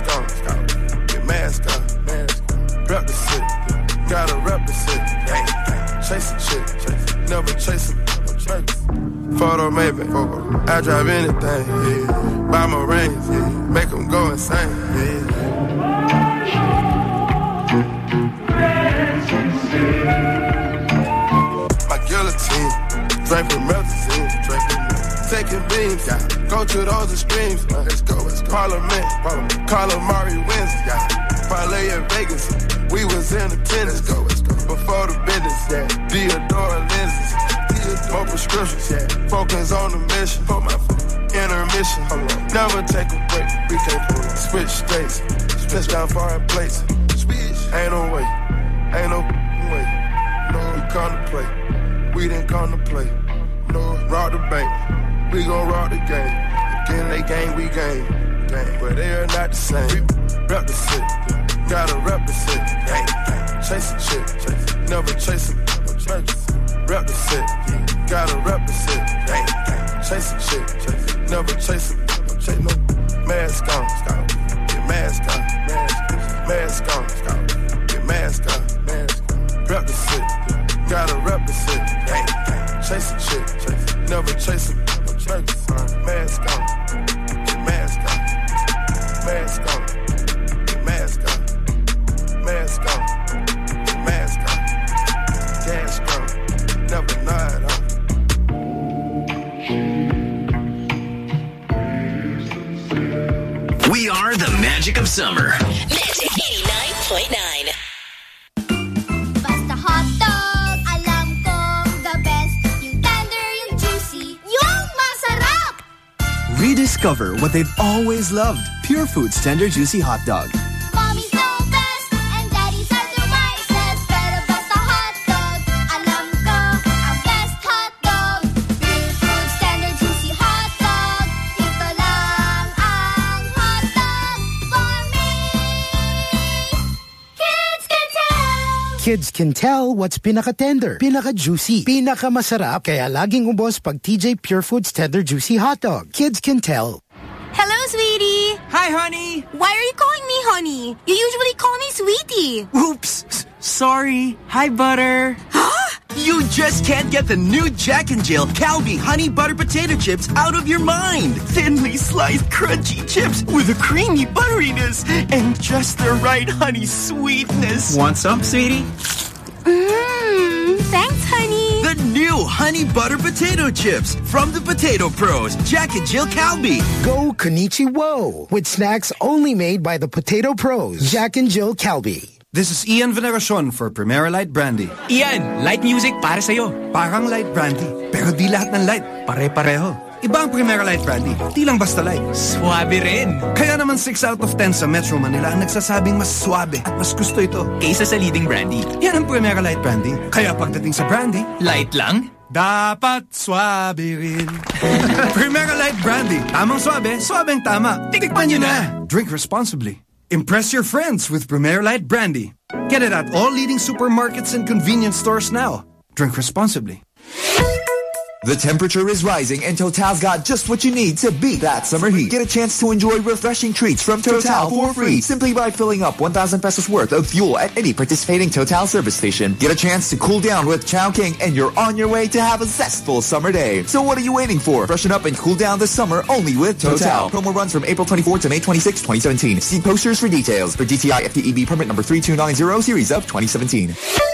mask on. Get mask on. Rep the city. Gotta rep the city. Chasing shit. Never chasing. Photo maybe. I drive anything. Yeah. Buy my rings. Yeah. Make them go insane. Yeah. My guillotine. Drink from Melton. Taking beams. Yeah. Go to those extremes. Uh, let's go. Let's go. Parliament. Parliament. Calamari wins. Yeah. Parlay in Vegas. We was in attendance. Let's go. Let's go. Before the business. Yeah. Theodore lenses. More prescriptions. Yeah. Focus on the mission. Put my intermission. Never take a break. We can't pull up. Switch states. Switch down foreign plates. Switch. Ain't no way. Ain't no way. No, we come to play. We didn't come to play. No, rock the bank. We gon' rock the game. Again, they game, we game. Game. But they are not the same. Rep the city. Gotta rep the city. Gang, gang. Chasing shit. Chasing. Never chasing. Rep the city. Gotta rep the city. Gang, gang. Chasing shit. Chasing. Never chasing. Chase no mask on. Get mask on. Mask on. Get mask on. Rep the city. Gotta rep the city. Gang, gang. Chasing shit. Chasing. Never Mask on. Mask on. Mask on. Mask on. Mask on. Mask on. Never on. We are the magic of summer. Rediscover what they've always loved. Pure Foods Tender Juicy Hot Dog. Kids can tell what's pinaka-tender, pinaka-juicy, pinaka-masarap, kaya laging ubos pag TJ Pure Foods Tender Juicy Hot Dog. Kids can tell. Hello, sweetie. Hi, honey. Why are you calling me honey? You usually call me sweetie. Oops. S- Sorry. Hi, Butter. you just can't get the new Jack and Jill Calbee Honey Butter Potato Chips out of your mind. Thinly sliced, crunchy chips with a creamy butteriness and just the right honey sweetness. Want some, sweetie? Mmm, thanks, honey. The new Honey Butter Potato Chips from the Potato Pros, Jack and Jill Calbee. Go Konichiwo with snacks only made by the Potato Pros, Jack and Jill Calbee. This is Ian Veneracion for Primera Light Brandy. Ian, light music para sa'yo. Parang light brandy, pero di lahat ng light pare-pareho. Iba ang Primera Light Brandy, di lang basta light. Swabe rin. Kaya naman 6 out of 10 sa Metro Manila ang nagsasabing mas swabe at mas gusto ito. Kaysa sa leading brandy. Yan ang Primera Light Brandy. Kaya pagdating sa brandy, Light lang? dapat swabe rin. Primera Light Brandy. Tamang swabe, swabeng tama. Tikman nyo na. Drink responsibly. Impress your friends with Primera Light Brandy. Get it at all leading supermarkets and convenience stores now. Drink responsibly. The temperature is rising and Total's got just what you need to beat that summer heat. Get a chance to enjoy refreshing treats from Total for free simply by filling up 1,000 pesos worth of fuel at any participating Total service station. Get a chance to cool down with Chowking and you're on your way to have a zestful summer day. So what are you waiting for? Freshen up and cool down this summer only with Total. Promo runs from April 24 to May 26, 2017. See posters for details for DTI FTEB permit number 3290 series of 2017.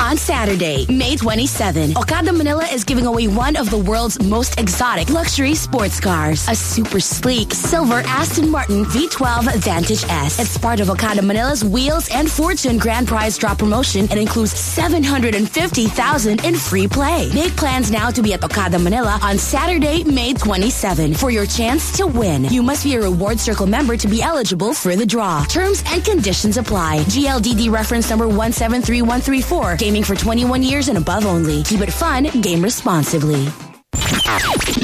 On Saturday, May 27, Okada Manila is giving away one of the world's most exotic luxury sports cars, a super sleek silver Aston Martin V12 Vantage S. It's part of Okada Manila's Wheels and Fortune Grand Prize Draw promotion and includes 750,000 in free play. Make plans now to be at Okada Manila on Saturday, May 27 for your chance to win. You must be a Reward Circle member to be eligible for the draw. Terms and conditions apply. GLDD reference number 17313. 934. Gaming for 21 years and above only. Keep it fun, game responsibly.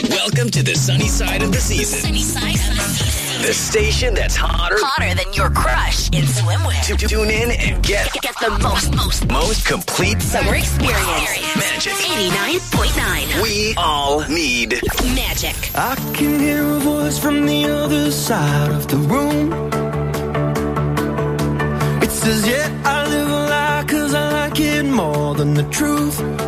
Welcome to the sunny side of the season. Sunny side of the season. The station that's hotter, hotter than your crush in swimwear. Tune in and get get the most, most, most complete summer experience. Magic eighty nine point nine. We all need magic. I can hear a voice from the other side of the room. It says, "Yeah, I live a lie, cause I." than the truth.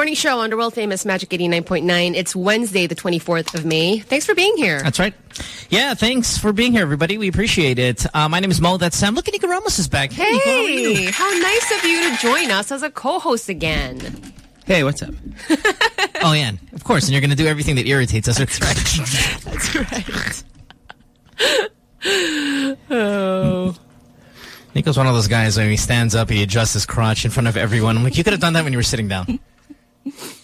Morning show on the world famous Magic 89.9. It's Wednesday, the 24th of May. Thanks for being here. That's right. Yeah, thanks for being here, everybody. We appreciate it. Uh, my name is Mo. That's Sam. Look at Nico Ramos is back. Hey, Nico, how? How nice of you to join us as a co-host again. Hey, what's up? oh, yeah, of course. And you're going to do everything that irritates us. That's right. That's right. oh. Nico's one of those guys when he stands up, he adjusts his crotch in front of everyone. I'm like, you could have done that when you were sitting down. It's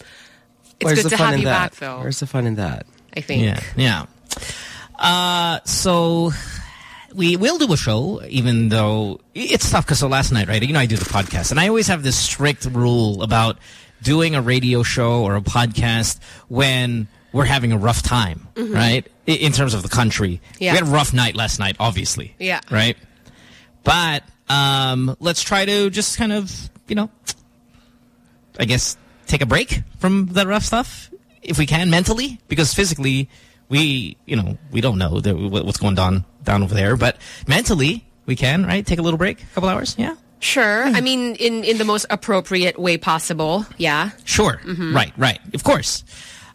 Where's good to have you that? back, though. Where's the fun in that? I think. Yeah, yeah. Uh, so we will do a show, even though it's tough because so last night, right? You know, I do the podcast, and I always have this strict rule about doing a radio show or a podcast when we're having a rough time, Mhm. right? In terms of the country, Yeah. we had a rough night last night, obviously. Yeah. Right. But um, let's try to just kind of, you know, I guess take a break from the rough stuff if we can mentally, because physically we, you know, we don't know the, what's going on down over there, but mentally we can, right? Take a little break, a couple hours, yeah. Sure. I mean, in, in the most appropriate way possible. Yeah. Sure. Mhm. Right, right. Of course.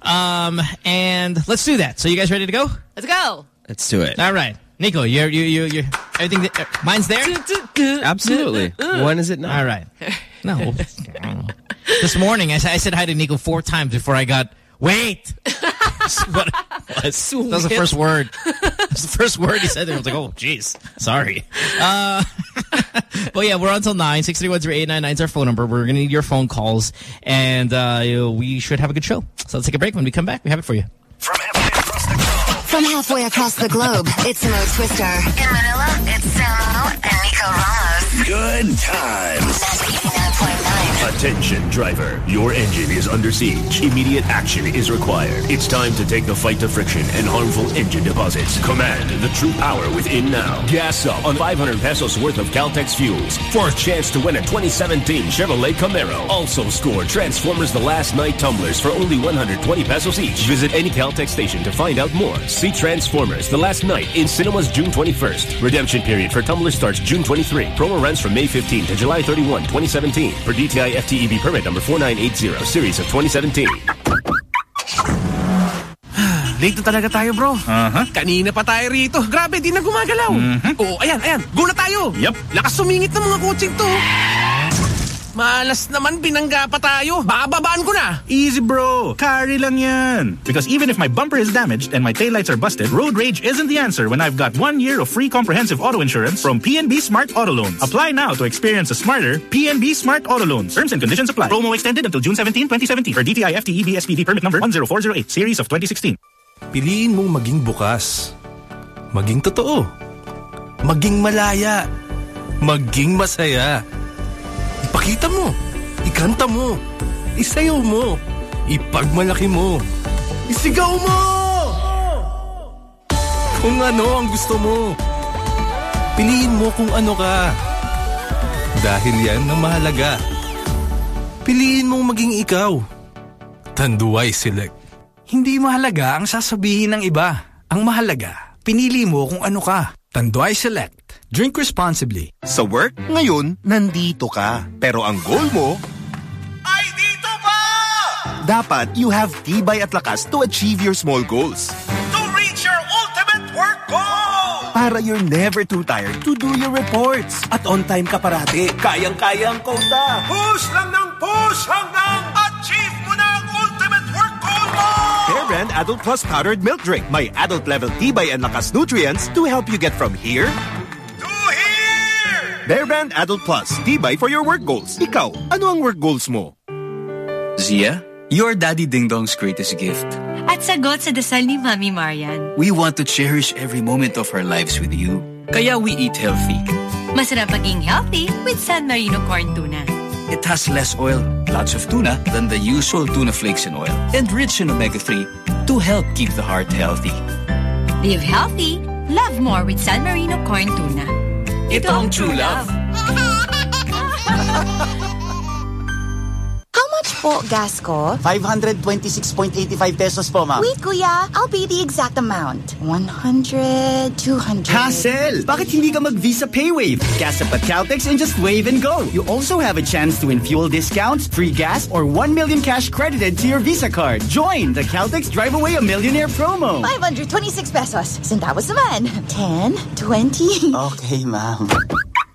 Um, and let's do that. So you guys ready to go? Let's go. Let's do it. All right. Nico, you're, you, you, you, everything, that, uh, mine's there? Absolutely. When is it not? All right. No. this morning, I, I said hi to Nico four times before I got, wait. what it was. That was the first word. That was the first word he said there. I was like, oh, jeez. Sorry. Uh, but yeah, we're on until 9. 631 is our phone number. We're going to need your phone calls. And uh, we should have a good show. So let's take a break. When we come back, we have it for you. From halfway across the globe, it's Mo Twister. In Manila, it's Samo and Nico Ramos. Good times. Attention, driver. Your engine is under siege. Immediate action is required. It's time to take the fight to friction and harmful engine deposits. Command the true power within now. Gas up on 500 pesos worth of Caltex fuels for a chance to win a 2017 Chevrolet Camaro. Also score Transformers The Last Knight tumblers for only 120 pesos each. Visit any Caltex station to find out more. See Transformers The Last Knight in cinemas June 21st. Redemption period for tumblers starts June 23. Promo runs from May 15 to July 31, 2017. For DTI FTEB permit number 4980, series of 2017. Late na talaga tayo, bro. Uh-huh. Kanina pa tayo rito. Grabe, di na gumagalaw. Mhm. Oo, ayan, ayan. Go na tayo. Yep. Lakas sumingit ng mga coaching to. Malas naman, binangga pa tayo. Bababaan ko na. Easy bro, carry lang yan. Because even if my bumper is damaged and my taillights are busted, road rage isn't the answer when I've got one year of free comprehensive auto insurance from PNB Smart Auto Loans. Apply now to experience a smarter PNB Smart Auto Loans. Terms and conditions apply. Promo extended until June 17, 2017 for DTI FTEB SPD permit number 10408 series of 2016. Piliin mong maging bukas. Maging totoo. Maging malaya. Maging masaya. Ipakita mo. Ikanta mo. Isayaw mo. Ipagmalaki mo. Isigaw mo! Kung ano ang gusto mo. Piliin mo kung ano ka. Dahil yan ang mahalaga. Piliin mong maging ikaw. Tanduay Select. Hindi mahalaga ang sasabihin ng iba. Ang mahalaga, pinili mo kung ano ka. Tanduay Select. Drink responsibly. Sa work, ngayon, nandito ka. Pero ang goal mo, ay dito pa! Dapat, you have tibay at lakas to achieve your small goals. To reach your ultimate work goal! Para you're never too tired to do your reports. At on time ka parati. Kayang-kaya ang quota. Push lang ng push hanggang achieve mo na ang ultimate work goal mo. Brand Adult Plus Powdered Milk Drink. May adult level tibay and lakas nutrients to help you get from here to. Bear Brand Adult Plus. Tibay for your work goals. Ikaw, ano ang work goals mo? Zia, you're Daddy Dingdong's greatest gift. At sagot sa dasal ni Mami Marian. We want to cherish every moment of our lives with you. Kaya we eat healthy. Masarap maging healthy with San Marino corn tuna. It has less oil, lots of tuna, than the usual tuna flakes and oil, and rich in omega-3 to help keep the heart healthy. Live healthy, love more with San Marino corn tuna. Ito ang true love. Po gas ko? 526.85 pesos po, ma'am. Wait, kuya. I'll pay the exact amount. 100, 200. Hassel! Bakit hindi ka mag-Visa PayWave? Gas up at Caltex and just wave and go. You also have a chance to win fuel discounts, free gas, or 1 million cash credited to your Visa card. Join the Caltex Drive Away a Millionaire promo. 526 pesos. Centavos naman. 10, 20. Okay, ma'am.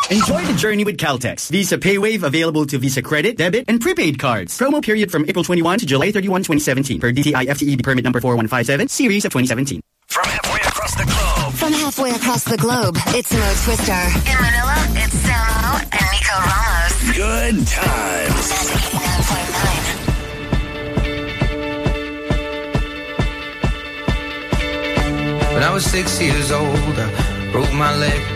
Enjoy the journey with Caltex. Visa PayWave available to Visa credit, debit, and prepaid cards. Promo period from April 21 to July 31, 2017. Per DTI FTEB permit number 4157, series of 2017. From halfway across the globe, From halfway across the globe, it's Mo Twister. In Manila, it's Samo and Nico Ramos. Good times. When I was six years old, I broke my leg.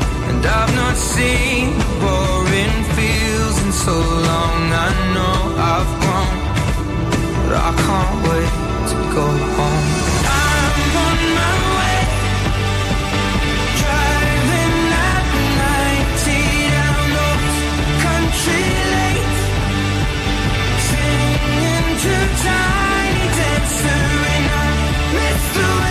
I've not seen boring fields in so long. I know I've grown, but I can't wait to go home. I'm on my way, driving at 90 down those country lanes, singing to Tiny Dancer, and I miss the way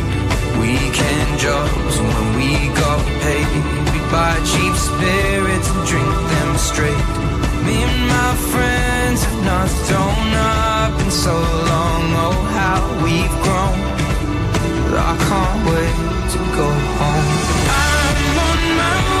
weekend jobs when we got paid. We'd buy cheap spirits and drink them straight. Me and my friends have not thrown up in so long. Oh, how we've grown. I can't wait to go home. I'm on my.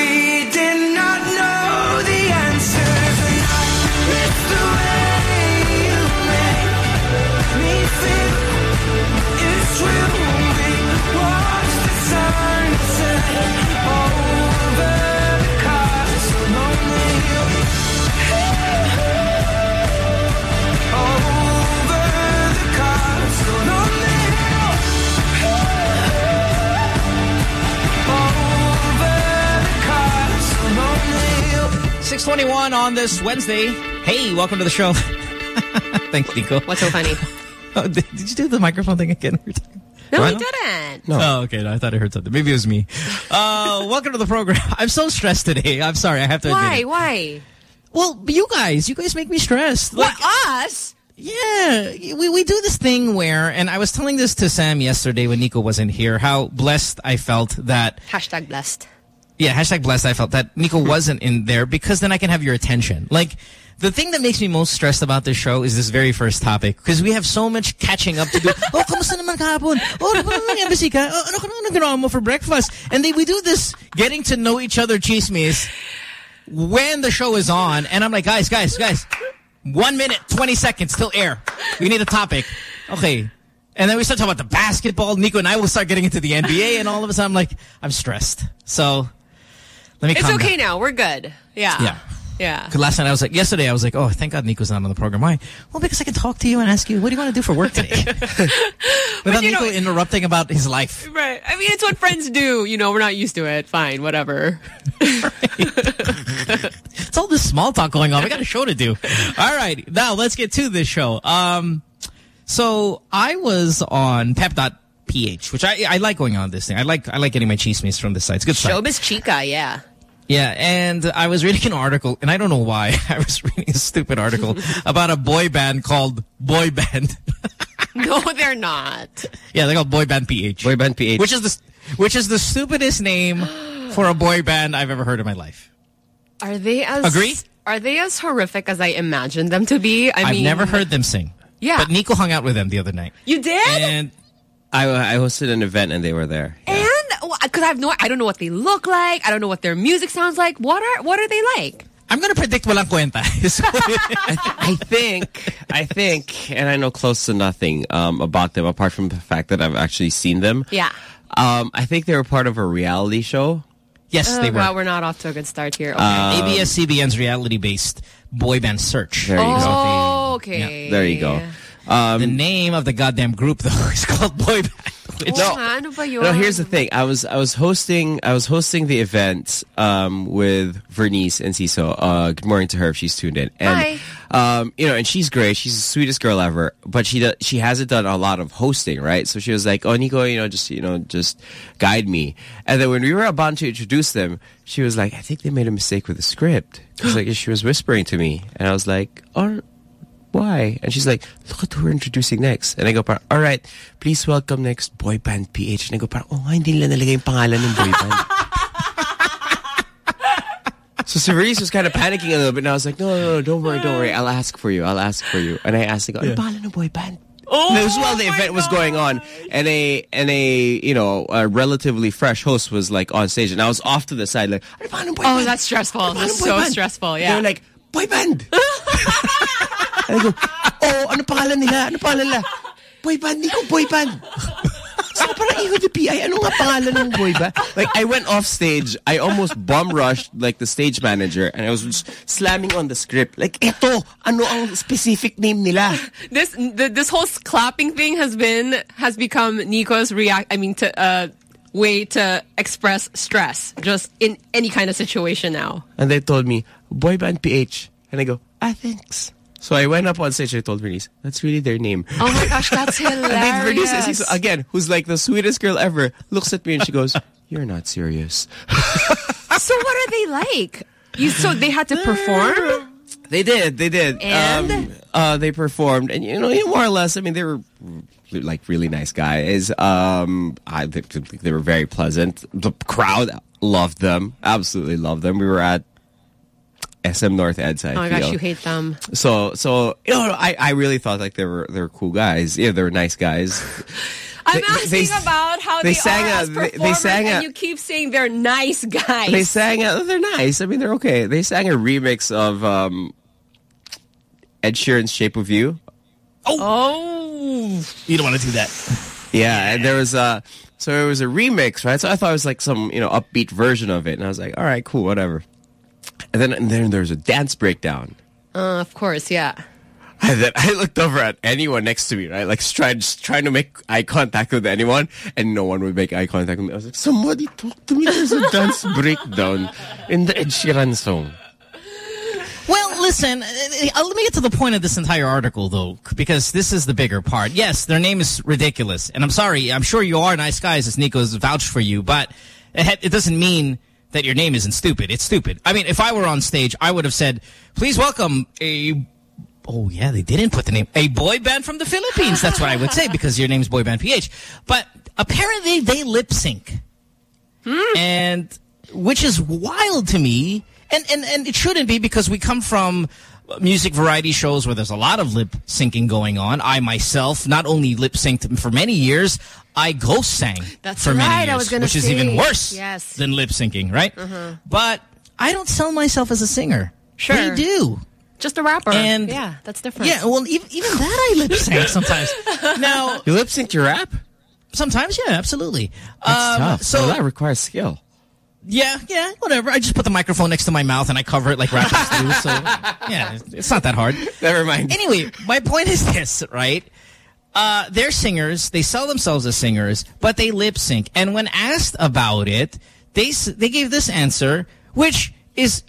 621 on this Wednesday. Hey, welcome to the show. Thanks, Nico. What's so funny? Oh, did, did you do the microphone thing again? No, I didn't. No. Oh, okay. No, I thought I heard something. Maybe it was me. Uh, welcome to the program. I'm so stressed today. I'm sorry. I have to admit Why? Why? Well, you guys, you guys make me stressed. What, us? Yeah, we, we do this thing where, and I was telling this to Sam yesterday when Nico wasn't here, how blessed I felt that, Hashtag blessed. Yeah, hashtag blessed I felt that Nico hmm. wasn't in there because then I can have your attention. Like, the thing that makes me most stressed about this show is this very first topic because we have so much catching up to do. oh, kamusta naman kahapon? Oh, naman embassy ka? Oh, ano ka naman ginawa mo for breakfast? And then we do this getting to know each other chismes when the show is on. And I'm like, guys, guys, guys, one minute, 20 seconds still air. We need a topic. Okay. And then we start talking about the basketball. Nico and I will start getting into the NBA. And all of a sudden, I'm like, I'm stressed. So let me It's okay down. now. We're good. Yeah. Yeah. Yeah. Because last night I was like, yesterday I was like, oh, thank God Nico's not on the program. Why? Well, because I can talk to you and ask you, what do you want to do for work today? Without Nico know- interrupting about his life. Right. I mean, it's what friends do. You know, we're not used to it. Fine. Whatever. It's all this small talk going on. We got a show to do. All right. Now let's get to this show. Um, so I was on pep.ph, which I, I like going on this thing. I like, I like getting my chismes from this site. It's good site. Showbiz chica. Yeah. Yeah, and I was reading an article, and I don't know why. I was reading a stupid article about a boy band called Boy Band. No, they're not. yeah, they're called Boy Band PH. Boy Band PH. Which is the which is the stupidest name for a boy band I've ever heard in my life. Are they as Agree? Are they as horrific as I imagined them to be? I have mean, never heard them sing. Yeah. But Nico hung out with them the other night. You did? And I, I hosted an event and they were there. And because I have no, I don't know what they look like. I don't know what their music sounds like. What are what are they like? I'm gonna predict walang kwenta. I think, I think, and I know close to nothing um, about them apart from the fact that I've actually seen them. Yeah. Um, I think they were part of a reality show. Yes, oh, they were. Wow, we're not off to a good start here. Okay. Um, ABS CBN's reality-based boy band search. There you go. oh, okay. There you go. Um, the name of the goddamn group though is called boy band. Which, Oo nga, ano ba yun? No, here's the thing. I was I was hosting I was hosting the event um, with Vernice and Ciso. Uh, good morning to her if she's tuned in. And, Um, you know, and she's great. She's the sweetest girl ever. But she do, she hasn't done a lot of hosting, right? So she was like, "Oh, Nico, you know, just you know, just guide me." And then when we were about to introduce them, she was like, "I think they made a mistake with the script." Because like she was whispering to me, and I was like, "Oh." Why? And she's like, look at who we're introducing next. And I go, parang, all right, please welcome next Boy Band PH. And I go, parang, oh, nga, hindi nila nalagay yung pangalan ng boy band. so Cerise was kind of panicking a little bit. And I was like, no, no, no, don't worry, don't worry. I'll ask for you. I'll ask for you. And I asked, I go, ano pangalan ng boy band? Oh, as well, the event was going on, and a and a you know a relatively fresh host was like on stage, and I was off to the side like, ano pangalan ng boy Oh, that's stressful. Ano That's pangalan ng so band? stressful. They Yeah. were like, boy band. and I go, oh, ano pangalan nila? Ano pangalan nila? Boy band, Nico, boy band. So parang iho the PI, ano nga pangalan ng boy band? Like, I went off stage, I almost bum rushed like the stage manager, and I was just slamming on the script. Like, eto, ano ang specific name nila? this the, this whole clapping thing has been has become Nico's react. I mean, to uh, way to express stress just in any kind of situation now. And they told me, boy band PH. And I go, ah, thanks. So I went up on stage and I told Vernice, that's really their name. Oh my gosh, that's hilarious. And then hilarious. is- again, who's like the sweetest girl ever, looks at me and she goes, you're not serious. so what are they like? You so they had to perform. They did, they did. And? Um, uh, they performed, and you know, more or less. I mean, they were like really nice guys. Um, I they, they were very pleasant. The crowd loved them, absolutely loved them. We were at SM North EDSA. Oh my gosh, you hate them. So, so you know, I, I really thought like they were they were cool guys. Yeah, they were nice guys. I'm They- asking they- about how they they, sang are a- as they- sang a- and you keep saying they're nice guys. They sang, a, they're nice. I mean, they're okay. They sang a remix of um, Ed Sheeran's Shape of You. Oh. You don't want to do that. Yeah, and there was a, so it was a remix, right? So I thought it was like some, you know, upbeat version of it. And I was like, all right, cool, whatever. And then, and then there was a dance breakdown. Uh, of course, yeah. And then I looked over at anyone next to me, right? Like trying, trying to make eye contact with anyone, and no one would make eye contact with me. I was like, somebody talk to me. There's a dance breakdown in the Ed Sheeran song. Listen, uh, uh, let me get to the point of this entire article, though, because this is the bigger part. Yes, their name is ridiculous. And I'm sorry, I'm sure you are nice guys, as Nico's vouched for you, but it, doesn't mean that your name isn't stupid. It's stupid. I mean, if I were on stage, I would have said, please welcome a... Oh, yeah, they didn't put the name. A boy band from the Philippines. That's what I would say, because your name's Boy Band PH. But apparently they lip sync. And which is wild to me. And, and, and it shouldn't be because we come from music variety shows where there's a lot of lip syncing going on. I myself not only lip synced for many years, I ghost sang That's for many right, I years, was gonna which is even worse Yes. than lip syncing, right? Mhm. But I don't sell myself as a singer. Sure. They do. Just a rapper. And- yeah, that's different. Yeah, well, even, even that I lip sync sometimes. Now, You lip sync your rap? sometimes, yeah, absolutely. That's Um, tough. So Well, that requires skill. Yeah, yeah, whatever. I just put the microphone next to my mouth and I cover it like rappers do. So yeah, it's not that hard. Never mind. Anyway, my point is this, right? Uh, they're singers. They sell themselves as singers, but they lip sync. And when asked about it, they they gave this answer, which is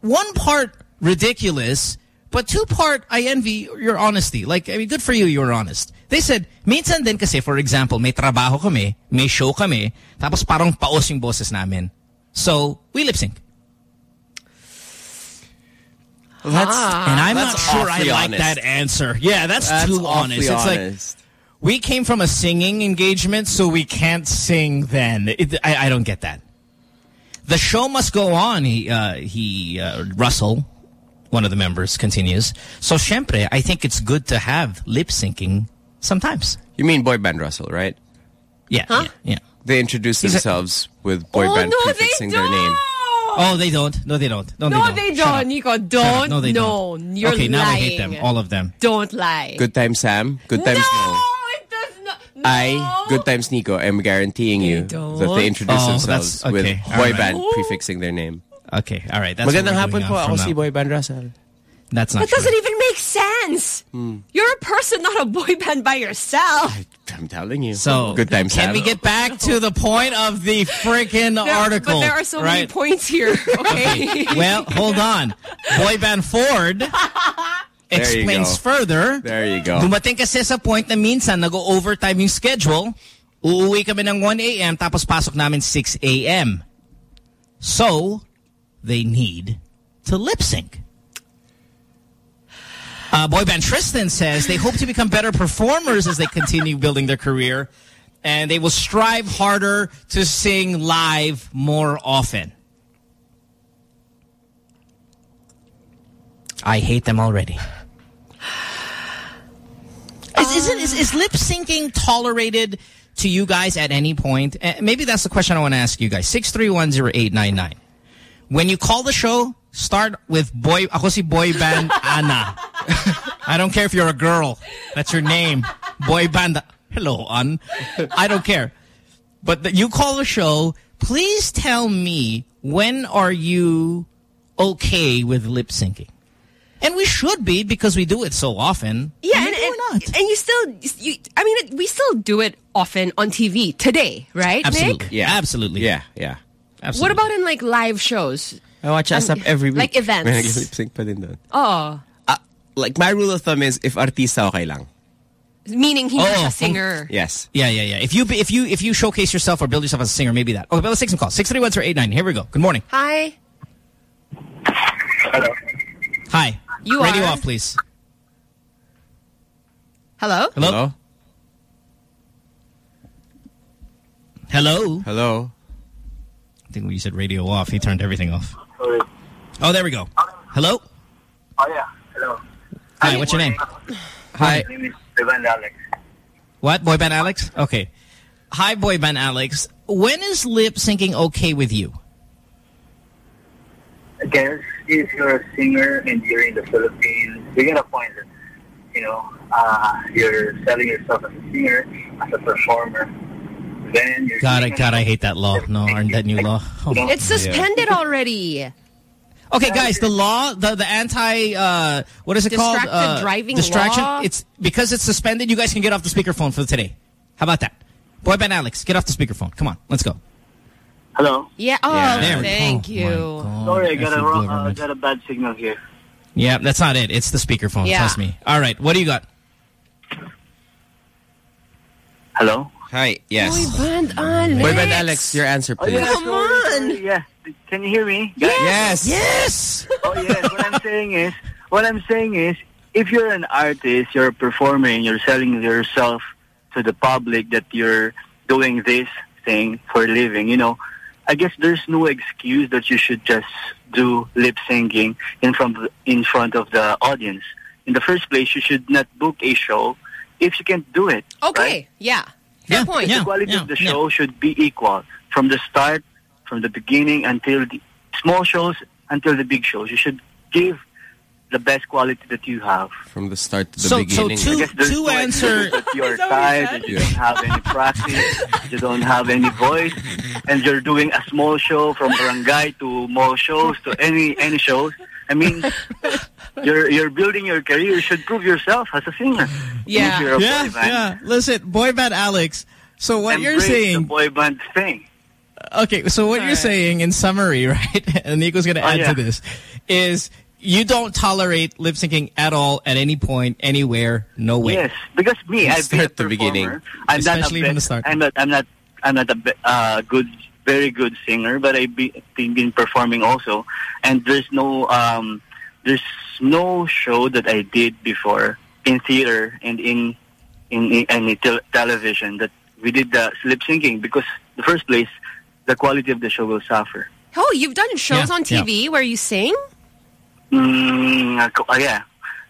one part ridiculous, but two part I envy your honesty. Like, I mean, good for you, you're honest. They said, minsan din kasi, for example, may trabaho kami, may show kami, tapos parang paos yung boses namin. So, we lip sync. Well, that's, and I'm not sure I like honest. that answer. Yeah, that's, That's too honest. It's like, we came from a singing engagement, so we can't sing then. It, I, I don't get that. The show must go on, he, uh, he uh, Russell, one of the members, continues. So, syempre, I think it's good to have lip syncing sometimes. You mean boy band Russell, right? Yeah, yeah, yeah. They introduce He's a- themselves with boy Oh, band no, they prefixing their name. Oh, they don't. No, they don't. No, No, they don't. they don't. Nico. Don't. No, they no, don't. You're okay, lying. now I hate them. All of them. Don't lie. Good times Sam, good times no. it does not. I, good times Nico, am guaranteeing you that don't. they introduce Oh, themselves okay. with All boy right. band prefixing their name. Okay, all right. That's Magandang what we're hapon po, ako si now. boy band Russell. That's not That true. doesn't even make sense. Hmm. You're a person, not a boy band by yourself. I'm telling you. So, good times Can Sam. we get back to the point of the freaking There- article? But there are so many points here. Okay. well, hold on. Boy band Ford explains go. further. There you go. Dumating kasi sa point na minsan nag-overtime yung schedule. Uuwi kami ng 1 a.m. tapos pasok namin 6 a.m. So, they need to lip sync. Uh, boy band Tristan says they hope to become better performers as they continue building their career, and they will strive harder to sing live more often. I hate them already. Is, isn't, is, is lip syncing tolerated to you guys at any point? Uh, maybe that's the question I want to ask you guys. 6310899. When you call the show, start with boy, ako si boy band Ana. I don't care if you're a girl. That's your name. Boy band. Hello, An. I don't care. But the, you call the show, please tell me when are you okay with lip syncing? And we should be because we do it so often. Yeah, and, Maybe and, we're not. and you still, you, I mean, it- we still do it often on TV today, right, Absolutely. Nick? Yeah. Absolutely. Yeah, yeah. Absolutely. What about in like live shows? I watch ASAP um, every week. Like events. May nag-lip sync pa din doon. Like my rule of thumb is if artista okay lang. meaning he's Oh, a singer. Yes. Yeah, yeah, yeah. If you if you if you showcase yourself or build yourself as a singer, maybe that. Okay, but let's take some calls. Six three one eight nine. Here we go. Good morning. Hi. Hello. Hi. You Radio are? off, please. Hello? Hello. Hello. Hello. I think when you said radio off, he turned everything off. Sorry. Oh, there we go. Hello. Oh, yeah. Hello. Hi. What's your name? Hi. My name is Evan Alex. What? Boy band Alex? Okay. hi, boy band Alex. When is lip syncing okay with you? I guess if you're a singer and you're in the Philippines, you get a point that, you know, uh, you're selling yourself as a singer, as a performer. Then you're God, I, God, I hate that law. No, aren't that new law? Oh, It's suspended already. Okay, guys, the law, the the anti, uh, what is it called? Distracted Uh, driving distraction. law? It's because it's suspended. You guys can get off the speakerphone for today. How about that? Boy band Alex, get off the speakerphone. Come on, let's go. Hello? Yeah. Oh, Yeah. There thank you. Sorry, I got a, wrong, uh, got a bad signal here. Yeah, that's not it. It's the speakerphone. Yeah. Trust me. All right, what do you got? Hello? Hi, yes. Boy band Alex. Boy band Alex, your answer, Oh, please. yeah, Come sorry, on. sorry, Yeah. Can you hear me? guys? Yes. Yes. Oh, yes. What I'm saying is, what I'm saying is, if you're an artist, you're a performer, and you're selling yourself to the public that you're doing this thing for a living, you know, I guess there's no excuse that you should just do lip syncing in front of, in front of the audience. In the first place, you should not book a show if you can't do it. Okay. Yeah. Fair point. the quality of the show should be equal from the start, from the beginning until the small shows until the big shows. You should give the best quality that you have. From the start to the So- so beginning. two- I two no answer- excuse that you're tired, that you don't have any practice, you don't have any voice, and you're doing a small show from barangay to mall shows to any any shows. I mean, you're you're building your career. You should prove yourself as a singer. Yeah. A yeah, yeah. Listen, boy band Alex. So what you're embrace saying? the boy band thing. Okay, so what you're saying in summary, right? And Nico's going to Oh, add yeah. to this is you don't tolerate lip syncing at all at any point, anywhere, no way. Yes, because me, I've been start beginning. I'm not a Especially from the start. I'm not. I'm not. I'm not a uh, good, very good singer, but I've be, been performing also. And there's no, um, there's no show that I did before in theater and in in, in television that we did the lip syncing because the first place, the quality of the show will suffer. Oh, you've done shows Yeah, on yeah. TV where you sing? Mm, uh, yeah,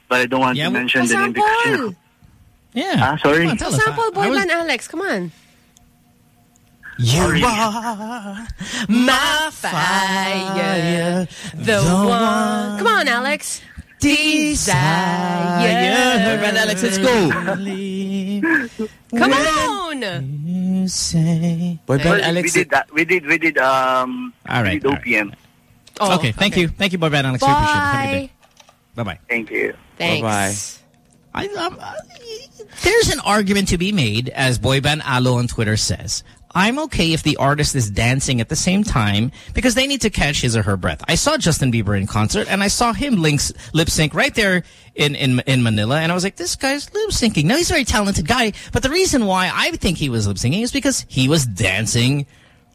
but I don't want to mention the name because you know. Yeah. Ah, sorry. Sample boy band Alex. Come on. You are my fire, the one. Come on, Alex. Desire. Boy band Alex, let's go. Come on. You say. Boy Well, we did that. We did. We did. Um. All right, We did all right. OPM. Oh, okay, thank you. Thank you, boy band Alex. We appreciate it. Have a good day. Bye-bye. Thank you. Thanks. I, um, uh, there's an argument to be made, as Boyban Alo on Twitter says. I'm okay if the artist is dancing at the same time because they need to catch his or her breath. I saw Justin Bieber in concert and I saw him links, lip sync right there in, in, in Manila. And I was like, this guy's lip syncing. Now he's a very talented guy. But the reason why I think he was lip syncing is because he was dancing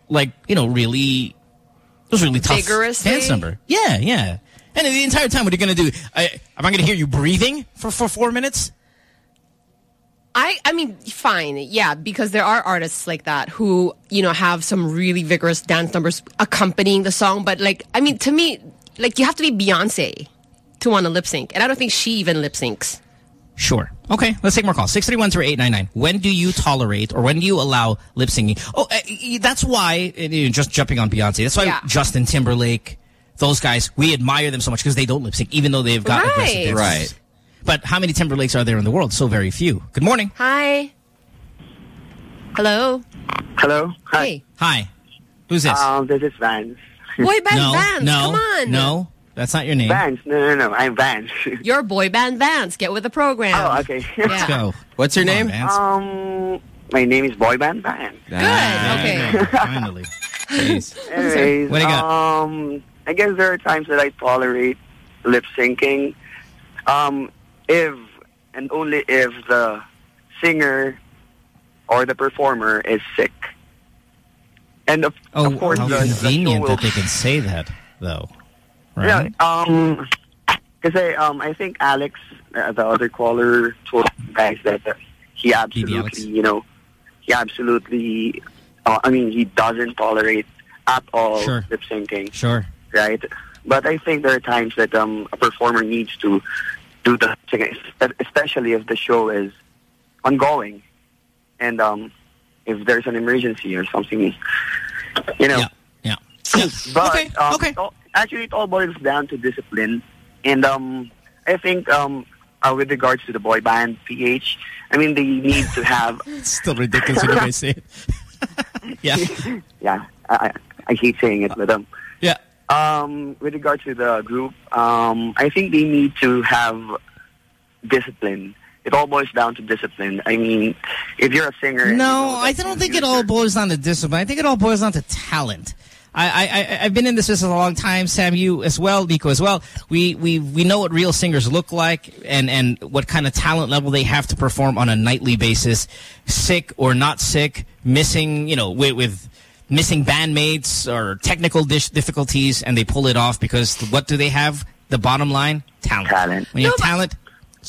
like, you know, really, it was really tough Vigorously? dance number. Yeah, yeah. And the entire time, what are you going to do? I, am I going to hear you breathing for, for four minutes? I, I mean, fine, yeah, because there are artists like that who, you know, have some really vigorous dance numbers accompanying the song. But like, I mean, to me, like you have to be Beyonce to want to lip sync, and I don't think she even lip syncs. Sure. Okay, let's take more calls. 631-0899. When do you tolerate or when do you allow lip syncing? Oh, uh, that's why, you know, just jumping on Beyonce, that's why Yeah. Justin Timberlake, those guys, we admire them so much because they don't lip sync, even though they've got Right. aggressive dances. Right. But how many Timberlakes are there in the world? So very few. Good morning. Hi. Hello. Hello. Hey. Hi. Who's this? Um, this is Vance. Boy band no, Vance. no, Come on. no. That's not your name. Vance. No, no, no. I'm Vance. You're boy band Vance. Get with the program. Oh, okay. Let's go. What's your Come name? Vance. Um, my name is Boy Band Vance. Good. okay. there. Finally. Jeez. Anyways, What do you got? um, I guess there are times that I tolerate lip syncing. Um, if and only if the singer or the performer is sick. And of, Oh, of course, how the, the convenient will that they can say that, though. Yeah, um, because um, I think Alex, uh, the other caller, told guys that uh, he absolutely, you know, he absolutely, uh, I mean, he doesn't tolerate at all Sure. lip syncing, Sure. right? But I think there are times that um, a performer needs to do the singing, especially if the show is ongoing, and um, if there's an emergency or something, you know. Yeah. But um, it all- actually, it all boils down to discipline, and um, I think um, uh, with regards to the boy band PH, I mean they need to have. It's still ridiculous when you guys say it. yeah. yeah, I, I I hate saying it, but um, yeah. Um, with regard to the group, um, I think they need to have discipline. It all boils down to discipline. I mean, if you're a singer, No, I don't think it all boils down to discipline. I think it all boils down to talent. I, I, I- I've been in this business a long time, Sam, you as well, Nico as well. We, we, we know what real singers look like and, and what kind of talent level they have to perform on a nightly basis. Sick or not sick, missing, you know, with, with missing bandmates or technical dish difficulties and they pull it off because what do they have? The bottom line? Talent. Talent. When you have talent,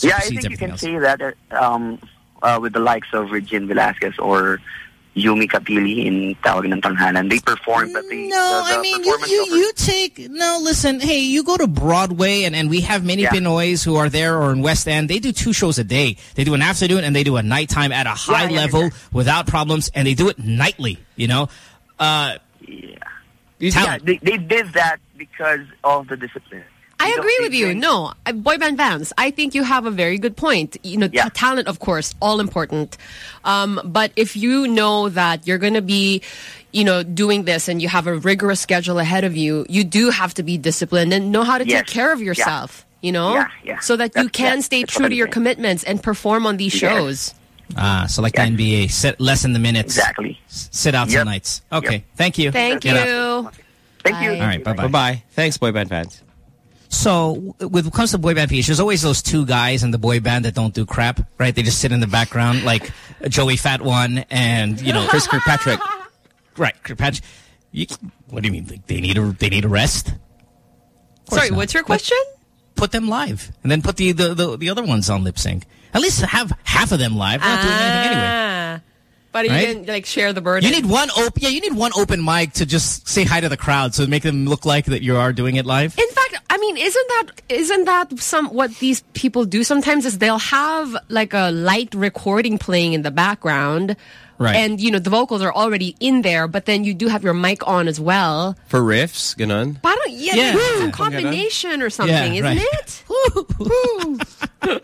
yeah, I think you can else. say that uh, um, uh, with the likes of Regine Velasquez or Yumi Kapili in Tawag ng Tanghalan. They perform, but they No, the, the I mean, you, you, you take, no, listen, hey, you go to Broadway and, and we have many Pinoys who are there or in West End. They do two shows a day. They do an afternoon and they do a nighttime at a high yeah, level without problems and they do it nightly, you know? Uh, yeah, they, they did that because of the discipline. I agree with you. No, uh, boy band bands. I think you have a very good point. You know, ta- talent, of course, all important. Um, but if you know that you're going to be, you know, doing this and you have a rigorous schedule ahead of you, you do have to be disciplined and know how to Yes. take care of Yeah. yourself. You know, Yeah, yeah. so that you can yeah, stay that's true to your saying. commitments and perform on these Yes. shows. Ah, so like the NBA, sit, lessen the minutes. Exactly. S- Sit out some nights. Okay, thank you. Thank Get up. you. Thank you. All right, bye-bye. Bye-bye. Thanks, boy band fans. So, w- when it comes to boy band PH, there's always those two guys in the boy band that don't do crap, right? They just sit in the background, like Joey Fatone and, you know... Chris Kirkpatrick. Right, Kirkpatrick. You, what do you mean? Like, they need a they need a rest? Sorry, not. what's your question? Put them live, and then put the the, the, the other ones on lip sync. At least have half of them live. They're not doing anything anyway. Ah. But you Right? didn't like share the burden. You need one open. Yeah, you need one open mic to just say hi to the crowd, so make them look like that you are doing it live. In fact, I mean, isn't that isn't that some what these people do sometimes is they'll have like a light recording playing in the background. Right. And you know, the vocals are already in there, but then you do have your mic on as well. For riffs, ganon. Parang yeah, Yeah. it's a Yeah. combination or something, Yeah, isn't right. it?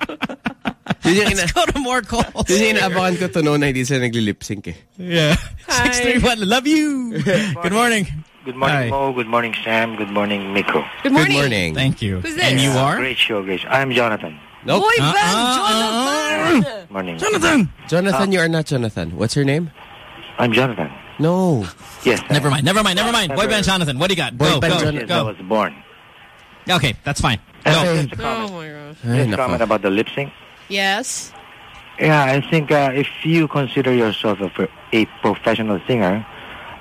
Let's go to more calls. Yun yung inaabangan ko to no na hindi sila nagli-lip sync eh. Yeah. Six three one. Love you. Good morning. Good morning, Hi. Mo. Good morning, Sam. Good morning, Miko. Good morning. Good morning. Thank you. Who's And this? you are? Great show, great show. I'm Jonathan. Nope. Boy Uh-uh, band, Jonathan. Morning. Jonathan. Jonathan, you are not Jonathan. What's your name? I'm Jonathan. No. Yes. Never mind. Never mind. Never mind. Boy band Jonathan. What do you got? Boy Go. band Go. Jonathan. I was born. Okay, that's fine. And Go. just a comment. Oh my gosh. Ay, Just a comment about the lip sync. Yes. Yeah, I think uh, if you consider yourself a, a professional singer,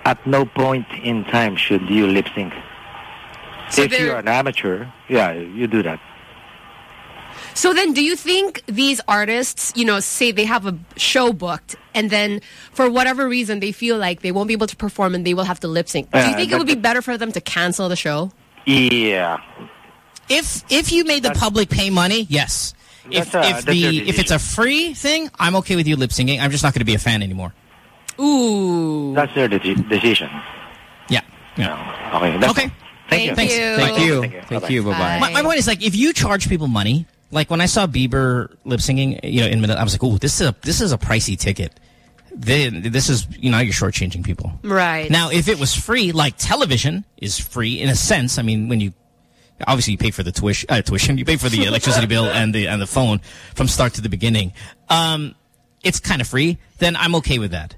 at no point in time should you lip sync. So if you're an amateur, yeah, you do that. So then do you think these artists, you know, say they have a show booked and then for whatever reason they feel like they won't be able to perform and they will have to lip sync. Do you Yeah, think it would be better for them to cancel the show? Yeah. If if you made the public pay money, yes. If That's, uh, if the if it's a free thing, I'm okay with you lip syncing. I'm just not going to be a fan anymore. Ooh. That's their de- decision. Yeah. Yeah. Okay. That's Okay. all. Thank, you. Thanks. Thank you. Thank you. Thank you. Bye-bye. My, my point is like if you charge people money, like when I saw Bieber lip singing, you know, in Manila, I was like, oh, this is a this is a pricey ticket. Then this is you know you're shortchanging people. Right. Now, if it was free, like television is free in a sense. I mean, when you obviously you pay for the tuition, uh, tuition, you pay for the electricity bill and the and the phone from start to the beginning. Um, it's kind of free. Then I'm okay with that.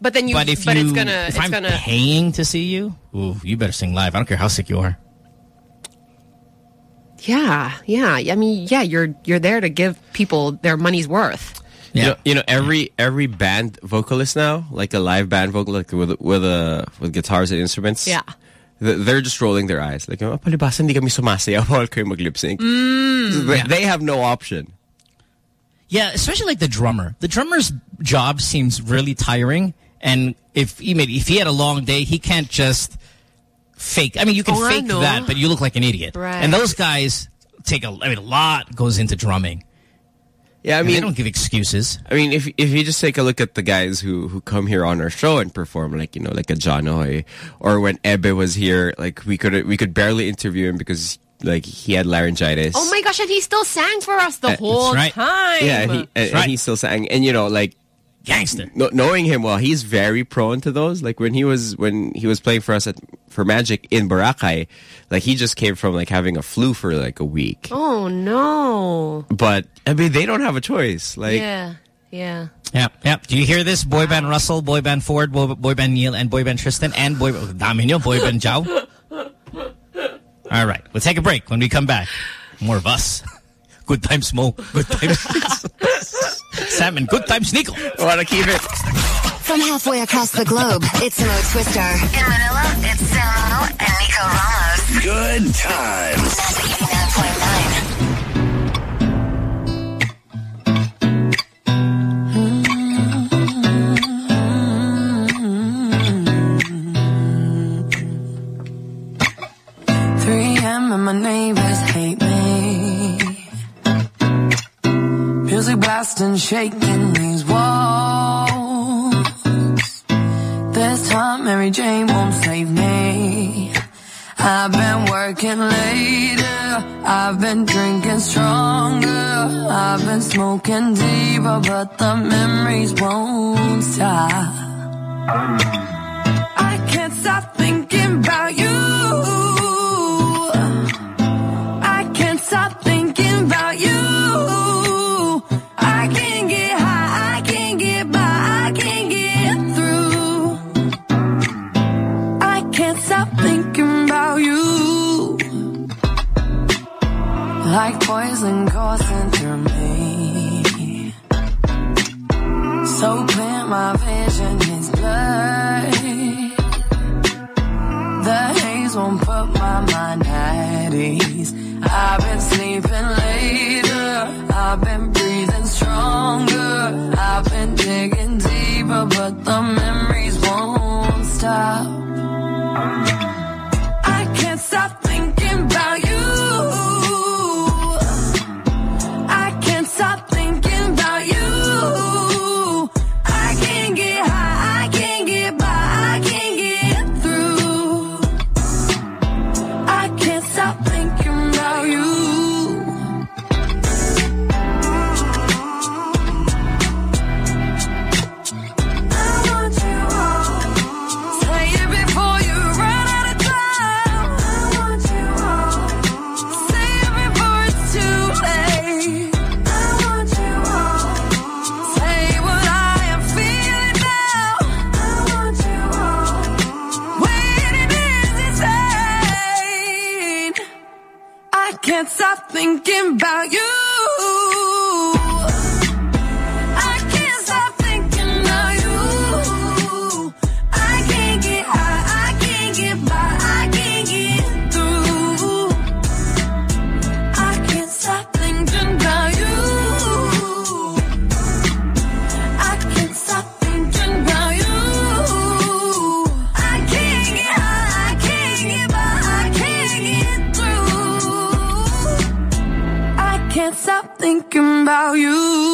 But then you but if but you, it's gonna if it's I'm gonna paying to see you, ooh, you better sing live. I don't care how sick you are. Yeah, yeah. I mean, yeah, you're you're there to give people their money's worth. You know, you know, every every band vocalist now, like a live band vocal, like with with a with guitars and instruments. Yeah. Th- They're just rolling their eyes. Like, oh, palibasa hindi kami sumasayaw. Bawal kayo mag-lip sync. Mm. They, they have no option. Yeah, especially like the drummer. The drummer's job seems really tiring. And if he made, if he had a long day, he can't just fake. I mean, you can Oh, fake know. that, but you look like an idiot. Right. And those guys take a. I mean, a lot goes into drumming. Yeah, I mean, they don't give excuses. I mean, if if you just take a look at the guys who who come here on our show and perform, like you know, like a John Hoy, or when Ebe was here, like we could we could barely interview him because like he had laryngitis. Oh my gosh, and he still sang for us the Uh, whole right. time. Yeah, and he, and, and he still sang, and you know, like gangster. No, knowing him well, he's very prone to those. Like when he was when he was playing for us at for Magic in Boracay, like he just came from like having a flu for like a week. Oh no. But I mean, they don't have a choice. Like yeah. Yeah. Yep, yep. Do you hear this? Boy band Russell, boy band Ford, boy, boy band Neil, and boy band Tristan, and boy, dami nyo, boy band Jao. All right, we'll take a break. When we come back, more of us. Good times, Mo. Good times. Sam and good times, Nico. Want to keep it. From halfway across the globe, it's Mo Twister. In Manila, it's Samo and Nico Ramos. Good times. Magic 89.9. Three a.m. and my neighbors hate me. Music blasting, shaking these walls. This time Mary Jane won't save me. I've been working later. I've been drinking stronger. I've been smoking deeper, but the memories won't stop. I can't stop thinking about you. I can't stop Like poison coursing through me. So clear, my vision is blurred. The haze won't put my mind at ease. I've been sleeping later. I've been breathing stronger. I've been digging deeper, but the memories won't stop. I can't stop thinking can't stop thinking about you. Thinking about you.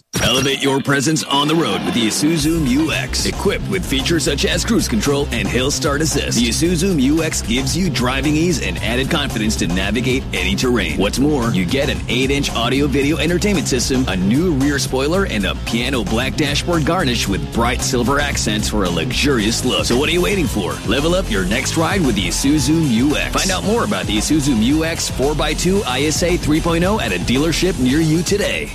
Elevate your presence on the road with the Isuzu Mu-X. Equipped with features such as cruise control and hill start assist, the Isuzu Mu-X gives you driving ease and added confidence to navigate any terrain. What's more, you get an 8-inch audio-video entertainment system, a new rear spoiler, and a piano black dashboard garnish with bright silver accents for a luxurious look. So what are you waiting for? Level up your next ride with the Isuzu Mu-X. Find out more about the Isuzu Mu-X 4x2 ISA 3.0 at a dealership near you today.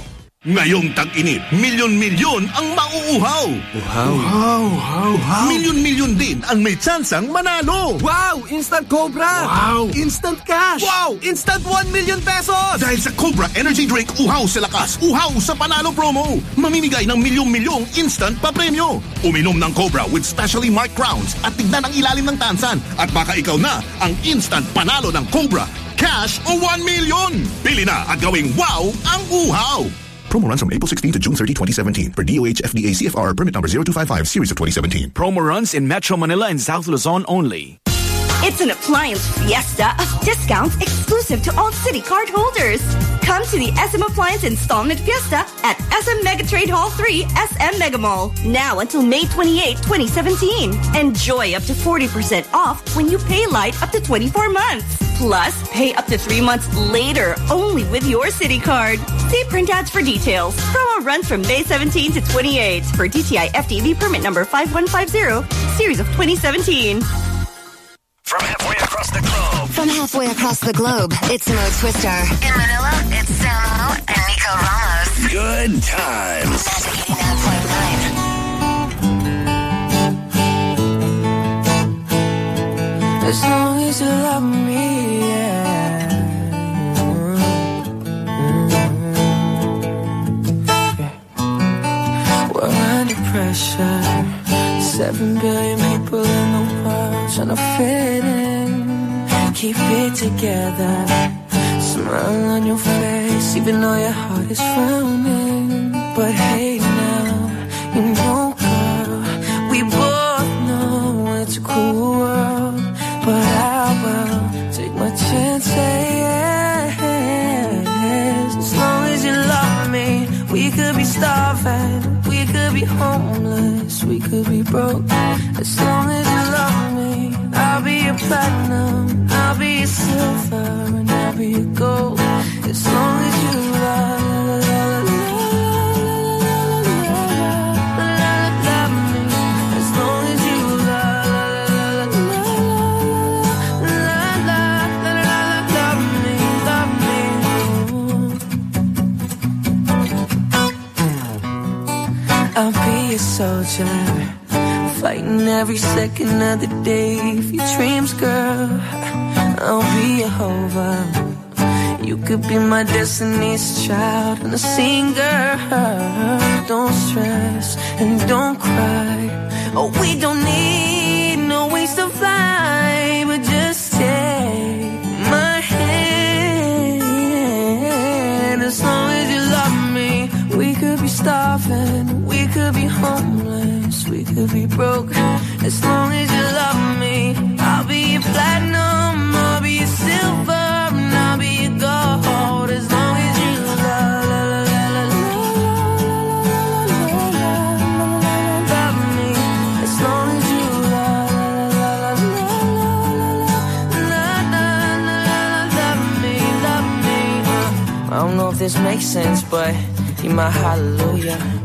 Ngayong tag-init, milyon-milyon ang mauuhaw. Uhaw. Uhaw. Uhaw. Milyon-milyon din ang may tsansang manalo. Wow! Instant Cobra! Wow! Instant cash! Wow! Instant 1 million pesos! Dahil sa Cobra Energy Drink, uhaw sa lakas, uhaw sa panalo promo. Mamimigay ng milyong-milyong instant pa premyo. Uminom ng Cobra with specially marked crowns at tignan ang ilalim ng tansan. At baka ikaw na ang instant panalo ng Cobra. Cash o 1 million. Pili na at gawing wow ang uhaw. Promo runs from April 16 to June 30, 2017. Per DOH FDA CFR permit number 0255 series of 2017. Promo runs in Metro Manila and South Luzon only. It's an appliance fiesta of discounts exclusive to all City card holders. Come to the SM Appliance Installment Fiesta at SM Megatrade Hall 3 SM Megamall. Now until May 28, 2017. Enjoy up to 40% off when you pay light up to 24 months. Plus, pay up to three months later only with your City card. See printouts for details. Promo runs from May 17 to 28 for DTI FTV permit number 5150, series of 2017. From halfway across the globe. From halfway across the globe, it's Mo Twister. In Manila, it's Samo and Nico Ramos. Good times. As long as you love me, yeah. Mm-hmm. We're under pressure. Seven billion people in the to fit in. Keep it together. Smile on your face, even though your heart is frowning. But hey, now, you know, girl, we both know it's a cruel world. But I will take my chances. As long as you love me, we could be starving, we could be homeless, we could be broke. As long as you love me, I'll be your platinum, I'll be your silver, and I'll be your gold. As long as you love. I'll be a soldier, fighting every second of the day for your dreams, girl. I'll be a hover. You could be my destiny's child and a singer. Don't stress and don't cry. Oh, we don't need no wings to fly, but just take my hand. As long as you love me, we could be starving, we could be we could be broke. As long as you love me, I'll be your platinum, I'll be your silver, and I'll be your gold. As long as you love, love, love, love, me. As long as you love, love me, love me. I don't know if this makes sense, but you're my hallelujah.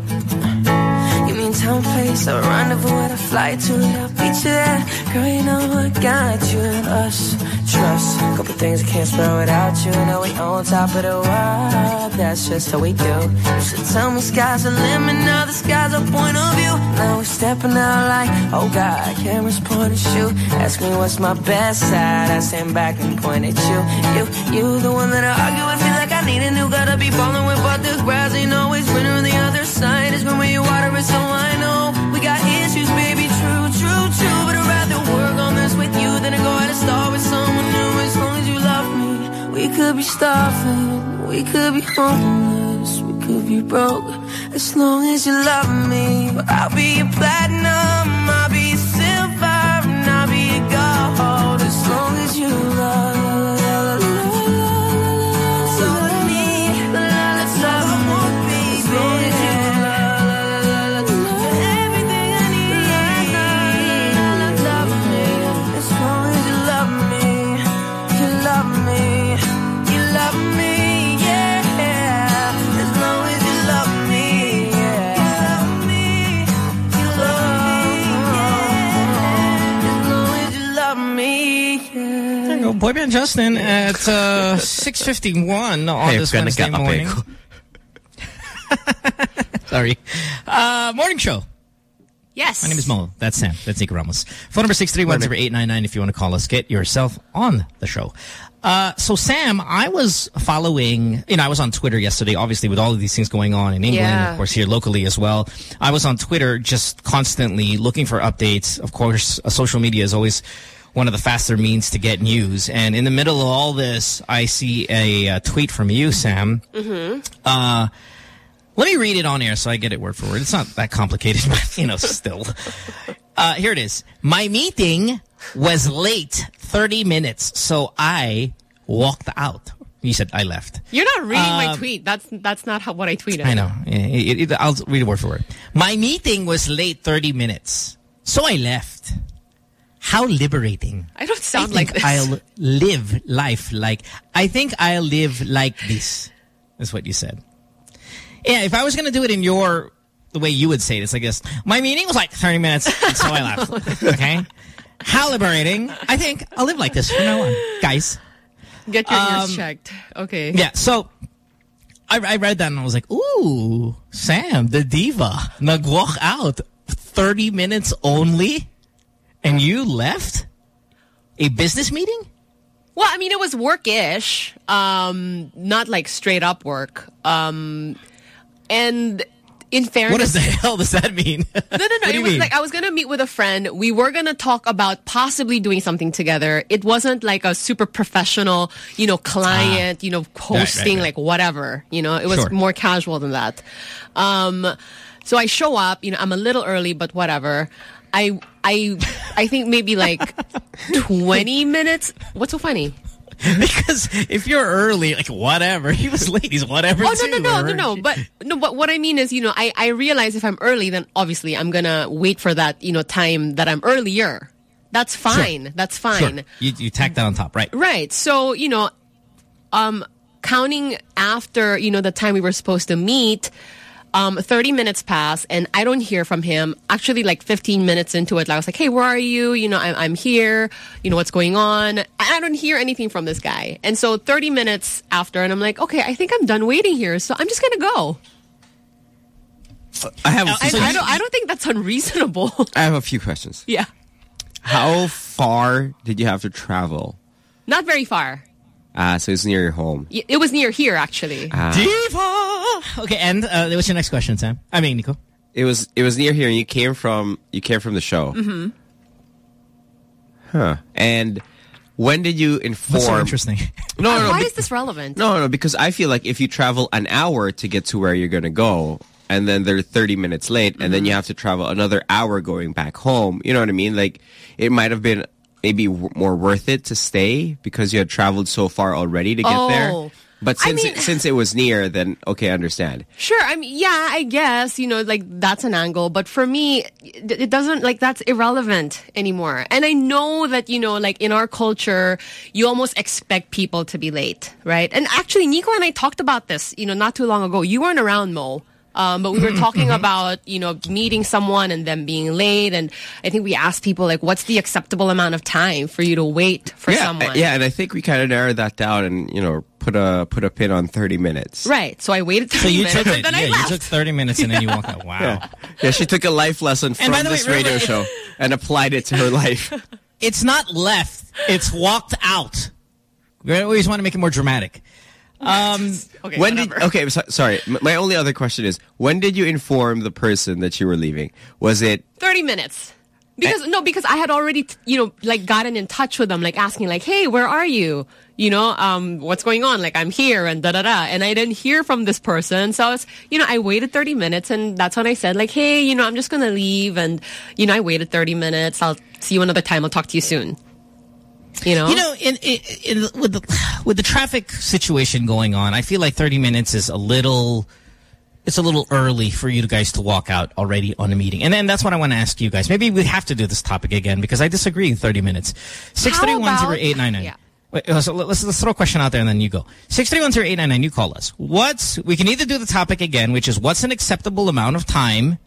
Time, place, a rendezvous at a flight to. I'll beat you there. Girl, you know I got you and us. Trust, couple things I can't spell without you. Know we on top of the world. That's just how we do. You should tell me sky's the limit. Now the sky's a point of view. Now we're stepping out like, oh God, cameras point and shoot. Ask me what's my best side. I stand back and point at you. You, you, the one that I argue with. Feel like I need a new gotta be falling with, but this grass ain't always winter on the other side. Is when you water it, so I be starving, we could be homeless, we could be broke. As long as you love me, I'll be your platinum, Boy Band Justin at uh, 6.51 on Hey, this gonna Wednesday get up, morning. Sorry. Uh, morning show. Yes. My name is Mo. That's Sam. That's Nico Ramos. Phone number 631-0899 if you want to call us. Get yourself on the show. Uh, so, Sam, I was following, you know, I was on Twitter yesterday, obviously, with all of these things going on in England, Yeah. of course, here locally as well. I was on Twitter just constantly looking for updates. Of course, uh, social media is always one of the faster means to get news. And in the middle of all this, I see a, uh tweet from you, Sam. Mm-hmm. Uh, let me read it on air so I get it word for word. It's not that complicated, but, you know, still. Uh, here it is. My meeting was late 30 minutes, so I walked out. You said I left. You're not reading my Um, tweet. That's that's not how, what I tweeted. I know. It- it- it- I'll read it word for word. My meeting was late 30 minutes, so I left. How liberating. I don't sound I like this. I'll live life like... I think I'll live like this. Is what you said. Yeah, if I was going to do it in your... The way you would say this, I guess. My meeting was like 30 minutes, and so I left. Okay? How liberating. I think I'll live like this from now on. Guys. Get your Um, ears checked. Okay. Yeah, so I, I read that and I was like, ooh, Sam, the diva, nag-walk out 30 minutes only and you left? A business meeting? Well, I mean, it was work-ish, um, not like straight up work. Um, and in fairness, What does the hell does that mean? No, no, no. It was mean? like I was gonna meet with a friend. We were gonna talk about possibly doing something together. It wasn't like a super professional, you know, client, you know, hosting, right. like whatever. You know, it was Sure. more casual than that. Um, so I show up. You know, I'm a little early, but whatever. I I I think maybe like 20 minutes. What's so funny? because if you're early, like whatever, he was late, he's whatever Oh no no no no no! But no, but what I mean is, you know, I I realize if I'm early, then obviously I'm gonna wait for that, you know, time that I'm earlier. That's fine. That's fine. Sure. You, you tack that on top, right? Right. So, you know, um, counting after, you know, the time we were supposed to meet, um, 30 minutes pass and I don't hear from him. Actually, like 15 minutes into it, I was like, hey, where are you? You know, I'm, I'm here. You know, what's going on? And I don't hear anything from this guy. And so 30 minutes after, and I'm like, okay, I think I'm done waiting here. So I'm just going to go. I have. I, I don't, I don't think that's unreasonable. I have a few questions. yeah. How far did you have to travel? Not very far. Ah, so it's near your home. It was near here, actually. Ah. Diva! Okay, and uh, what's your next question, Sam? I mean, Nico. It was it was near here. and You came from you came from the show, hmm huh? And when did you inform? What's so interesting? No, no, no. Why is this relevant? No, no, because I feel like if you travel an hour to get to where you're going to go, and then they're 30 minutes late, and Mm-hmm. then you have to travel another hour going back home, you know what I mean? Like, it might have been maybe more worth it to stay because you had traveled so far already to get Oh. there. But I since mean- it, since it was near, then okay, I understand. Sure. I mean, yeah, I guess, you know, like that's an angle. But for me, it it doesn't, like, that's irrelevant anymore. And I know that, you know, like in our culture, you almost expect people to be late, right? And actually, Nico and I talked about this, you know, not too long ago. You weren't around, Mo. Um, but we were talking about, you know, meeting someone and them being late. And I think we asked people, like, what's the acceptable amount of time for you to wait for yeah, someone? yeah, and I think we kind of narrowed that down and you know put a put a pin on 30 minutes. Right. So I waited 30 So you minutes took and it. then Yeah, I you took 30 minutes and then you walked out. Wow. Yeah. yeah, she took a life lesson from by the way, this radio show and applied it to her life. It's not left. It's walked out. We always want to make it more dramatic. Um, okay, when did okay? So, sorry, my only other question is when did you inform the person that you were leaving? Was it 30 minutes. Because no, because I had already, you know, like gotten in touch with them, like asking, like, "Hey, where are you? You know, um, what's going on? Like, I'm here and da da da." And I didn't hear from this person, so I was, you know, I waited 30 minutes, and that's when I said, like, "Hey, you know, I'm just gonna leave," and you know, I waited 30 minutes. I'll see you another time. I'll talk to you soon. You know, You know, in, in, in with the with the traffic situation going on, I feel like 30 minutes is a little it's a little early for you guys to walk out already on a meeting. And then that's what I want to ask you guys. Maybe we have to do this topic again because I disagree in 30 minutes. 6310899. Yeah. Wait, uh, so let's, let's throw a question out there and then you go. 6310899, you call us. What's, we can either do the topic again, which is what's an acceptable amount of time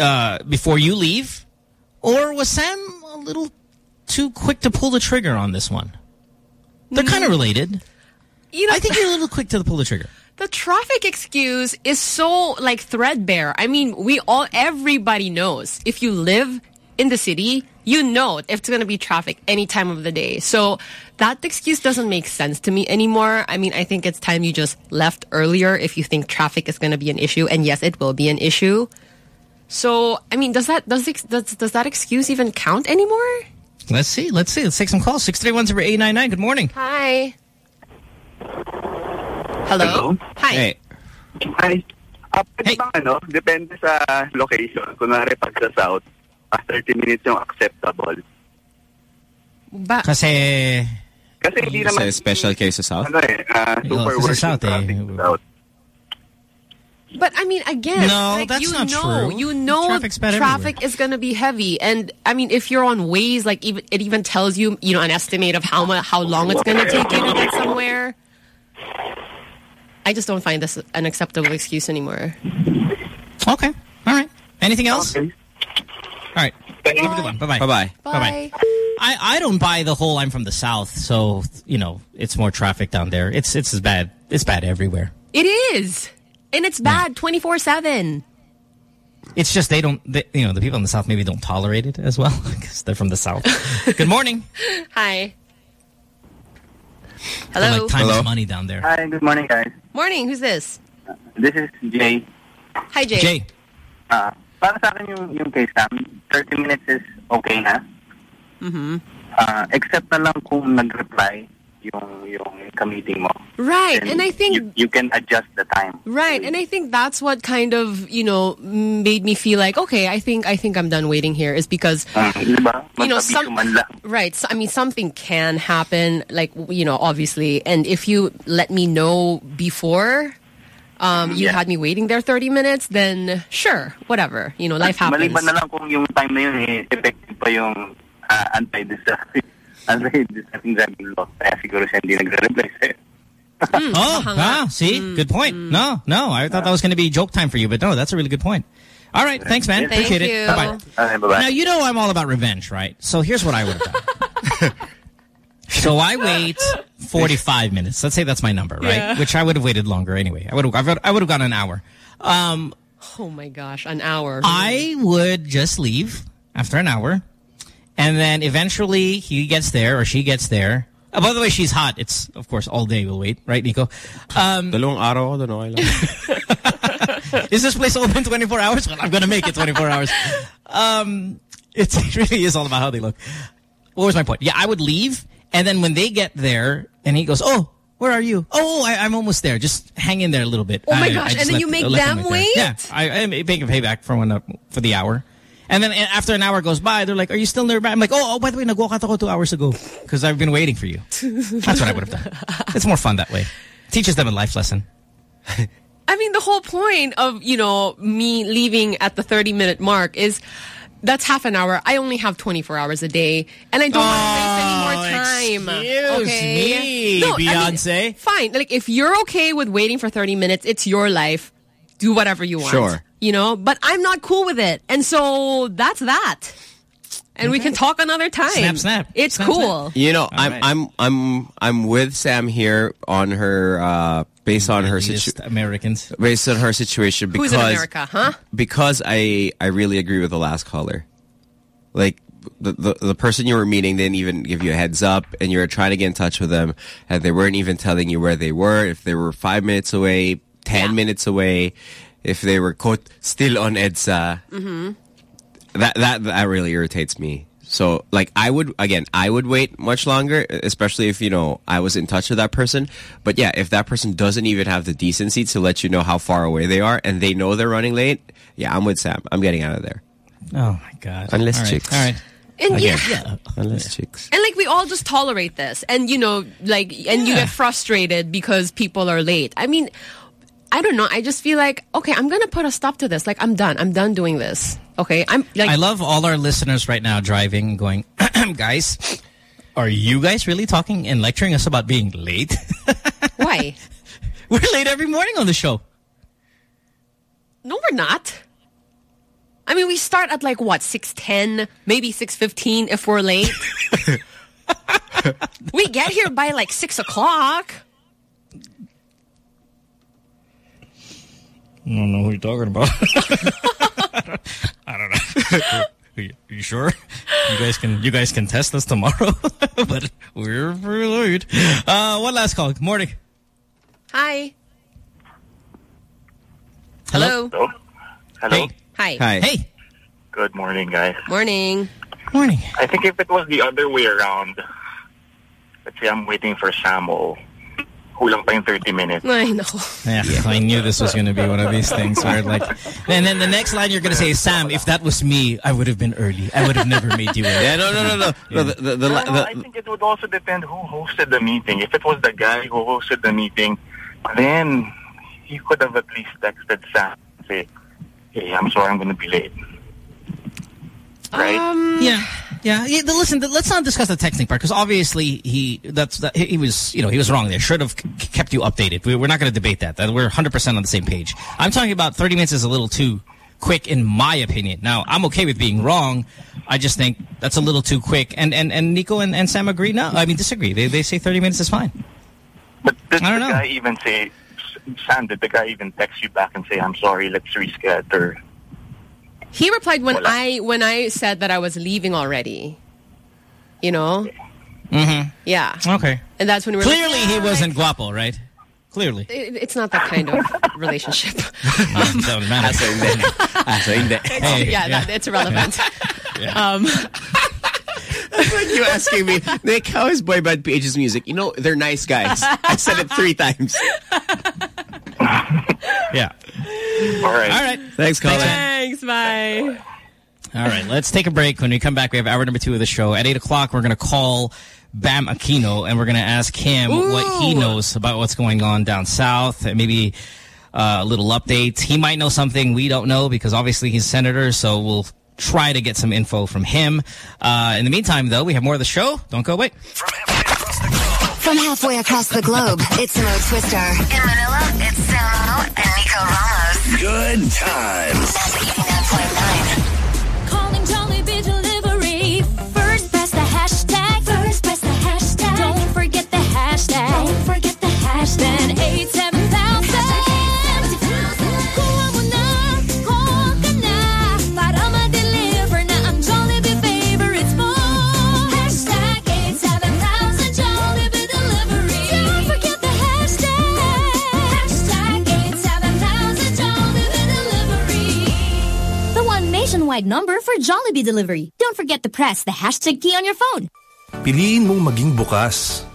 uh, before you leave? Or was Sam a little too quick to pull the trigger on this one. They're kind of mm-hmm. related. You know, I think you're a little quick to pull the trigger. The traffic excuse is so like threadbare. I mean, we all, everybody knows if you live in the city, you know if it's going to be traffic any time of the day. So that excuse doesn't make sense to me anymore. I mean, I think it's time you just left earlier if you think traffic is going to be an issue. And yes, it will be an issue. So, I mean, does that, does, does, does that excuse even count anymore? Let's see. Let's see. Let's take some calls. 631-0899. Good morning. Hi. Hello? Hi. Hey. Hi. Ah, pwede bang ano, depende sa location. Kunwari pag sa south, ah, 30 minutes yung acceptable. Ba Kasi... Kasi hindi naman, Sa special case sa South? ano eh, ah, super kasi working south eh. traffic sa south. But I mean, again, No, like, that's you not know, true. You know, Traffic's bad traffic is going to be heavy, and I mean, if you're on Waze, like even it even tells you, you know, an estimate of how much, how long it's going to take you to get somewhere. I just don't find this an acceptable excuse anymore. Okay. All right. Anything else? All right. Bye. Have a good one. Bye-bye. Bye-bye. Bye-bye. I, I don't buy the whole I'm from the South, so, you know, it's more traffic down there. It's it's as bad. It's bad everywhere. It is, and it's bad twenty four seven. It's just they don't, they, you know, the people in the South maybe don't tolerate it as well because they're from the South. good morning. Hi. They're Hello. Like time is money down there. Hi, good morning, guys. Morning. Who's this? This is Jay. Hi, Jay. Jay. Ah, para sa akin yung, yung case namin, 30 minutes is okay na. Mm-hmm. Ah, except na lang kung nag-reply yung, yung ka-meeting mo. Right, Then and I think You, you can adjust the time. Right, and I think that's what kind of you know made me feel like okay, I think I think I'm done waiting here is because ba? you know some right. So, I mean, something can happen, like you know, obviously, and if you let me know before. Um, you had me waiting there 30 minutes, then sure, whatever. You know, life happens. Maliban na lang kung yung time na yun, eh, effective pa yung ah, anti-distracting anti-distracting driving law. Kaya siguro siya hindi nagre-reply sa'yo. Oh, ah, see? Good point. No, no. I thought that was going to be joke time for you, but no, that's a really good point. All right. Thanks, man. Thank Appreciate you. it. Bye-bye. Okay, bye-bye. Now, you know I'm all about revenge, right? So here's what I would have done. so I wait 45 minutes. Let's say that's my number, right? Yeah. Which I would have waited longer anyway. I would have I would have gone an hour. Um, Oh my gosh, an hour. I would just leave after an hour. And then eventually he gets there or she gets there. Oh, by the way, she's hot. It's, of course, all day we'll wait. Right, Nico? Um, Dalawang araw, doon okay lang. is this place open 24 hours? Well, I'm going to make it 24 hours. Um, it's, it really is all about how they look. What was my point? Yeah, I would leave. And then when they get there and he goes, oh, where are you? Oh, I, I'm almost there. Just hang in there a little bit. Oh my I- gosh, I and then let- you make let them there. wait? Yeah, I, I make a payback for one uh, for the hour. And then after an hour goes by, they're like, are you still nearby? I'm like, oh, oh by the way, nag-walk ako two hours ago because I've been waiting for you. That's what I would have done. It's more fun that way. Teaches them a life lesson. I mean, the whole point of, you know, me leaving at the 30 minute mark is that's half an hour. I only have 24 hours a day and I don't want to waste any oh, more time. Oh, excuse okay? me, I mean, Beyonce. fine. Like if you're okay with waiting for 30 minutes, it's your life. Do whatever you want. Sure. You know, but I'm not cool with it. And so that's that. And we can talk another time. Snap, snap. It's Snap, cool. You know, I'm I'm I'm I'm with Sam here on her uh based on her situation Americans. based on her situation because Who's in America, huh? because I I really agree with the last caller. Like the, the the person you were meeting didn't even give you a heads up, and you were trying to get in touch with them, and they weren't even telling you where they were. If they were five minutes away, ten minutes away, if they were quote still on EDSA, Mm-hmm. that that that really irritates me. So like I would again I would wait much longer especially if you know I was in touch with that person but yeah if that person doesn't even have the decency to let you know how far away they are and they know they're running late yeah I'm with Sam I'm getting out of there Oh my God. Unless All right. chicks. All right. And Again, yeah, unless chicks And like we all just tolerate this, and you know, like, and you get frustrated because people are late. I mean, I don't know. I just feel like okay, I'm gonna put a stop to this. Like, I'm done. I'm done doing this. Okay, I'm like, I love all our listeners right now driving and going, guys, are you guys really talking and lecturing us about being late? why? We're late every morning on the show. No, we're not. I mean, we start at like what, 6.10, maybe 6.15 if we're late. we get here by like 6 o'clock. I don't know who you're talking about. I don't know. Are you, are you sure? You guys can you guys can test us tomorrow, but we're pretty late. Uh, one last call. Good morning. Hi. Hello. Hello. Hello. Hi. Hi. Hey. Good morning, guys. Morning. Morning. I think if it was the other way around, let's say I'm waiting for Samo, kulang pa yung 30 minutes. I know. Yeah, I knew this was going to be one of these things where like, and then the next line you're going to say, Sam, if that was me, I would have been early. I would have never made you wait. Yeah, no, no, no, no. no the, the, the, No, no, the- I think it would also depend who hosted the meeting. If it was the guy who hosted the meeting, then he could have at least texted Sam and say, hey, I'm sorry I'm going to be late. Right? Um, yeah. Yeah, listen. Let's not discuss the texting part because obviously he that's that, he, he was you know he was wrong there. Should have kept you updated. We, we're not going to debate that. That we're 100 percent on the same page. I'm talking about 30 minutes is a little too quick in my opinion. Now I'm okay with being wrong. I just think that's a little too quick. And and and Nico and, and Sam agree. No, I mean disagree. They they say 30 minutes is fine. But did I don't the know. guy even say, Sam, did the guy even text you back and say, I'm sorry, let's reschedule? He replied when I when I said that I was leaving already. You know? Mm-hmm. Yeah. Okay. And that's when we were like, Clearly he wasn't guapo, right? Clearly. It- It's not that kind of relationship. Um, doesn't matter. Ah, so hindi. Ah, so hindi. Hey, yeah, That, it's irrelevant. Yeah. Um, That's like you asking me, Nick, how is boy band PH's music? You know, they're nice guys. I said it three times. Yeah. All right. All right. Thanks, Colin. Thanks. Bye. All right, let's take a break. When we come back, we have hour number two of the show. At 8 o'clock, we're going to call Bam Aquino, and we're going to ask him what he knows about what's going on down south, and maybe uh, a little update. He might know something we don't know because obviously he's senator, so we'll try to get some info from him. Uh, in the meantime, though, we have more of the show. Don't go away. From from halfway across the globe, it's Mo Twister. In Manila, it's Samo and Nico Ramos. Good times. 99.9. Calling Jollibee Delivery. First press the hashtag. First press the hashtag. Don't forget the hashtag. Don't forget the hashtag. 8 nationwide number for Jollibee delivery. Don't forget to press the hashtag key on your phone. Piliin mong maging bukas.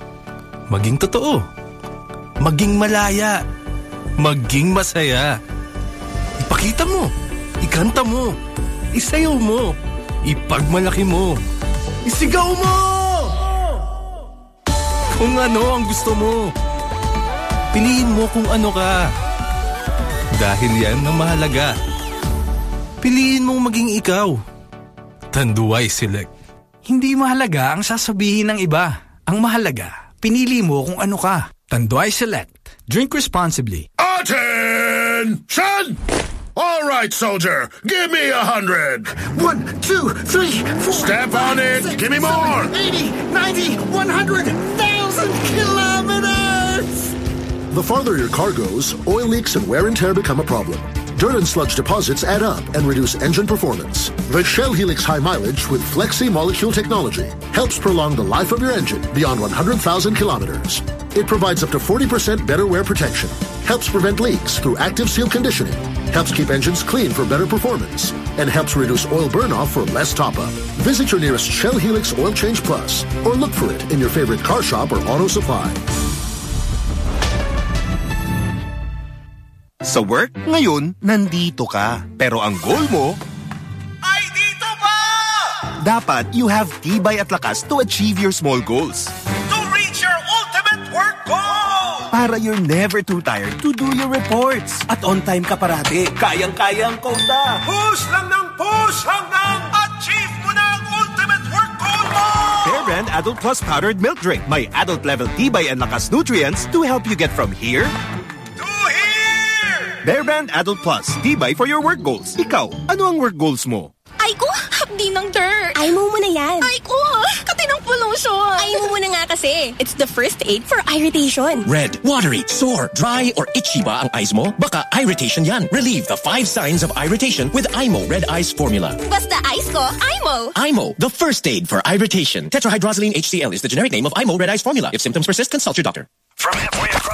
Maging totoo. Maging malaya. Maging masaya. Ipakita mo. Ikanta mo. Isayaw mo. Ipagmalaki mo. Isigaw mo! Kung ano ang gusto mo. Piliin mo kung ano ka. Dahil yan ang mahalaga. Piliin mong maging ikaw. Tanduay Select. Hindi mahalaga ang sasabihin ng iba. Ang mahalaga, pinili mo kung ano ka. Tanduay Select. Drink responsibly. Attention! All right, soldier, give me a hundred. One, two, three, four. Step on it. six, Give me more. seven, 80, 90, 100,000 kilometers! The farther your car goes, oil leaks and wear and tear become a problem. Dirt and sludge deposits add up and reduce engine performance. The Shell Helix High Mileage with Flexi Molecule technology helps prolong the life of your engine beyond 100,000 kilometers. It provides up to 40% better wear protection, helps prevent leaks through active seal conditioning, helps keep engines clean for better performance, and helps reduce oil burnoff for less top-up. Visit your nearest Shell Helix Oil Change Plus or look for it in your favorite car shop or auto supply. Sa work, ngayon, nandito ka. Pero ang goal mo, ay dito pa! Dapat, you have tibay at lakas to achieve your small goals. To reach your ultimate work goal! Para you're never too tired to do your reports. At on time ka parati. Kayang-kaya ang quota. Push lang ng push hanggang achieve mo na ang ultimate work goal mo! Bear Brand Adult Plus Powdered Milk Drink. May adult level tibay and lakas nutrients to help you get from here Bear Brand Adult Plus. Tibay for your work goals. Ikaw, ano ang work goals mo? Ay ko, hapdi ng dirt. Ay mo muna yan. Ay ko, kati ng pollution. Ay mo muna nga kasi. It's the first aid for irritation. Red, watery, sore, dry, or itchy ba ang eyes mo? Baka irritation yan. Relieve the five signs of irritation with Eyemo Red Eyes Formula. Basta eyes ko, Eyemo. Eyemo, the first aid for irritation. Tetrahydrozoline HCl is the generic name of Eyemo Red Eyes Formula. If symptoms persist, consult your doctor. From halfway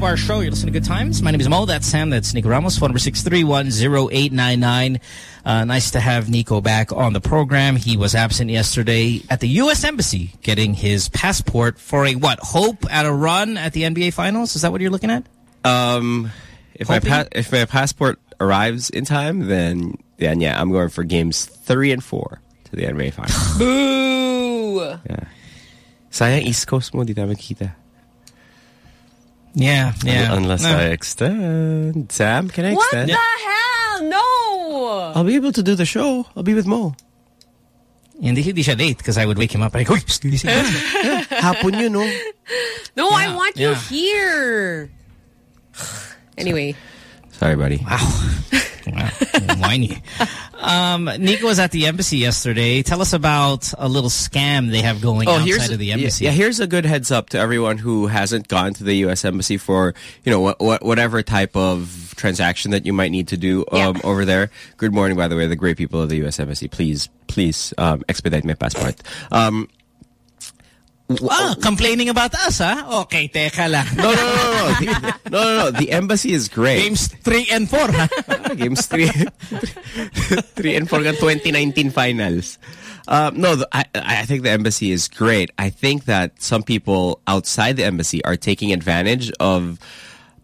Of our show. You're listening to Good Times. My name is Mo. That's Sam. That's Nico Ramos. Phone number 6310899. Uh, nice to have Nico back on the program. He was absent yesterday at the U.S. Embassy getting his passport for a, what, hope at a run at the NBA Finals? Is that what you're looking at? Um, if my Hoping? if my passport arrives in time, then then yeah, I'm going for games three and four to the NBA Finals. Boo! Sayang East Coast mo, di tayo magkita. Yeah, yeah. Unless No. I extend. Sam, can I extend? What extend? the hell? No! I'll be able to do the show. I'll be with Mo. Hindi, hindi siya late because I would wake him up and I go, excuse me. Hapon yun, no? No, I want you here. Anyway. Sorry, buddy. Wow. Wow, whiny. Um, Nico was at the embassy yesterday. Tell us about a little scam they have going outside of the embassy. Oh, Yeah, here's a good heads up to everyone who hasn't gone to the U.S. Embassy for, you know, what, what, whatever type of transaction that you might need to do um, over there. Good morning, by the way, the great people of the U.S. Embassy. Please, please um, expedite my passport. Um, Ah, complaining about us, huh? Okay, teka lang. No, no, no, no. The, no, no, no. The embassy is great. Games 3 and 4, huh? Games 3. 3 and 4 ng 2019 finals. Um, no, the, I, I think the embassy is great. I think that some people outside the embassy are taking advantage of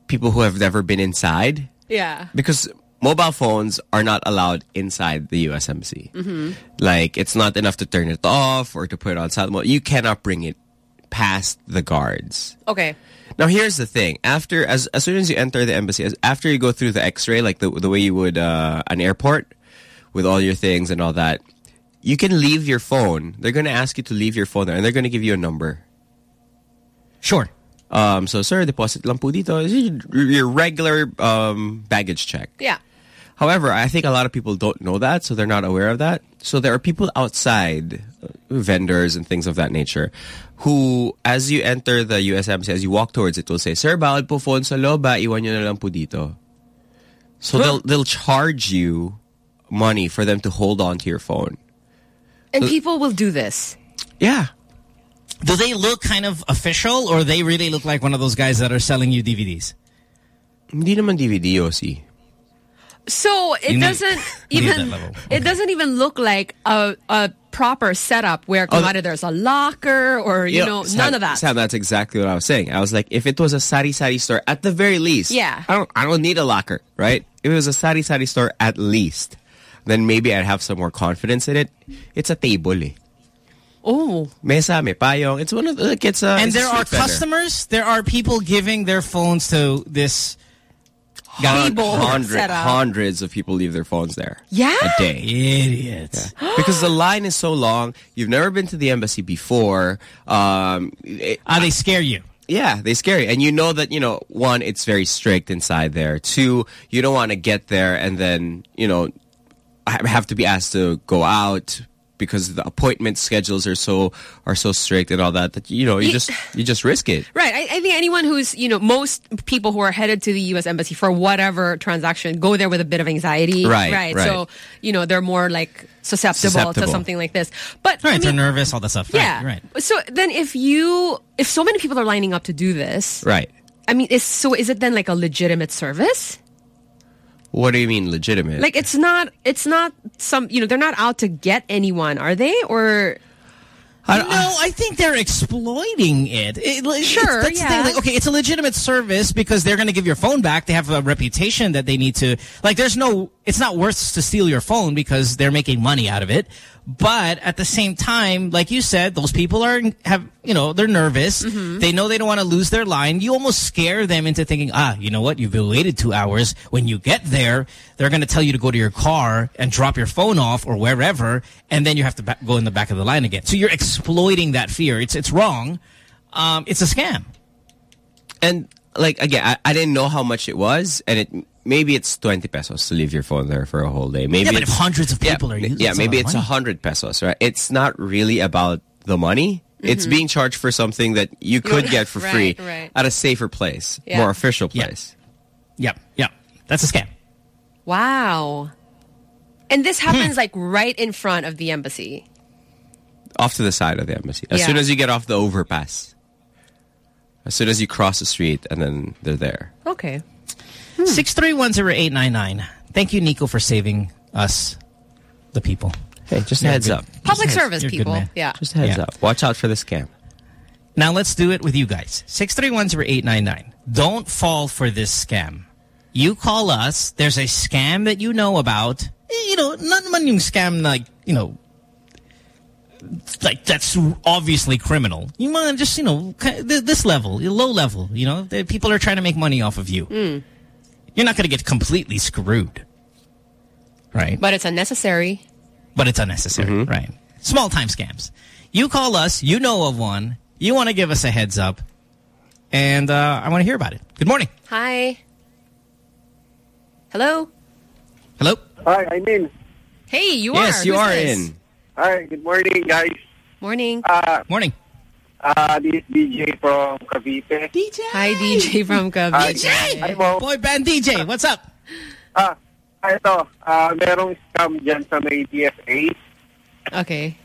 people who have never been inside Yeah. because mobile phones are not allowed inside the U.S. embassy. Mm-hmm. Like, it's not enough to turn it off or to put it on silent mode. You cannot bring it past the guards. Okay. Now here's the thing: after as as soon as you enter the embassy, as, after you go through the X-ray, like the the way you would uh, an airport, with all your things and all that, you can leave your phone. They're going to ask you to leave your phone there, and they're going to give you a number. Sure. Um. So, sir, deposit lang po dito. This is Your regular um baggage check. Yeah. However, I think a lot of people don't know that, so they're not aware of that. So there are people outside, uh, vendors and things of that nature, who, as you enter the U.S. Embassy, as you walk towards it, will say, Sir, bawal po phone sa loob, ah. iwan nyo na lang po dito. So they'll, they'll charge you money for them to hold on to your phone. And So- people will do this. Yeah. Do they look kind of official or they really look like one of those guys that are selling you DVDs? Hindi naman DVD, Yossi. So it You doesn't need even that level. it doesn't even look like a a proper setup where Oh, either there's a locker or you Yeah, know Sam- none of that. Sam, that's exactly what I was saying. I was like, if it was a sari sari store, at the very least, Yeah. I don't, I don't need a locker, right? If it was a sari sari store, at least, then maybe I'd have some more confidence in it. It's a table, eh. Oh, mesa, may payong. It's one of the, like it's a. and it's a there are street vendor. customers, there are people giving their phones to this guy. Hun- hundred- hundreds of people leave their phones there. Yeah? A day. Idiots. because the line is so long. You've never been to the embassy before. Um, ah, they scare you. Yeah, they scare you. And you know that, you know, one, it's very strict inside there. Two, you don't want to get there and then, you know, ha- have to be asked to go out because the appointment schedules are so are so strict and all that that you know you Ye- just you just risk it. Right. I, I think anyone who's, you know, most people who are headed to the U.S. Embassy for whatever transaction go there with a bit of anxiety. Right, Right. right. So, you know, they're more like susceptible, to something like this. But, Right, I they're nervous, all that stuff. yeah. Right, right. So then if you, if so many people are lining up to do this, Right. I mean, is, so is it then like a legitimate service? What do you mean legitimate? Like it's not, it's not some, you know, they're not out to get anyone, are they? Or, I, no, I think they're exploiting it. It- Sure, it's- that's the yeah. thing. Like, okay, it's a legitimate service because they're going to give your phone back. They have a reputation that they need to. Like, there's no. It's not worth to steal your phone because they're making money out of it. But at the same time, like you said, those people are have you know they're nervous. Mm-hmm. They know they don't want to lose their line. You almost scare them into thinking, ah, you know what? You've been waited two hours. When you get there, they're going to tell you to go to your car and drop your phone off or wherever, and then you have to ba go in the back of the line again. So you're exploiting that fear. It's it's wrong. Um, it's a scam. And like again, I, I didn't know how much it was, and it maybe it's twenty pesos to leave your phone there for a whole day. Maybe Yeah, but if it's- hundreds of yeah, people are using it, yeah, it's a maybe it's a money. hundred pesos, right? It's not really about the money. It's Mhm. being charged for something that you could get for Right, free right. at a safer place, Yeah. more official place. Yep, yep. That's a scam. wow. And this happens Hmm. like right in front of the embassy. Off to the side of the embassy. As Yeah. soon as you get off the overpass. As soon as you cross the street, and then they're there. Okay. Six three one zero eight nine nine. Thank you, Nico, for saving us, the people. Hey, just a You're heads good- up. Public Just a heads- service you're good people. Yeah. Just a heads Yeah. up. Watch out for the scam. Now let's do it with you guys. Six three one zero eight nine nine. Don't fall for this scam. You call us. There's a scam that you know about. Eh, You know, not naman yung scam like you know, like that's obviously criminal. You want just you know this level, low level. You know, people are trying to make money off of you. Mm. You're not going to get completely screwed, right? But it's unnecessary. but it's unnecessary, right? Small time scams. You call us, you know of one, you want to give us a heads up, and uh, I want to hear about it. Good morning. Hi. Hello? Hello? Hi, I'm in. Hey, you yes, are. you Who's are this? in. Hi, good morning, guys. Morning. Uh, Morning. Uh, this is DJ from Cavite. DJ. Hi, DJ from Cavite. Hi, Mo. Boy band DJ, what's up? Ah, ah, ito. Ah, merong scam dyan sa may DFA. Okay.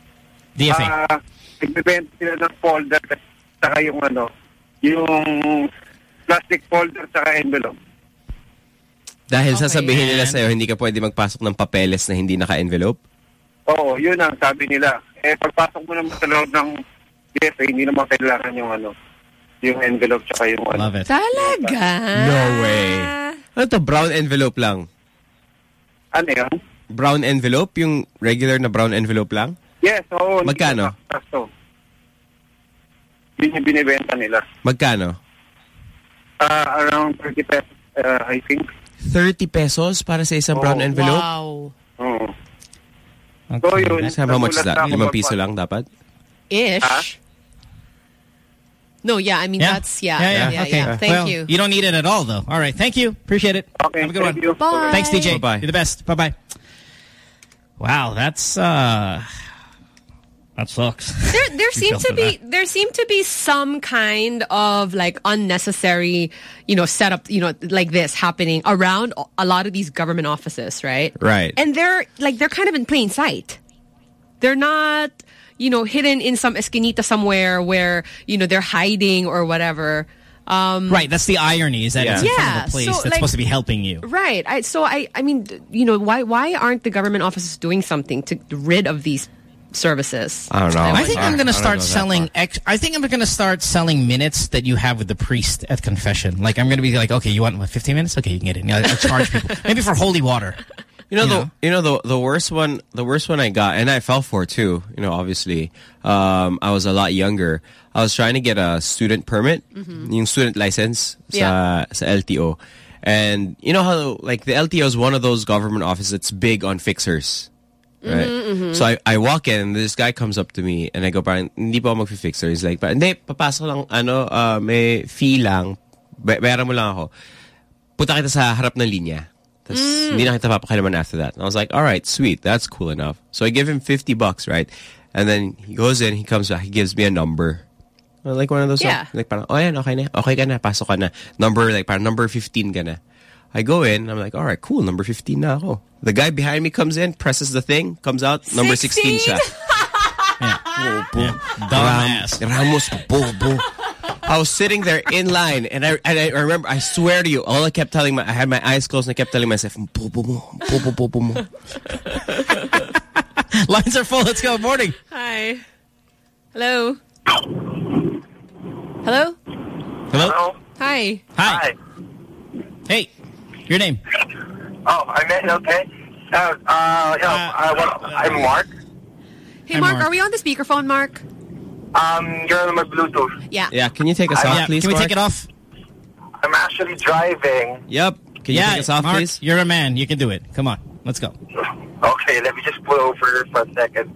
DFA. Ah, nagbibenta sila ng folder at saka yung ano, yung plastic folder saka envelope. Dahil Okay. sasabihin nila sa'yo, hindi ka pwede magpasok ng papeles na hindi naka-envelope? Oo, yun ang sabi nila. Eh, pagpasok mo naman sa loob ng DFA, hindi naman kailangan yung ano, yung envelope tsaka yung ano. Love it. Talaga? No way. Ano to? Brown envelope lang? Ano yun? Brown envelope? Yung regular na brown envelope lang? Yes, oo. Magkano? makasasto. Yun yung binibenta nila. Magkano? Ah, around 30 pesos, uh, I think. 30 pesos para sa isang brown Oh, envelope? Wow. Oo. Okay. So, yun. So, how much is that? na ako Limang pag- piso lang dapat? Ish. No, yeah, I mean, Yeah. that's, yeah, yeah, yeah, yeah. yeah. okay. Thank well, you. You don't need it at all, though. All right. Thank you. Appreciate it. Okay. Have a good thank one. you. Bye. Thanks, DJ. Bye-bye. You're the best. Bye bye. Wow, that's uh, that sucks. There, there You seem to for be there seem to be some kind of like unnecessary, you know, setup, you know, like this happening around a lot of these government offices, right? Right. And they're like they're kind of in plain sight. They're not, you know, hidden in some esquinita somewhere where you know they're hiding or whatever. Um, Right, that's the irony is that it's in front of a place so, that's like- supposed to be helping you. Right. I, so I, I mean, you know, why, why aren't the government offices doing something to rid of these services? I don't know. I think I- I'm going to start selling. Ex- I think I'm going to start selling minutes that you have with the priest at confession. Like I'm going to be like, okay, you want what, 15 minutes? Okay, you can get it. You I'll charge people maybe for holy water. You know, You the know? you know the the worst one the worst one I got and I fell for too. You know, obviously, um, I was a lot younger. I was trying to get a student permit, yung student license sa sa LTO, and you know how like the LTO is one of those government offices that's big on fixers. Right. Mhm, mhm. So I, I walk in and this guy comes up to me and I go parang hindi pa ako mag-fixer. He's like, "Pa- hindi, papasok lang, ano, uh, may fee lang. Ba- bayaran mo lang ako. Punta kita sa harap ng linya. Tapos, hindi na kita papakailaman after that. And I was like, all right, sweet. That's cool enough. So I give him 50 bucks, right? And then he goes in, he comes back, he gives me a number. Uh, Like one of those, Yeah. like parang, oh yan, okay na. Okay ka na, pasok ka na. Number, like parang number 15 ka na. I go in, I'm like, all right, cool, number 15 na ako. The guy behind me comes in, presses the thing, comes out, number 16 siya. Oh, boom. Dumbass. Ram- Ramos, bobo. I was sitting there in line, and I and I remember, I swear to you, all I kept telling my, I had my eyes closed, and I kept telling myself, bobo mo, bobo, bobo mo. Lines are full. Let's go. Morning. Hi. Hello. Hello. Hello. Hi. Hi. Hey, your name? Oh, I meant okay. Uh, uh, you know, uh, well, I'm Mark. Hey, Mark, Mark. are we on the speakerphone, Mark? Um, you're on my Bluetooth. Yeah. Yeah, can you take us off, Yeah, please, can we Mark? take it off? I'm actually driving. Yep. Can you yeah, take us off, Mark, please? You're a man. You can do it. Come on. Let's go. Okay, let me just pull over for a second.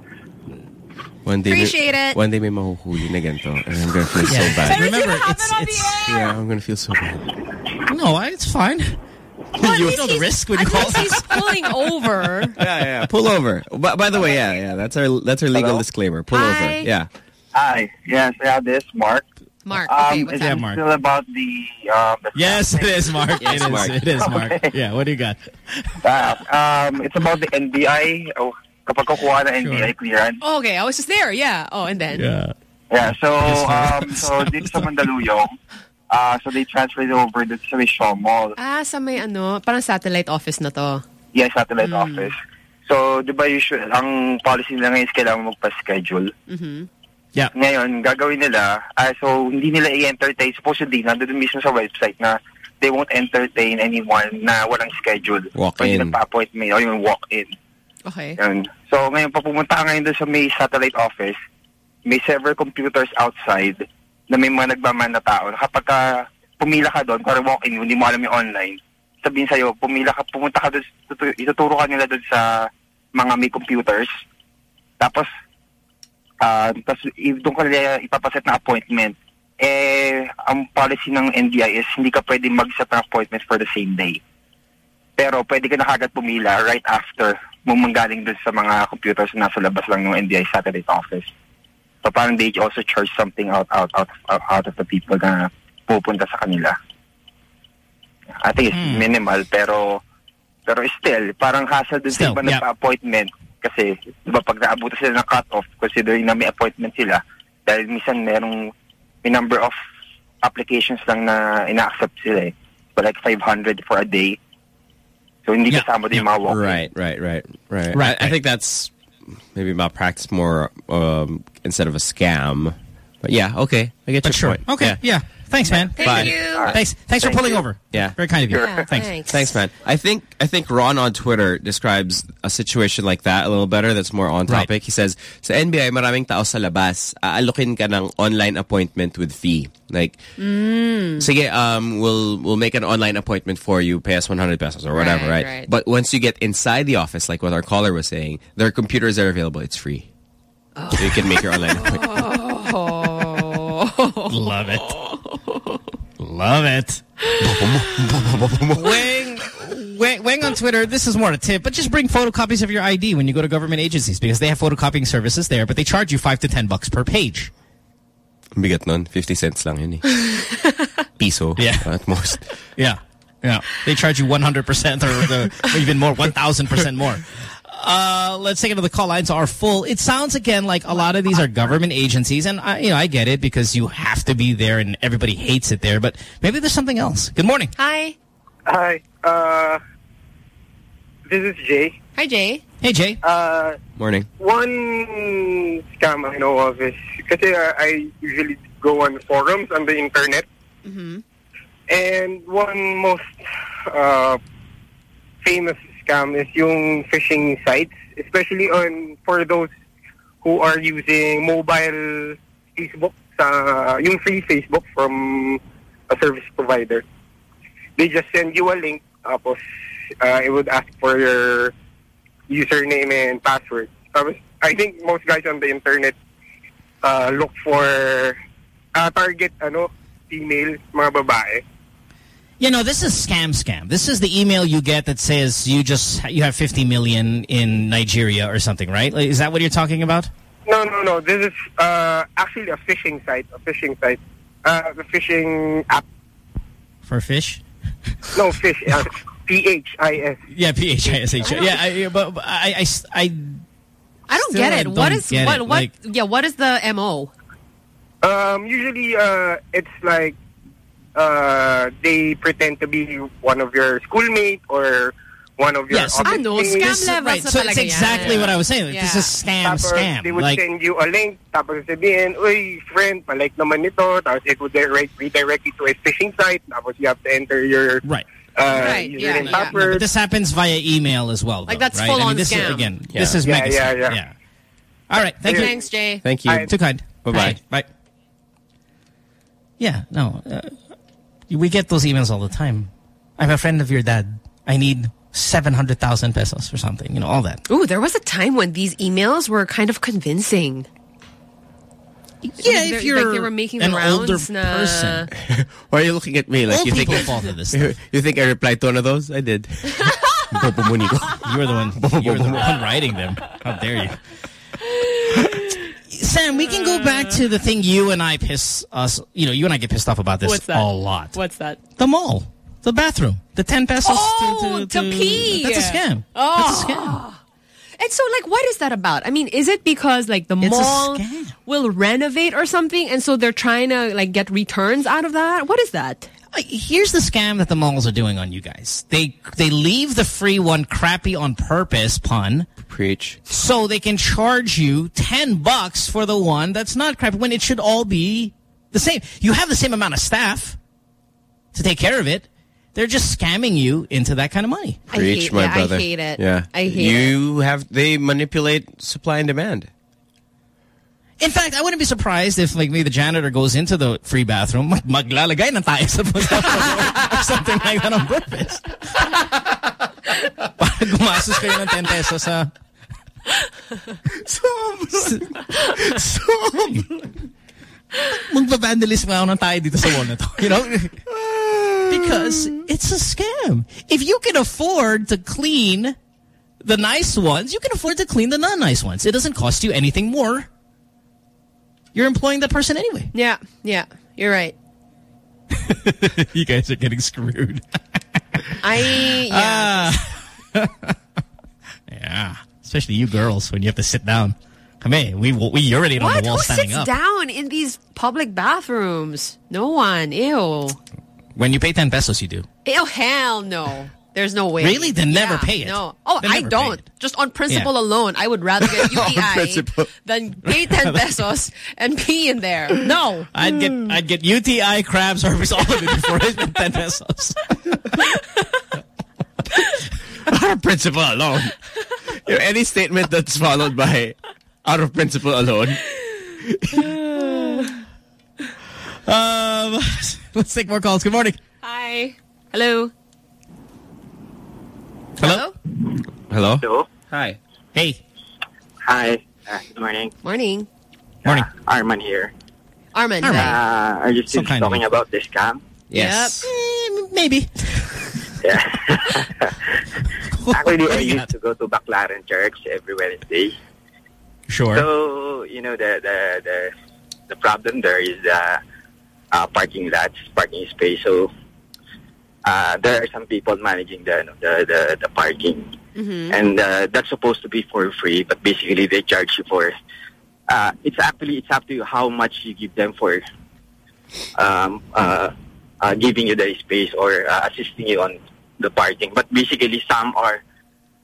One day, Appreciate may, it. One day may mahuhuli na ganito, and I'm gonna feel so bad. Remember, it's, it's Yeah, I'm gonna feel so bad. no, I- it's fine. you know the risk when you At call. least he's pulling over. Yeah, yeah. Pull over. By, by the way, yeah, yeah. That's our that's our legal Hello? disclaimer. Pull Hi. over. Yeah. Hi. Yes, yeah, this is Mark. Mark, Um, okay, what's is up? it still about the um? The Yes, it is, Mark. Yes, it is. Mark. It is, Mark. Yeah. What do you got? Uh, um, it's about the NBI. Oh, kapag kukuha ng NBI clearance. Oh, okay, I was just there. Yeah. Oh, and then. Yeah. Yeah, so um, so dito sa Mandaluyong, uh, so they transferred it over dito sa may Shaw Mall. Ah, sa may ano, parang satellite office na to. Yeah, satellite Hmm. office. So, di ba usual, ang policy nila ngayon is kailangan magpa-schedule. Mhm. Yeah. Ngayon, gagawin nila, ah, so hindi nila i-entertain, supposedly, nandun mismo sa website na they won't entertain anyone na walang schedule. Walk o hindi in. nagpa-appointment o yung walk-in. Okay. Yun. So, ngayon, pag pumunta ka ngayon doon sa may satellite office, may several computers outside na may mga nagmaman na tao. Kapag ka pumila ka doon, para walk-in, hindi mo alam yung online, sabihin sa'yo, pumila ka, pumunta ka doon, ituturo ka nila doon sa mga may computers. Tapos, ah tapos doon ka nila ipapaset na appointment. Eh, ang policy ng NBI is hindi ka pwede mag-set ng appointment for the same day. Pero pwede ka na kagad pumila right after mo manggaling dun sa mga computers na nasa labas lang ng NBI satellite office. So parang they also charge something out out out out, out of the people na pupunta sa kanila. I think it's Hmm. minimal pero pero still parang hassle dun Still, sa iba yeah. nagpa-appointment kasi di pag naabutan sila ng cut-off considering na may appointment sila dahil minsan merong may number of applications lang na ina-accept sila eh. So like 500 for a day. So hindi kasama din yung mga walk Right, right, right, right. Right, I, I think that's maybe malpractice more um, instead of a scam. But yeah, okay. I get But your sure. point. Okay, Yeah. yeah. Thanks, man. Thank Bye. you. Thanks, thanks for pulling you. over. Yeah. Very kind of you. Sure. Thanks. Thanks, man. I think I think Ron on Twitter describes a situation like that a little better. That's more on Right. topic. He says, "Sa NBI, maraming tao sa labas. Aalokin ka ng online appointment with fee. Like, Mm. sige, um, we'll we'll make an online appointment for you. Pay us 100 pesos or whatever, Right, right? right. But once you get inside the office, like what our caller was saying, their computers are available. It's free. So you can make your online appointment. Love it. Love it. Wang, Wang, Wang on Twitter, this is more a tip, but just bring photocopies of your ID when you go to government agencies because they have photocopying services there, but they charge you 5 to 10 bucks per page. Bigat nun. 50 cents lang yun eh. Piso Yeah. at most. Yeah. Yeah. They charge you 100% or, the, or even more, 1,000% more. Uh, let's take it to the call lines are full. It sounds again like a lot of these are government agencies, and I, you know I get it because you have to be there and everybody hates it there. But maybe there's something else. Good morning. Hi. Hi. Uh, this is Jay. Hi, Jay. Hey, Jay. Uh, Morning. one scam I know of is because I usually go on forums on the internet Mm-hmm. and one most uh, famous scam is yung phishing sites, especially on for those who are using mobile Facebook, sa, yung free Facebook from a service provider. They just send you a link, tapos uh, it would ask for your username and password. Tapos, I think most guys on the internet uh, look for uh, target ano female mga babae. You know, this is scam scam. This is the email you get that says you just you have 50 million in Nigeria or something, right? Like, Is that what you're talking about? No, no, no. This is uh, actually a phishing site. A phishing site. Uh, the phishing app. For fish? No, fish. Uh, P-H-I-S. Yeah, P-H-I-S-H. Yeah, I, but but I, I, I, I don't Still, get it. What don't is get what it. what Like- yeah, what is the MO? Um, usually, uh, it's like uh, they pretend to be one of your schoolmate or one of your Yes. office Ah, no, mates. scam This- levels right, so it's talaga yan. exactly what I was saying. This is scam, Tapos, scam. They would Like- send you a link, tapos sabihin, uy, friend, palike naman nito. Tapos it would direct, redirect you to a phishing site. Tapos you have to enter your right. uh, Right, yeah, yeah. password. But this happens via email as well. Like, though, that's right? full I mean, on this Is, again, Yeah. this is Yeah, mega yeah, scam. yeah. All right. Thank you. Thanks, Jay. Thank you. Too kind. Bye-bye. Bye. Yeah, no. Uh, we get those emails all the time. I'm a friend of your dad. I need 700,000 pesos or something. You know, all that. Ooh, there was a time when these emails were kind of convincing. Yeah, They're- if you're like they were making an older na- person. Why are you looking at me like Old you think people fall for this you, you think I replied to one of those? I did. You were the one. You were the one writing them. How dare you? Sam, we can go back to the thing you and I piss us. You know, you and I get pissed off about this What's that? a lot. What's that? The mall, the bathroom, the ten pesos Oh, to, to to, pee. That's a scam. Oh. That's a scam. Ah. And so, like, what is that about? I mean, is it because, like, the It's mall will renovate or something, and so they're trying to, like, get returns out of that? What is that? Here's the scam that the malls are doing on you guys. They they leave the free one crappy on purpose, pun, Preach. so they can charge you 10 bucks for the one that's not crappy when it should all be the same. You have the same amount of staff to take care of it. They're just scamming you into that kind of money. I Preach, hate- my yeah, I hate it. Yeah. I hate you have they manipulate supply and demand. In fact, I wouldn't be surprised if like maybe the janitor goes into the free bathroom, mag maglalagay ng tayo sa something like that on purpose. Para gumastos kayo ng 10 pesos sa... Magpa-vandalism nga ako ng tayo dito sa wall na to. You know? Because it's a scam. If you can afford to clean the nice ones, you can afford to clean the non-nice ones. It doesn't cost you anything more. You're employing that person anyway. Yeah, yeah, you're right. you guys are getting screwed. I yeah. Ah. yeah. Especially you girls when you have to sit down. Come here. We we urinate on the wall Who standing sits up. down in these public bathrooms? No one. Ew. When you pay 10 pesos, you do. Ew. Hell no. There's no way. Really? Then never Yeah, pay it. No. Oh, I don't. Just on principle Yeah. alone, I would rather get UTI than pay 10 pesos and pee in there. No. I'd get I'd get UTI, crabs, herpes, all of it before I spend 10 pesos. Our principle alone. You know, any statement that's followed by out of principle alone. um, let's take more calls. Good morning. Hi. Hello. Hello? Hello? Hello. Hi. Hey. Hi. Uh, good morning. Morning. Morning. Arman here. Arman. Uh, are you still So kind of talking you. about this scam? Yes. Eh, maybe. Actually, I used to go to Baclaran Church every Wednesday. Sure. So, you know, the the the, the problem there is the uh, parking lots, parking space. So, uh, there are some people managing the the the, the parking, Mm-hmm. and uh, that's supposed to be for free, but basically they charge you for. Uh, it's actually it's up to you how much you give them for um, uh, uh, giving you the space or uh, assisting you on the parking. But basically, some are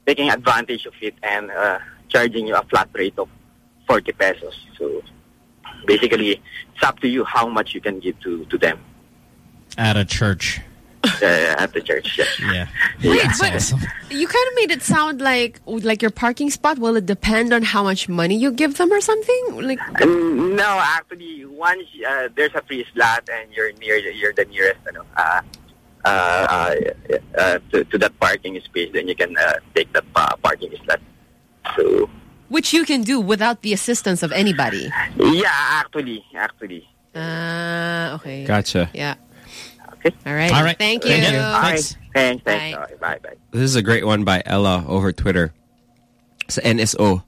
taking advantage of it and uh, charging you a flat rate of 40 pesos. So basically, it's up to you how much you can give to, to them At a church. Uh, at the church. Yes. Yeah. Wait, That's but awesome. you kind of made it sound like like your parking spot. Will it depend on how much money you give them or something? Like Um, no, actually, once uh, there's a free slot and you're near, you're the nearest, ano, uh, uh, uh, uh, to, to that parking space, then you can uh, take that uh, parking slot. So, which you can do without the assistance of anybody. yeah, actually, actually. Uh, okay. Gotcha. Yeah. Okay. All right. All right. Thank you. Thank you. All right. Thanks. Thanks, Bye. thanks. Bye, bye. This is a great one by Ella over Twitter. Sa NSO.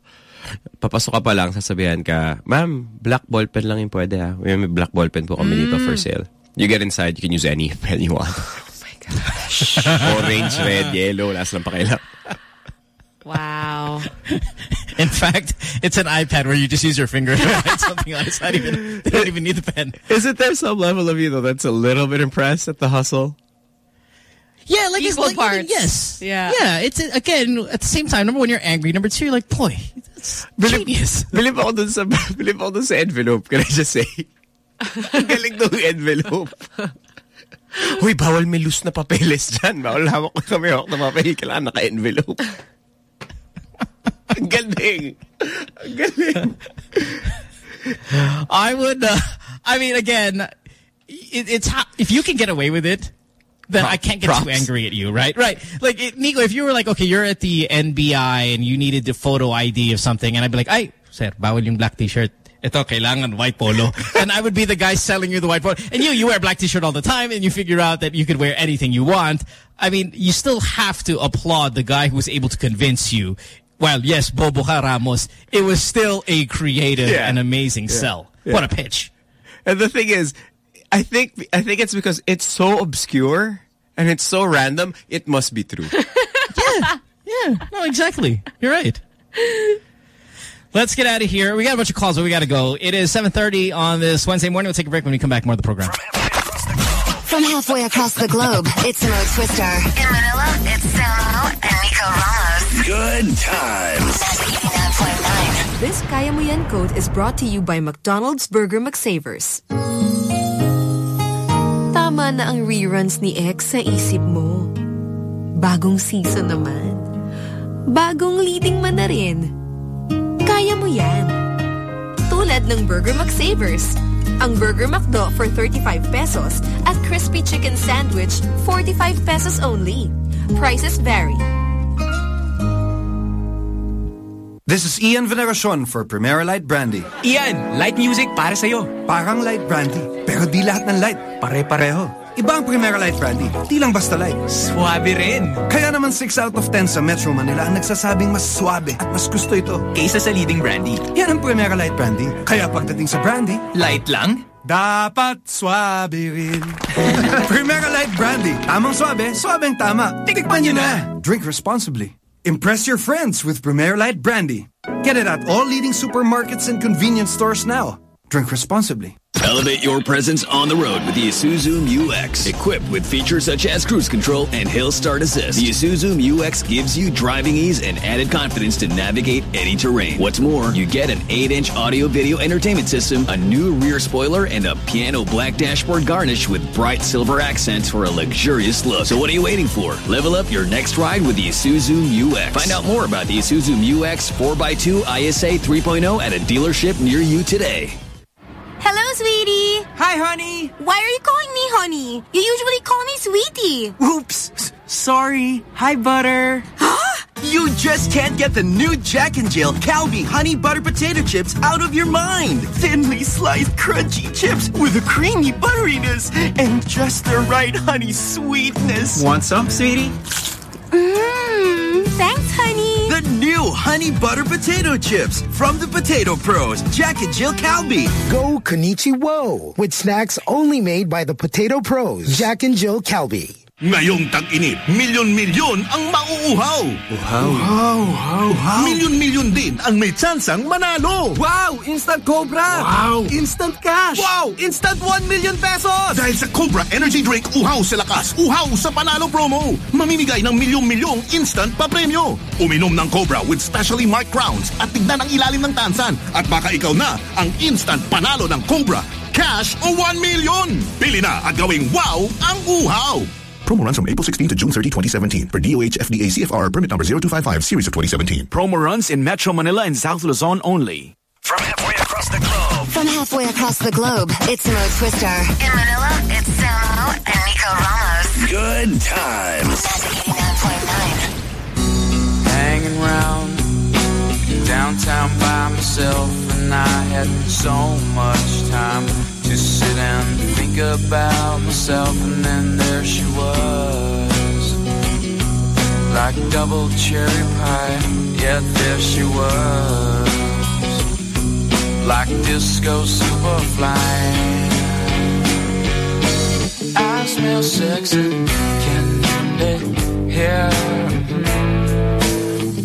Papasok ka pa lang, sasabihan ka, Ma'am, black ballpen lang yung pwede ha. May may black ballpen po kami dito for mm. sale. You get inside, you can use any pen you want. Oh my gosh. Orange, red, yellow, wala silang pakialam. Wow. In fact, it's an iPad where you just use your finger to write something on. It's not even, they don't even need the pen. Isn't there some level of you though that's a little bit impressed at the hustle? Yeah, like it's Equal like, parts. yes. Yeah. Yeah, it's again, at the same time, number one, you're angry. Number two, you're like, boy, that's genius. Bilib ako dun sa, bilib ako dun uh, sa envelope. Can I just say? Ang galing nung envelope. Uy, bawal may loose na papeles dyan. Bawal hawak ko kami hawak na papel. Kailangan ah, naka-envelope. Ang galing. Ang galing. I would, uh, I mean, again, it, it's how, if you can get away with it, then I can't get too angry at you, right? Right. Like, it, Nico, if you were like, okay, you're at the NBI and you needed the photo ID of something, and I'd be like, ay, sir, bawal yung black t-shirt. Ito, kailangan white polo. and I would be the guy selling you the white polo. And you, you wear a black t-shirt all the time, and you figure out that you could wear anything you want. I mean, you still have to applaud the guy who was able to convince you. Well, yes, Bobo ka, Ramos, it was still a creative Yeah. and amazing Yeah. sell. Yeah. What a pitch. And the thing is, I think I think it's because it's so obscure and it's so random, it must be true. Yeah, no, exactly. You're right. Let's get out of here. We got a bunch of calls, but we got to go. It is 7.30 on this Wednesday morning. We'll take a break when we come back. More of the program. From halfway across the globe, it's Mo Twister. In Manila, it's Samo and Nico Ramos. Good times. This Kaya Mo quote is brought to you by McDonald's Burger McSavers. Tama na ang reruns ni X sa isip mo. Bagong season naman. Bagong leading man na rin. Kaya mo yan. Tulad ng Burger McSavers. Ang Burger McDo for 35 pesos at Crispy Chicken Sandwich 45 pesos only. Prices vary. This is Ian Veneracion for Primera Light Brandy. Ian, light music para sa'yo. Parang light brandy, pero di lahat ng light pare-pareho. Iba ang Primera Light Brandy. Di lang basta light. Swabe rin. Kaya naman 6 out of 10 sa Metro Manila ang nagsasabing mas swabe at mas gusto ito. Kaysa sa leading brandy. Yan ang Primera Light Brandy. Kaya pagdating sa brandy, Light lang? dapat swabe rin. Primera Light Brandy. Tamang swabe, swabeng tama. Tikman nyo na. Drink responsibly. Impress your friends with Primera Light Brandy. Get it at all leading supermarkets and convenience stores now. Drink responsibly. Elevate your presence on the road with the Isuzu Mu-X. Equipped with features such as cruise control and hill start assist, the Isuzu Mu-X gives you driving ease and added confidence to navigate any terrain. What's more, you get an 8-inch audio-video entertainment system, a new rear spoiler, and a piano black dashboard garnish with bright silver accents for a luxurious look. So what are you waiting for? Level up your next ride with the Isuzu Mu-X. Find out more about the Isuzu Mu-X 4x2 ISA 3.0 at a dealership near you today. Hello, sweetie. Hi, honey. Why are you calling me honey? You usually call me sweetie. Oops. S- Sorry. Hi, Butter. you just can't get the new Jack and Jill Calbee Honey Butter Potato Chips out of your mind. Thinly sliced, crunchy chips with a creamy butteriness and just the right honey sweetness. Want some, sweetie? Mmm, thanks, honey. The new Honey Butter Potato Chips from the Potato Pros, Jack and Jill Calbee. Go Konichi Konichiwo with snacks only made by the Potato Pros, Jack and Jill Calbee. Ngayong tag-init, milyon-milyon ang mauuhaw. Uhaw. Uhaw, uhaw. Milyon-milyon din ang may tsansang manalo. Wow! Instant Cobra! Wow! Instant cash! Wow! Instant 1 million pesos! Dahil sa Cobra Energy Drink, uhaw sa lakas, uhaw sa panalo promo. Mamimigay ng milyong-milyong instant pa premyo. Uminom ng Cobra with specially marked crowns at tignan ang ilalim ng tansan. At baka ikaw na ang instant panalo ng Cobra. Cash o 1 million. Pili na at gawing wow ang uhaw. Promo runs from April 16 to June 30, 2017 for DOH FDA CFR permit number 0255 series of 2017. Promo runs in Metro Manila and South Luzon only. From halfway across the globe. From halfway across the globe, it's Mo Twister. In Manila, it's Samo and Nico Ramos. Good times. hanging round downtown by myself, and I had so much time to sit and think about myself, and then there she was, like double cherry pie. Yeah, there she was, like disco superfly. I smell sexy, can you hear?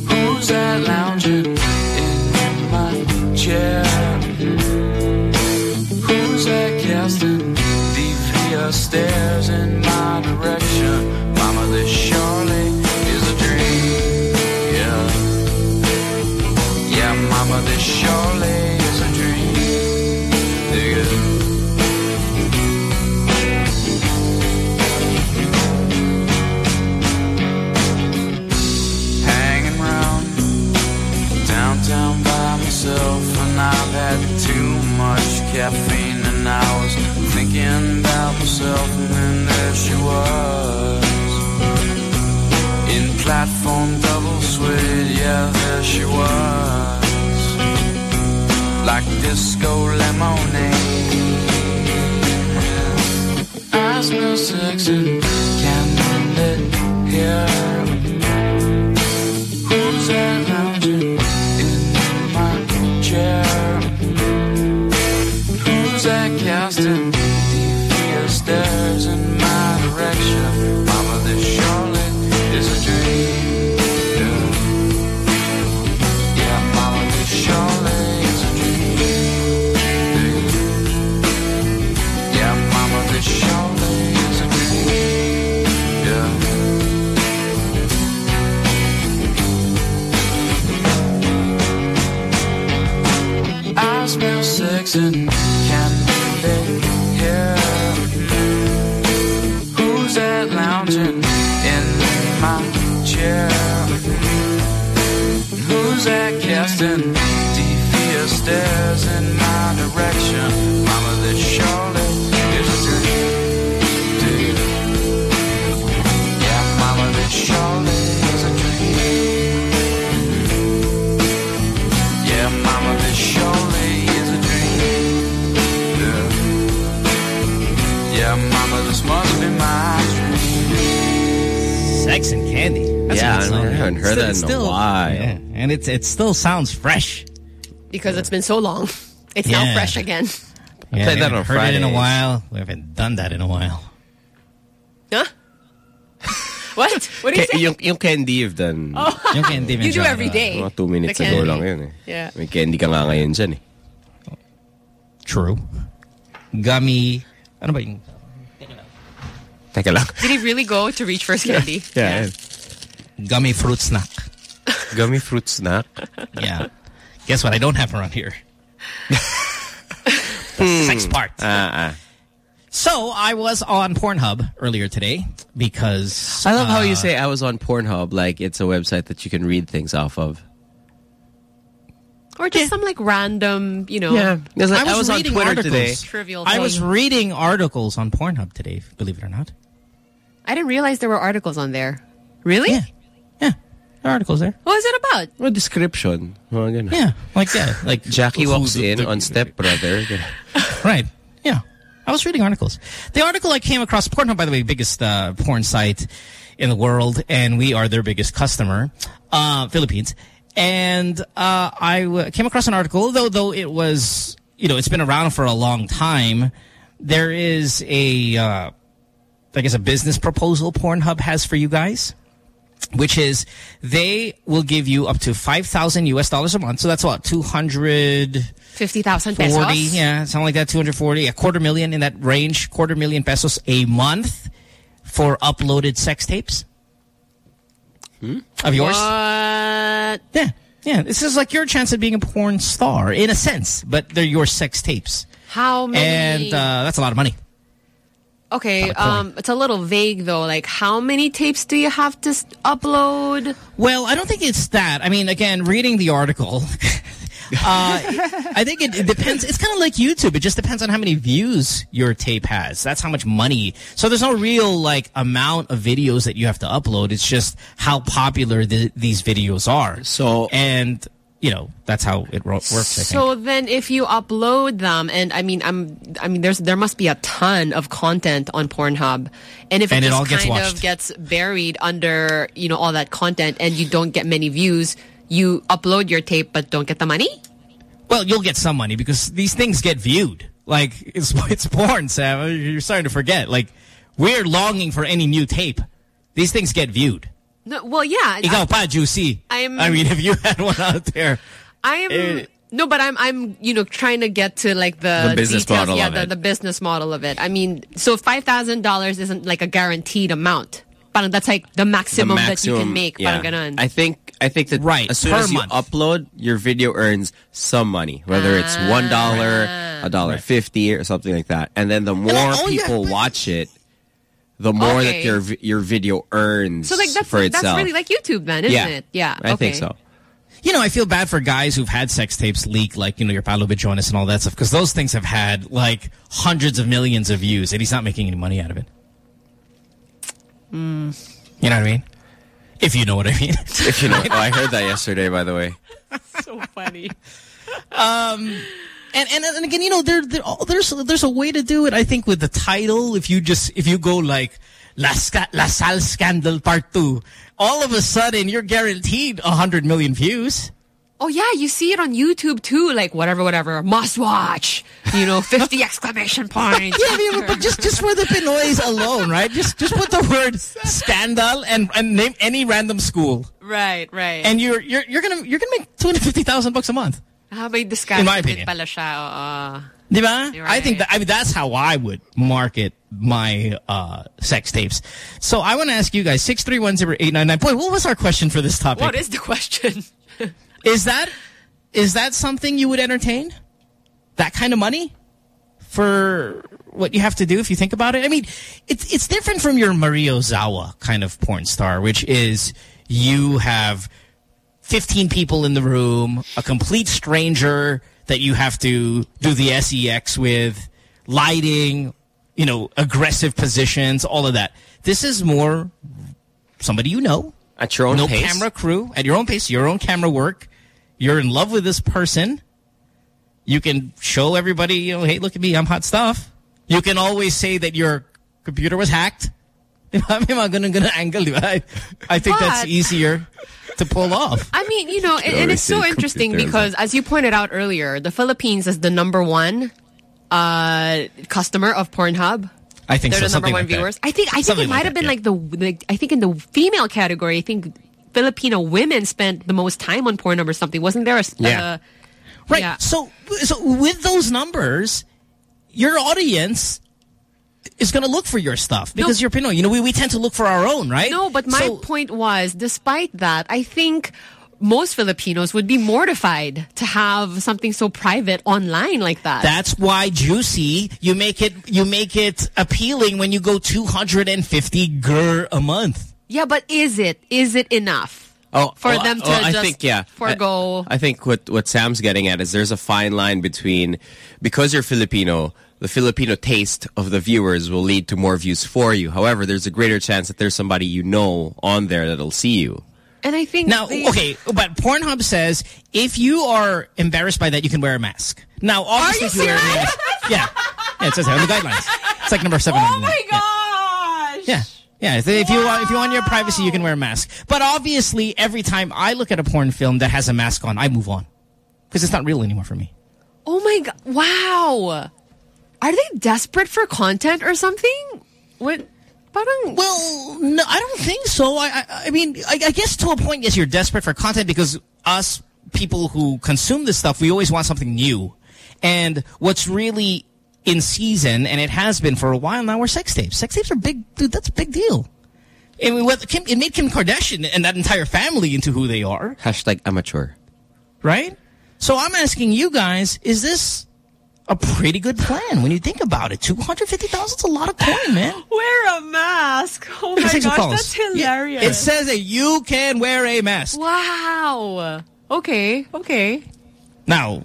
Who's that lounging in my chair? Who's that casting deep via stairs in my direction? Mama, this surely is a dream. Yeah. Yeah, mama, this surely is a dream. Dig it. downtown by myself and I've had too much caffeine and I was thinking about myself and then there she was. In platform double suede yeah there she was. Like disco lemonade. I smell sexy candlelit hair smell sex and candle hair. Who's that lounging in my chair? Who's that casting devious stares in my direction? Mama, this surely Yeah, a good song. I haven't heard Still- that it's in a while. yeah, And it's it still sounds fresh. Because it's been so long. It's now fresh again. Yeah, played that haven't on heard it in a while. We haven't done that in a while. Huh? what? What do you Ke- say? yung, yung candy you've done. Oh. Yung candy You do every day. Mga two minutes The ago candy. lang yun eh. Yeah. May candy ka nga ngayon dyan eh. True. Gummy. Ano ba yung... Teka lang. Did he really go to reach first candy? Yeah. Gummy fruit snack. Gummy fruit snack? Yeah. Guess what? I don't have around here. The sex part. Ah, ah. So I was on Pornhub earlier today because I love how you uh, say I was on Pornhub like it's a website that you can read things off of. Or just some like random, you know. Yeah. Because I, I was, was on reading Twitter articles. today. Trivial I was reading articles on Pornhub today, believe it or not. I didn't realize there were articles on there. Really? Yeah. Yeah. There are articles there. What was it about? What description? Mga ganun. Yeah, like that. Like Jackie walks in on Step Brother. Right. Yeah. I was reading articles. The article I came across, Pornhub, by the way, biggest uh, porn site in the world, and we are their biggest customer, uh, Philippines. And uh, I w- came across an article, though though it was, you know, it's been around for a long time. There is a, uh, I guess, a business proposal Pornhub has for you guys which is they will give you up to 5,000 US dollars a month. So that's what, 240, 50,000 pesos? yeah, something like that, 240, a quarter million in that range, quarter million pesos a month for uploaded sex tapes of yours. What? Yeah, yeah. This is like your chance at being a porn star in a sense, but they're your sex tapes. How many? And uh, that's a lot of money. Okay, um, it's a little vague though. Like, how many tapes do you have to upload? Well, I don't think it's that. I mean, again, reading the article, uh, I think it, it depends. It's kind of like YouTube. It just depends on how many views your tape has. That's how much money. So there's no real like amount of videos that you have to upload. It's just how popular the, these videos are. So and you know that's how it works. So then, if you upload them, and I mean, I'm, I mean, there's there must be a ton of content on Pornhub, and if And it it just all gets kind watched. of gets buried under you know all that content, and you don't get many views, you upload your tape but don't get the money. Well, you'll get some money because these things get viewed. Like it's it's porn, Sam. You're starting to forget. Like we're longing for any new tape. These things get viewed. No, well, yeah, Ikaw pa, juicy. I'm- I mean, if you had one out there. I am Eh. no, but I'm I'm you know trying to get to like the, The business details, model yeah, of the, it. the business model of it. I mean, so five thousand dollars isn't like a guaranteed amount. Parang that's like the maximum, that you can make. yeah. Parang. I think I think that Right, as soon per as you month. upload, your video earns some money, whether it's Ah. one dollar, a dollar fifty, or something like that. And then the more all you people watch it, the more Okay. that your your video earns so like that's for that's itself. really like YouTube then, isn't yeah, it? Yeah, I think so. You know, I feel bad for guys who've had sex tapes leak, like, you know, your Paolo Bediones and all that stuff, because those things have had, like, hundreds of millions of views, and he's not making any money out of it. Hmm. You know what I mean? If you know what I mean. If you know, oh, I heard that yesterday, by the way. so funny. Um, and, and and again, you know, there, there oh, there's there's a way to do it. I think with the title, if you just if you go like La, La Salle Scandal Part Two, all of a sudden you're guaranteed a hundred million views. Oh yeah, you see it on YouTube too. Like whatever, whatever, must watch. You know, fifty exclamation points. Yeah, I mean, but just just for the Pinoys alone, right? Just just put the word scandal and and name any random school, right, right. and you're you're you're gonna you're gonna make two hundred fifty thousand bucks a month. How may discuss In my opinion. pala siya. oo. Diba? You're I think that, I mean, that's how I would market my uh, sex tapes. So I want to ask you guys, 6310899. Boy, what was our question for this topic? What is the question? Is that is that something you would entertain? That kind of money for what you have to do if you think about it? I mean, it's it's different from your Maria Ozawa kind of porn star, which is you have 15 people in the room, a complete stranger that you have to do the SEX with, lighting, you know, aggressive positions, all of that. This is more somebody you know, At your own no pace? camera crew at your own pace, your own camera work. You're in love with this person. You can show everybody, you know, hey, look at me, I'm hot stuff. You can always say that your computer was hacked. Di ba? May mga ganun-ganun angle, di ba? I, I think that's easier to pull off. I mean, you know, and, and it's so interesting because, as you pointed out earlier, the Philippines is the number one uh, customer of Pornhub. I think They're so, the number one like that. viewers. I think I think Something it might like have that, been like the like, I think in the female category, I think Filipino women spent the most time on Pornhub or something. Wasn't there a s- Yeah. uh, Right. yeah. So, so with those numbers, your audience is going to look for your stuff because you're Pinoy. You know, we, we tend to look for our own, right? No, but my So- point was, despite that, I think most Filipinos would be mortified to have something so private online like that. That's why juicy. You make it you make it appealing when you go 250 gur a month. yeah, but is it? Is it enough? Oh, For oh, them to oh, I just think, yeah. forego- I, I think what what Sam's getting at is there's a fine line between because you're Filipino, the Filipino taste of the viewers will lead to more views for you. However, there's a greater chance that there's somebody you know on there that'll see you. And I think Now, they- okay, but Pornhub says if you are embarrassed by that, you can wear a mask. Now, obviously, you if you wear a mask, yeah, yeah, it says that on the guidelines. It's like number seven. Oh my gosh! Yeah. Yeah, if, if you want, if you want your privacy, you can wear a mask. But obviously, every time I look at a porn film that has a mask on, I move on because it's not real anymore for me. Oh my god! Wow, are they desperate for content or something? What? Parang well, no, I don't think so. I, I, I mean, I, I guess to a point, yes, you're desperate for content because us people who consume this stuff, we always want something new. And what's really in season, and it has been for a while now, are sex tapes. Sex tapes are big, dude. That's a big deal. I mean, what, Kim, it made Kim Kardashian and that entire family into who they are. Hashtag amateur. right? So I'm asking you guys, is this a pretty good plan when you think about it? 250,000 is a lot of coin, man. Wear a mask. Oh my Let's take some gosh, that's hilarious. It says that you can wear a mask. Wow. Okay. Okay. Now,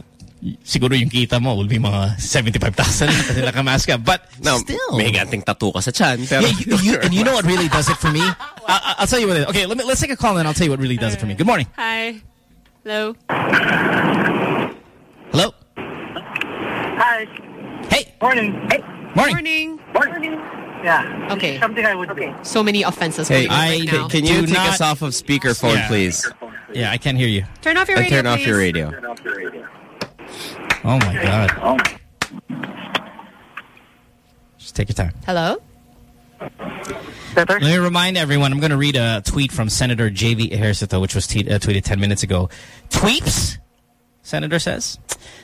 siguro yung kita mo will be mga 75,000 kasi nakamask ka. But No, still. may ganting tattoo ka sa chan. Pero Yeah, you, you, and you know what really does it for me? I, I'll tell you what it is. Okay, let me, let's take a call and I'll tell you what really does it for me. Good morning. Hi. Hello. Hello? Hi. Hey. Morning. Morning. Morning. Yeah. Okay. Something I would okay. So many offenses Hey, coming up right now. can you do take not- us off of speakerphone, Yeah. please? Yeah, I can't hear you. Turn off your And radio, turn off your radio. Oh, my God. Just take your time. Hello. Better? Let me remind everyone, I'm going to read a tweet from Senator J.V. Ejercito, which was uh, tweeted 10 minutes ago. Tweeps, Senator says,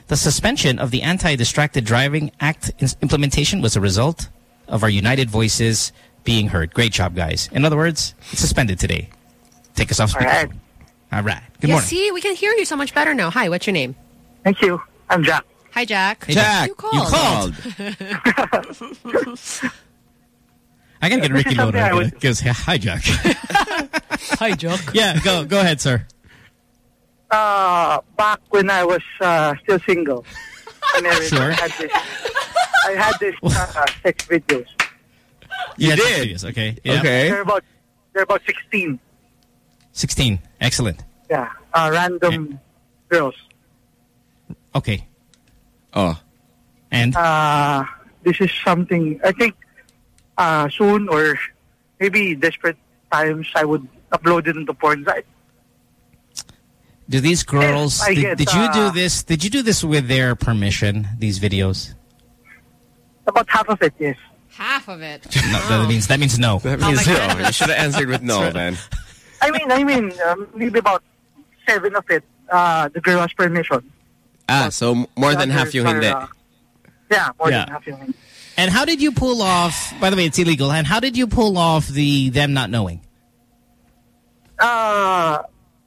the suspension of the Anti-Distracted Driving Act implementation was a result of our united voices being heard. Great job, guys. In other words, it's suspended today. Take us off All right. speakerphone. All right. Good yeah, morning. see, we can hear you so much better now. Hi, what's your name? Thank you. I'm Jack. Hi, Jack. Hey, Jack, You you called. I got to get Ricky is something I Loda. would- Goes, hi, Jack. Hi, Jack. yeah, go, go ahead, sir. Uh, back when I was uh, still single. and everything, Sure. I had this, I had this uh, sex videos. You did? Okay. Yeah. They're about, they're about 16. 16. Excellent. Yeah. Uh, random girls. Okay. Oh. And? Uh, this is something, I think, uh, soon or maybe desperate times I would upload it into porn site. Do these girls? I did, get, did you do uh, this? Did you do this with their permission? These videos? About half of it, yes. Half of it. No, that means that means no. That means no. You should have answered with no, man. I mean, I mean, um, maybe about seven of it, uh, the girl has permission. Ah, so more than half you yung hindi. uh, yeah, more Yeah. than half yung hindi. And how did you pull off? By the way, it's illegal. And how did you pull off the them not knowing? Uh,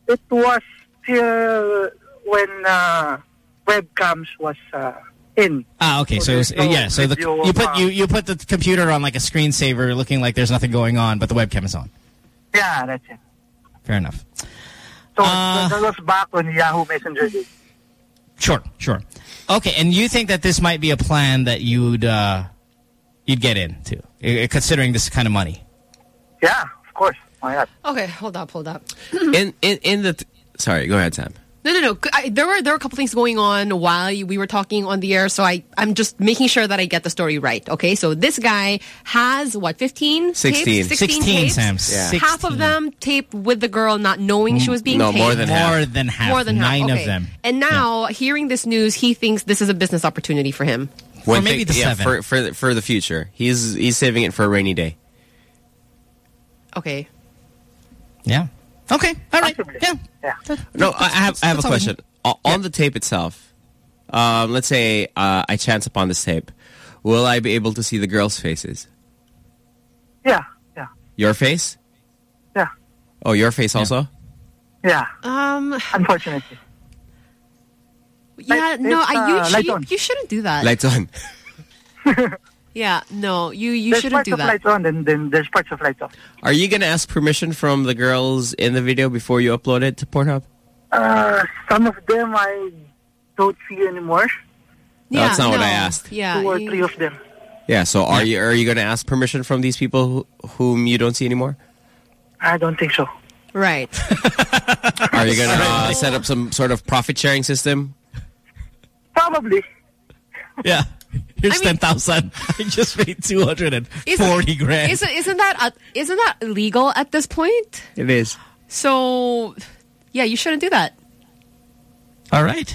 it was still when uh, webcams was uh, in. Ah, okay. So, So it was- no yeah. So the, video, you put uh, you you put the computer on like a screensaver, looking like there's nothing going on, but the webcam is on. Yeah, that's it. Fair enough. So Uh, that was back when Yahoo Messenger did. Sure, sure. Okay, and you think that this might be a plan that you'd uh, you'd get into, considering this kind of money? Yeah, of course. Why not? Okay, hold up, hold up. In in in the t- sorry, go ahead, Sam. No, no, no. I, there were there were a couple things going on while we were talking on the air, so I I'm just making sure that I get the story right. Okay, so this guy has what 15 16. tapes? 16, 16, tapes? Sam. Yeah. Half of them taped with the girl not knowing she was being No, taped. more than half. More than half. More than half. Nine okay. of them. And now, hearing this news, he thinks this is a business opportunity for him. One Or maybe thing- the yeah, seven. for for the, for the future. He's he's saving it for a rainy day. Okay. Yeah. Okay. All right. Yeah. Yeah. No, I I have I have a that's all we question. O- On the tape itself, um, let's say uh, I chance upon this tape. Will I be able to see the girls' faces? Yeah, yeah, Your face? yeah, Oh, your face also? yeah. Um. Unfortunately. Yeah. Light- no. it's, I, uh, you, light you you shouldn't do that. Lights on. yeah. No. You you there's shouldn't do that. There's parts of that. lights on, and then there's parts of lights off. Are you gonna ask permission from the girls in the video before you upload it to Pornhub? Uh, some of them I don't see anymore. No, that's not what I asked. Yeah. Two or you- three of them. Yeah. So are you are you gonna ask permission from these people who, whom you don't see anymore? I don't think so. Right. Are you gonna uh, set up some sort of profit sharing system? Probably. Yeah. Here's ten thousand. I just paid two hundred and forty grand. Isn't isn't that uh, isn't that illegal at this point? It is. So, yeah, you shouldn't do that. All right.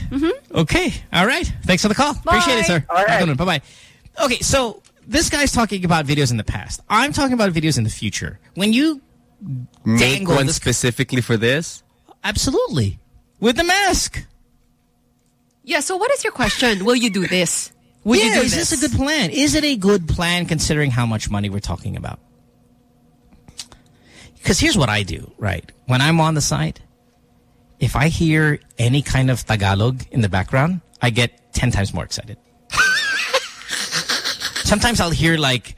Okay. All right. Thanks for the call. Appreciate it, sir. All right. Have a good one. Bye-bye. Okay, so this guy's talking about videos in the past. I'm talking about videos in the future. When you Make dangle one this- specifically for this. Absolutely. With the mask. Yeah. So, what is your question? Will you do this? Would yeah, is this? this a good plan? Is it a good plan considering how much money we're talking about? Because here's what I do, right? When I'm on the site, if I hear any kind of Tagalog in the background, I get 10 times more excited. Sometimes I'll hear like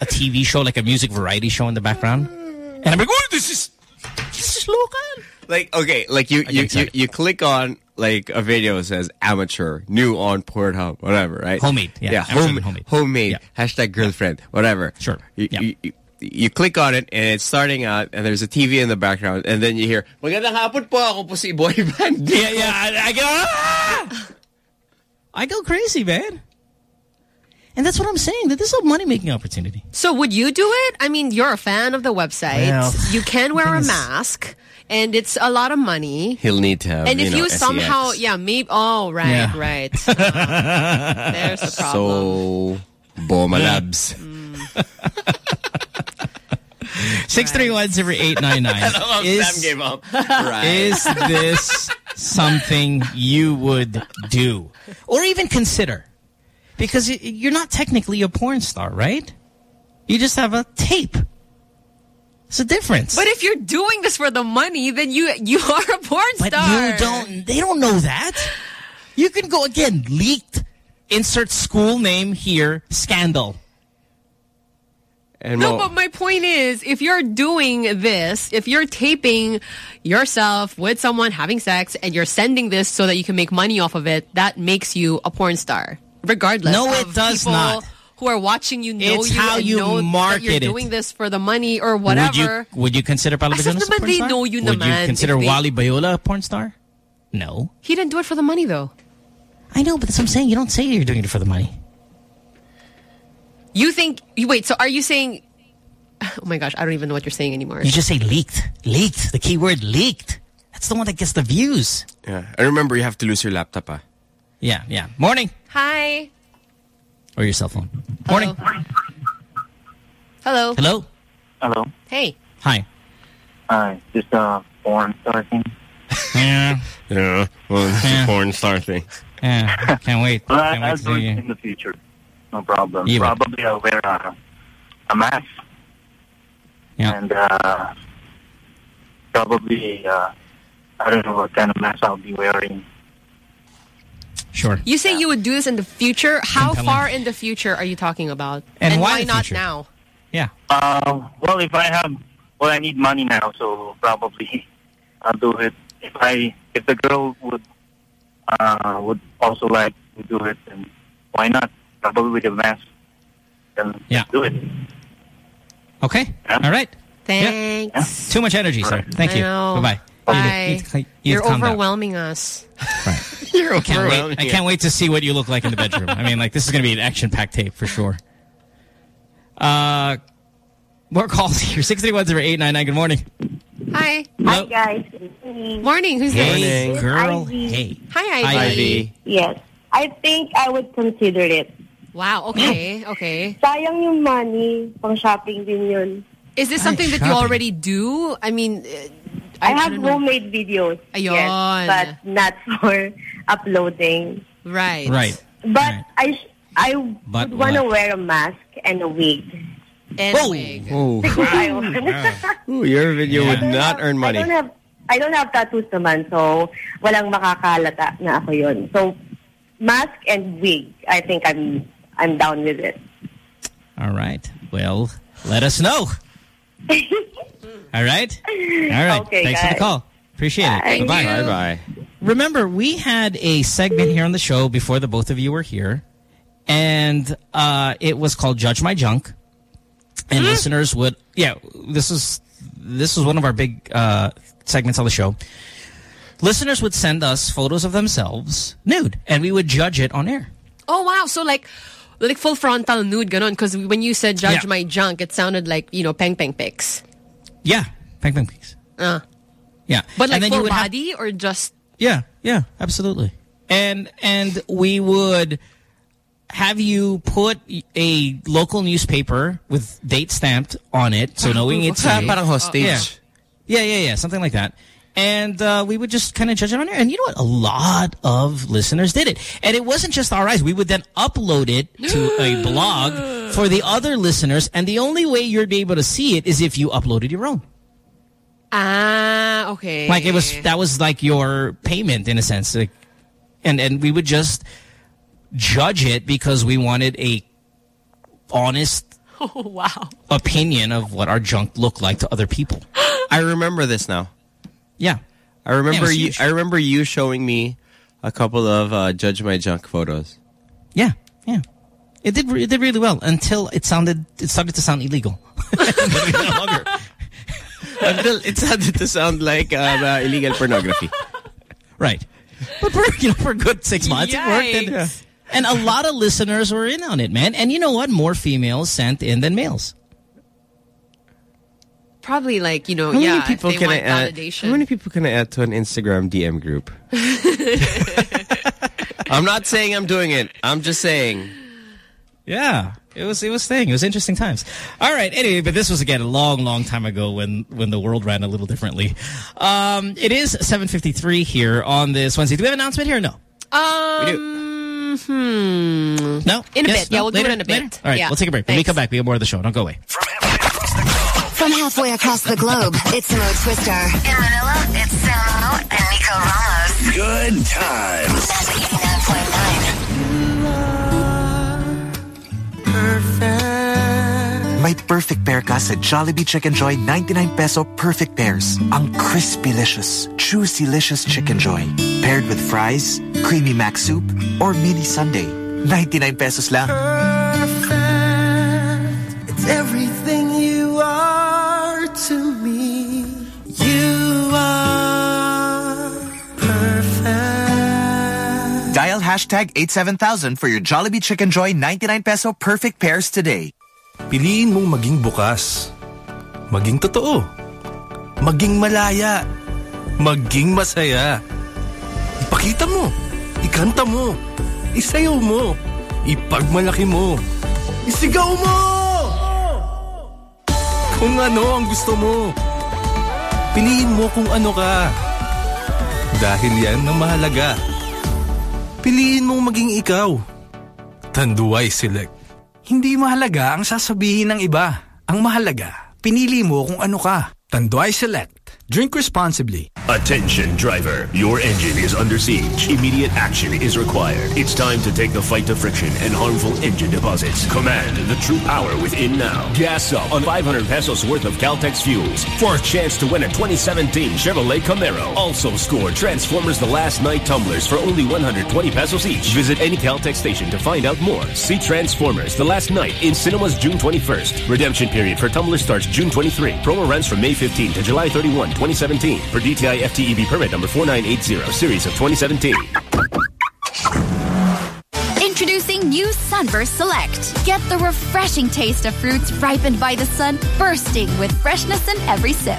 a TV show, like a music variety show in the background. And I'm like, oh, this is, this is local. Like okay, like you you, you you click on like a video that says amateur, new on Pornhub, whatever, right? Homemade, yeah, yeah, amateur home, homemade. homemade, Yeah. hashtag girlfriend, whatever. Sure, You, yeah. you, you, you click on it and it's starting out, and there's a TV in the background, and then you hear, "Magandang hapon po ako po si boy band." Yeah, yeah, I, I go, ah! I go crazy, man. And that's what I'm saying, that this is a money-making opportunity. So, would you do it? I mean, you're a fan of the website. Well, you can wear a thing is- mask, and it's a lot of money. He'll need to have. and if know, you somehow, yeah, maybe. Oh, right, Yeah. right. Uh, there's the problem. So, Boma Labs. Six three one zero eight nine nine. Sam Is gave up. Right. is this something you would do or even consider? Because you're not technically a porn star, right? You just have a tape. It's a difference. But if you're doing this for the money, then you you are a porn But star. you don't. They don't know that. You can go again. Leaked. Insert school name here. Scandal. And No, Mo- but my point is, if you're doing this, if you're taping yourself with someone having sex and you're sending this so that you can make money off of it, that makes you a porn star, regardless. No, it does people not. Who are watching you know It's you how and you know that market you're it. doing this for the money or whatever. Would you, would you consider Palabas Asas a naman porn they star? know you Would you consider they- Wally Bayola a porn star? No. He didn't do it for the money though. I know, but that's what I'm saying. You don't say you're doing it for the money. You think? You wait. So are you saying? Oh my gosh, I don't even know what you're saying anymore. You just say leaked. Leaked. The keyword leaked. That's the one that gets the views. yeah. And remember, you have to lose your laptop. Ah. Yeah, yeah. Morning. Hi. Or your cell phone. Morning. Hello. Hello. Hello. Hey. Hi. Hi. Just a porn star thing. Yeah. Yeah. Well, it's Yeah. a porn star thing. Yeah. Can't wait. Well, I, Can't wait I'll to do it see you. in the future. No problem. You will. Probably I'll wear a, a mask. Yeah. And uh, probably, uh, I don't know what kind of mask I'll be wearing. Sure. You say you would do this in the future. How far in the future are you talking about? And why the not future? now? Yeah. Uh, well, if I have, well, I need money now, so probably I'll do it. If I, if the girl would, uh, would also like to do it, then why not? Probably with a mask. Then Yeah. do it. Okay. All right. Thanks. Too much energy, sir. Thank I you. know. Bye-bye. Bye. You- you- you You're calm down. overwhelming us. You're I can't, wait, I can't wait to see what you look like in the bedroom. I mean, like, this is going to be an action-packed tape for sure. Uh, more calls here. 631-0899. Good morning. Hi. Hi, guys. Morning. Who's Hey, this? girl. Ivy. Hey. Hi, Ivy. Hi, Ivy. Yes. I think I would consider it. Wow, okay, okay. Sayang yung money, pang shopping din yun. Is this something that you already do? I mean, uh, I, I have don't know. homemade videos. Ayun. Yes, but not for uploading. Right. Right. But I I But would want to wear a mask and a wig. And Oh. wig. Oh. I want. Ooh, your video would not earn money. I don't have I don't have tattoos naman, so walang makakalata na ako yun. So mask and wig, I think I'm I'm down with it. All right. Well, let us know. All right? All right. Okay, Thanks for the call. Appreciate it. Bye-bye. Bye-bye. Remember, we had a segment here on the show before the both of you were here, and uh, it was called Judge My Junk. And listeners would, yeah, this is this was one of our big uh, segments on the show. Listeners would send us photos of themselves nude, and we would judge it on air. Oh, wow. So like, like full frontal nude, ganon. Because when you said judge Yeah. my junk, it sounded like, you know, peng peng pics. Yeah, peng peng pics. Uh. Yeah, But like and full would have- body or just... Yeah, yeah, absolutely. And and we would have you put a local newspaper with date stamped on it, so knowing it's a- parang hostage. Yeah. yeah, yeah, yeah, something like that. And uh, we would just kind of judge it on air. And you know what? A lot of listeners did it. And it wasn't just our eyes. We would then upload it to a blog for the other listeners. And the only way you'd be able to see it is if you uploaded your own. Ah, okay. Like it was that was like your payment in a sense. Like, and and we would just judge it because we wanted a honest Oh, wow. opinion of what our junk looked like to other people. I remember this now. Yeah. I remember Yeah, you huge. I remember you showing me a couple of uh, Judge My Junk photos. Yeah, yeah. It did it did really well until it sounded it started to sound illegal. Until it started to sound like uh, uh, illegal pornography. Right. But for you know for a good six months it worked. And, Yikes. and a lot of listeners were in on it, man. And you know what? More females sent in than males. Probably like, you know, How yeah, many people they can I add? validation. How many people can I add to an Instagram DM group? I'm not saying I'm doing it. I'm just saying. Yeah, it was it was thing. It was interesting times. All right. Anyway, but this was again a long, long time ago when when the world ran a little differently. Um, it is 7:53 here on this Wednesday. Do we have an announcement here? or No. Um, hmm. No. In a Yes? bit. Yeah, we'll Later? do it in a bit. Later? All right. Yeah. We'll take a break. When we come back, we have more of the show. Don't go away. From halfway across the globe, it's Mo Twister. In Manila, it's Samo and Nico Ramos. Good times. Magic 89.9. May perfect pair ka sa Jollibee Chicken Joy 99 peso perfect pairs. Ang crispy-licious, juicy-licious Chicken Joy. Paired with fries, creamy mac soup, or mini sundae. 99 pesos lang. It's everything hashtag 87000 for your Jollibee Chicken Joy 99 peso perfect pairs today. Piliin mong maging bukas. Maging totoo. Maging malaya. Maging masaya. Ipakita mo. Ikanta mo. Isayaw mo. Ipagmalaki mo. Isigaw mo! Kung ano ang gusto mo. Piliin mo kung ano ka. Dahil yan ang mahalaga. Piliin mong maging ikaw. Tanduay Select. Hindi mahalaga ang sasabihin ng iba. Ang mahalaga, pinili mo kung ano ka. Tanduay Select. Drink responsibly. Attention, driver. Your engine is under siege. Immediate action is required. It's time to take the fight to friction and harmful engine deposits. Command the true power within now. Gas up on 500 pesos worth of Caltex fuels for a chance to win a 2017 Chevrolet Camaro. Also score Transformers The Last Knight tumblers for only 120 pesos each. Visit any Caltex station to find out more. See Transformers The Last Knight in cinemas June 21st. Redemption period for tumblers starts June 23. Promo runs from May 15 to July 31, 2017. For DTI FTEB permit number 4980, series of 2017. Introducing new Sunburst Select. Get the refreshing taste of fruits ripened by the sun, bursting with freshness in every sip.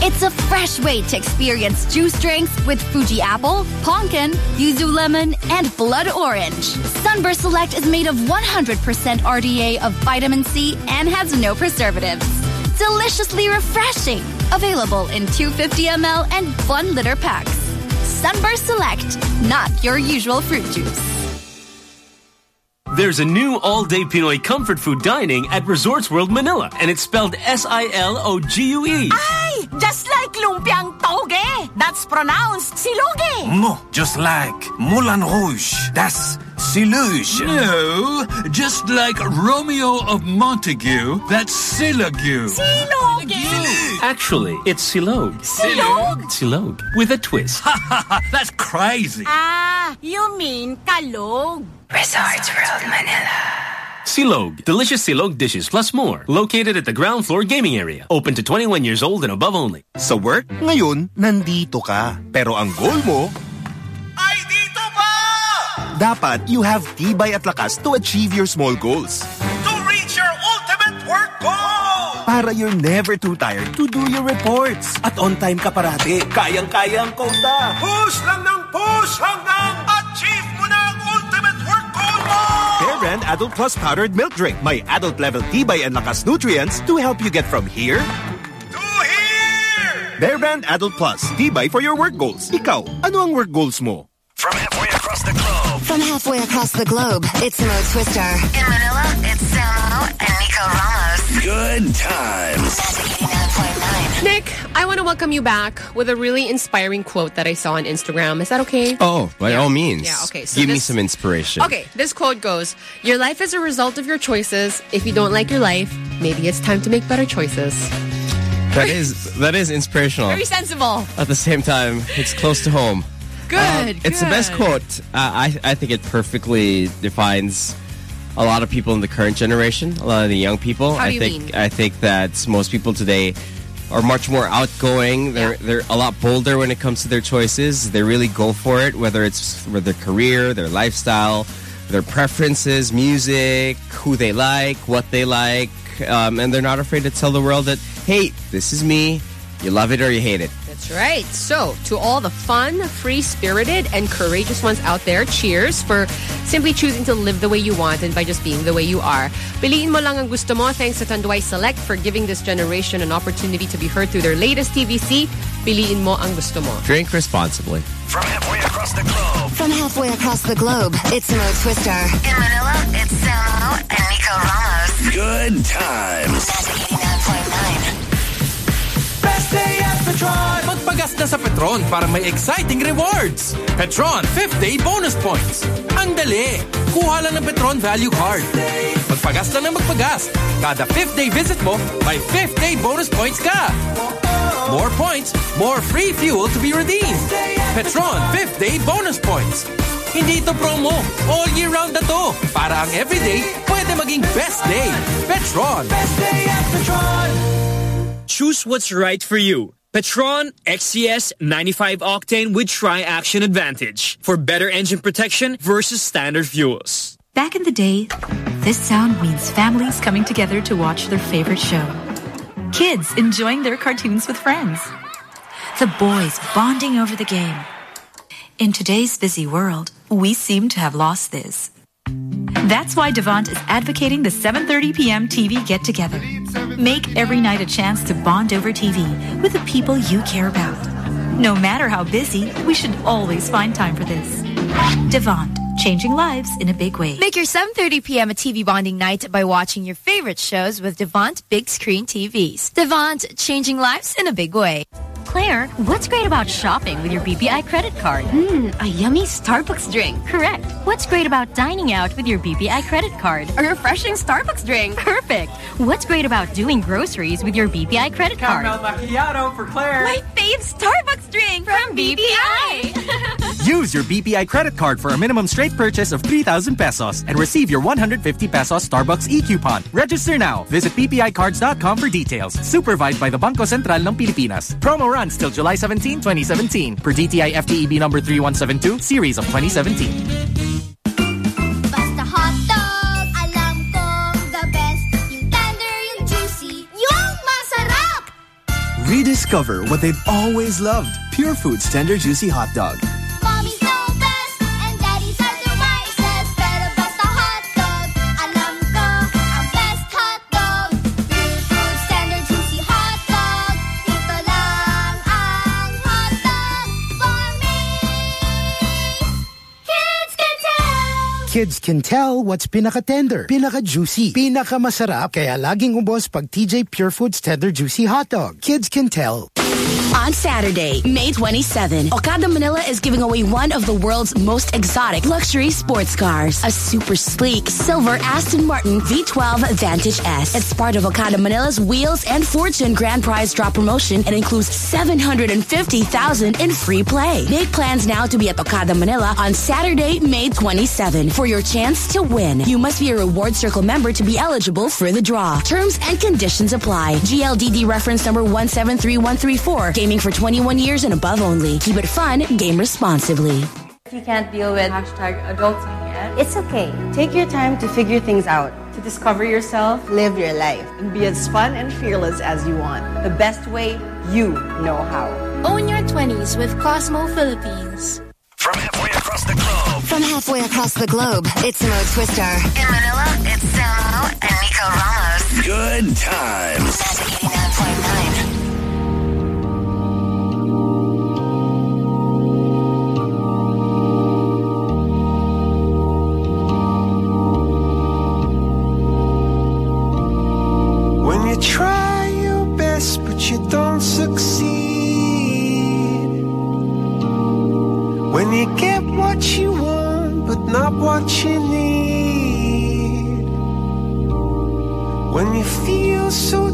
It's a fresh way to experience juice drinks with Fuji apple, pumpkin, yuzu lemon, and blood orange. Sunburst Select is made of 100% RDA of vitamin C and has no preservatives. Deliciously refreshing. Available in 250 ml and 1 liter packs. Sunburst Select, not your usual fruit juice. There's a new all-day Pinoy comfort food dining at Resorts World Manila, and it's spelled S-I-L-O-G-U-E. Ay, just like lumpiang toge. That's pronounced silugi. No, just like Moulin Rouge. That's Siluge. No, just like Romeo of Montague, that's Silague. Silugi. Actually, it's Silog. Silog? Silog. With a twist. Ha ha ha! That's crazy. Ah, you mean kalog. Resorts World Manila. Silog. Delicious Silog dishes plus more. Located at the ground floor gaming area. Open to 21 years old and above only. Sa work, ngayon, nandito ka. Pero ang goal mo, ay dito pa! Dapat you have tibay at lakas to achieve your small goals. To reach your ultimate work goal! Para you're never too tired to do your reports. At on time ka parati. Kayang-kayang kota. Push lang ng push hanggang Bear Brand Adult Plus Powdered Milk Drink. May adult level tibay and lakas nutrients to help you get from here To here! Bear Brand Adult Plus. Tibay for your work goals. Ikaw, ano ang work goals mo? From halfway across the globe. From halfway across the globe, it's Mo Twister. In Manila, it's Samo and Nico Ramos. Good times. Nick, I want to welcome you back with a really inspiring quote that I saw on Instagram. Is that okay? Oh, by all means. Yeah, okay, so Give me some inspiration. Okay, this quote goes Your life is a result of your choices. If you don't like your life, maybe it's time to make better choices. That is that is inspirational. Very sensible. At the same time, it's close to home. Good. Um, It's the best quote. Uh, I I think it perfectly defines a lot of people in the current generation, a lot of the young people. How do I you think mean? I think that most people today are much more outgoing. They're they're a lot bolder when it comes to their choices. They really go for it, whether it's for their career, their lifestyle, their preferences, music, who they like, what they like, um, and they're not afraid to tell the world that, hey, this is me. You love it or you hate it. That's right. So, to all the fun, free spirited, and courageous ones out there, cheers for simply choosing to live the way you want and by just being the way you are. Piliin mo lang ang gusto mo thanks to Tanduay Select for giving this generation an opportunity to be heard through their latest TVC. Piliin mo ang gusto mo. Drink responsibly. From halfway across the globe. From halfway across the globe, it's Mo Twister. In Manila, it's Samo and Nico Ramos. Good times. Day at Petron! Magpagas na sa Petron para may exciting rewards! Petron 5th Day Bonus Points! Ang dali! Kuha lang ng Petron Value Card. Magpagas lang ng magpagas. Kada 5th day visit mo, may 5th day bonus points ka! More points, more free fuel to be redeemed. Petron 5th Day Bonus Points. Hindi ito promo. All year round na to. Para ang everyday pwede maging best day. Petron. Best day at Petron. Choose what's right for you. Petron XCS 95 octane with tri-action advantage for better engine protection versus standard fuels. Back in the day, this sound means families coming together to watch their favorite show. Kids enjoying their cartoons with friends. The boys bonding over the game. In today's busy world, we seem to have lost this. That's why Devant is advocating the 7:30 p.m. TV get together. Make every night a chance to bond over TV with the people you care about. No matter how busy, we should always find time for this. Devant, changing lives in a big way. Make your 7.30 p.m. a TV bonding night by watching your favorite shows with Devant Big Screen TVs. Devant, changing lives in a big way. Claire, what's great about shopping with your BPI credit card? Mmm, a yummy Starbucks drink. Correct. What's great about dining out with your BPI credit card? A refreshing Starbucks drink. Perfect. What's great about doing groceries with your BPI credit card? macchiato for Claire. My fave Starbucks drink from BPI. Use your BPI credit card for a minimum straight purchase of 3,000 pesos and receive your 150 pesos Starbucks e-coupon. Register now. Visit bpicards.com for details. Supervised by the Banco Central ng Pilipinas. Promo runs till July 17, 2017 per DTI FTEB number 3172, series of 2017. Basta hotdog, alam kong the best. Yung tender, yung juicy, yung masarap! Rediscover what they've always loved. Purefoods Tender Juicy Hot Dog. Mommy's Kids can tell what's pinaka-tender, pinaka-juicy, pinaka-masarap, kaya laging ubos pag TJ Purefoods Tender Juicy Hot Dog. Kids can tell. On Saturday, May 27, Okada Manila is giving away one of the world's most exotic luxury sports cars. A super sleek silver Aston Martin V12 Vantage S. It's part of Okada Manila's Wheels and Fortune Grand Prize Draw promotion and includes 750,000 in free play. Make plans now to be at Okada Manila on Saturday, May 27 for your chance to win. You must be a Reward Circle member to be eligible for the draw. Terms and conditions apply. GLDD reference number 173134. Gaming for 21 years and above only. Keep it fun. Game responsibly. If you can't deal with hashtag adulting yet, it's okay. Take your time to figure things out, to discover yourself, live your life, and be as fun and fearless as you want. The best way you know how. Own your 20s with Cosmo Philippines. From halfway across the globe. From halfway across the globe, it's Mo Twister. In Manila, it's Samo and Nico Ramos. Good times. Magic 89.9. try your best but you don't succeed. When you get what you want but not what you need. When you feel so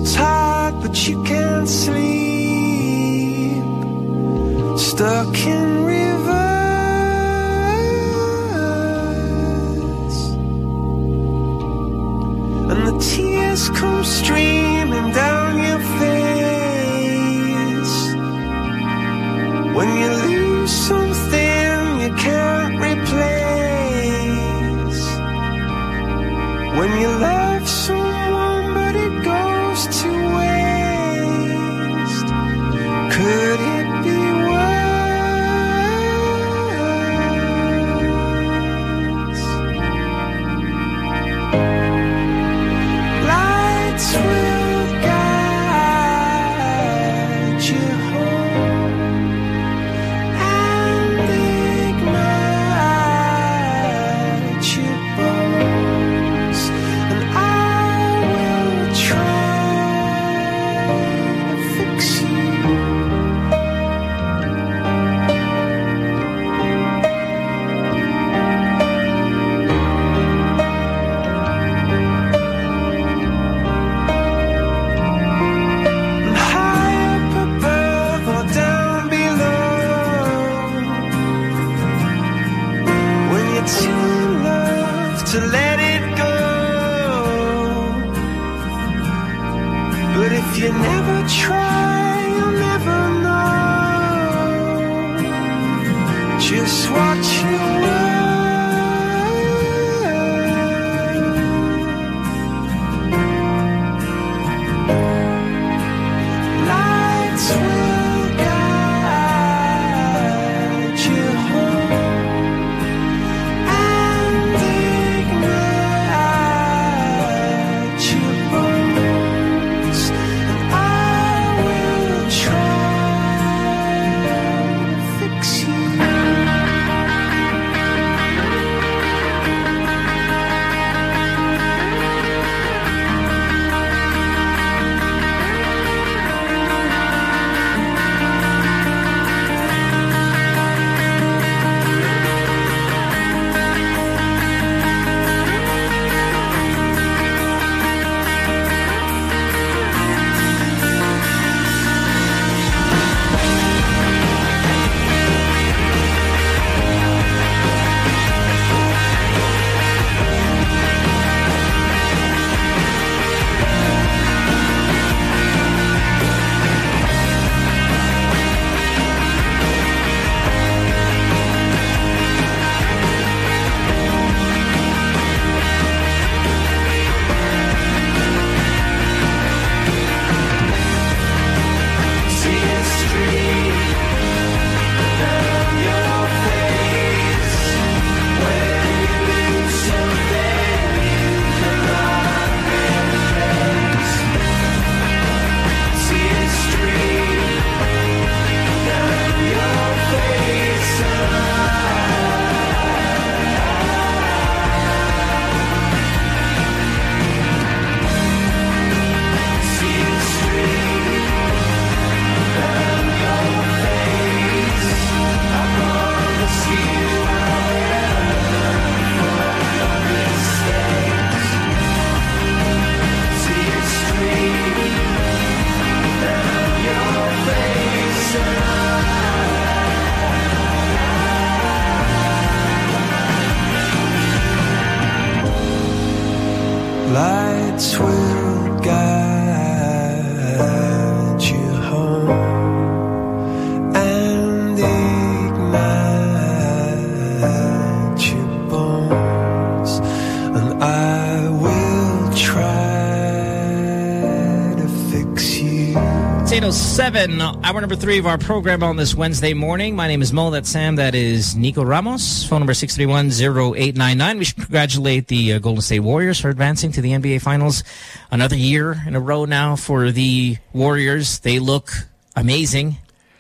7, hour number three of our program on this Wednesday morning. My name is Mo, that's Sam, that is Nico Ramos. Phone number 631-0899. We should congratulate the uh, Golden State Warriors for advancing to the NBA Finals another year in a row now for the Warriors. They look amazing.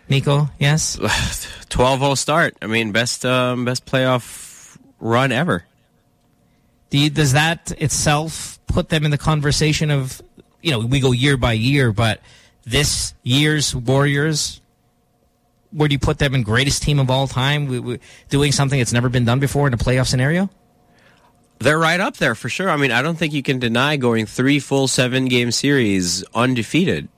Nico, yes? 12-0 start. I mean, best um, best playoff run ever. Do you, does that itself put them in the conversation of, you know, we go year by year, but this year's Warriors, where do you put them in greatest team of all time, we, we, doing something that's never been done before in a playoff scenario? They're right up there for sure. I mean, I don't think you can deny going three full seven-game series undefeated.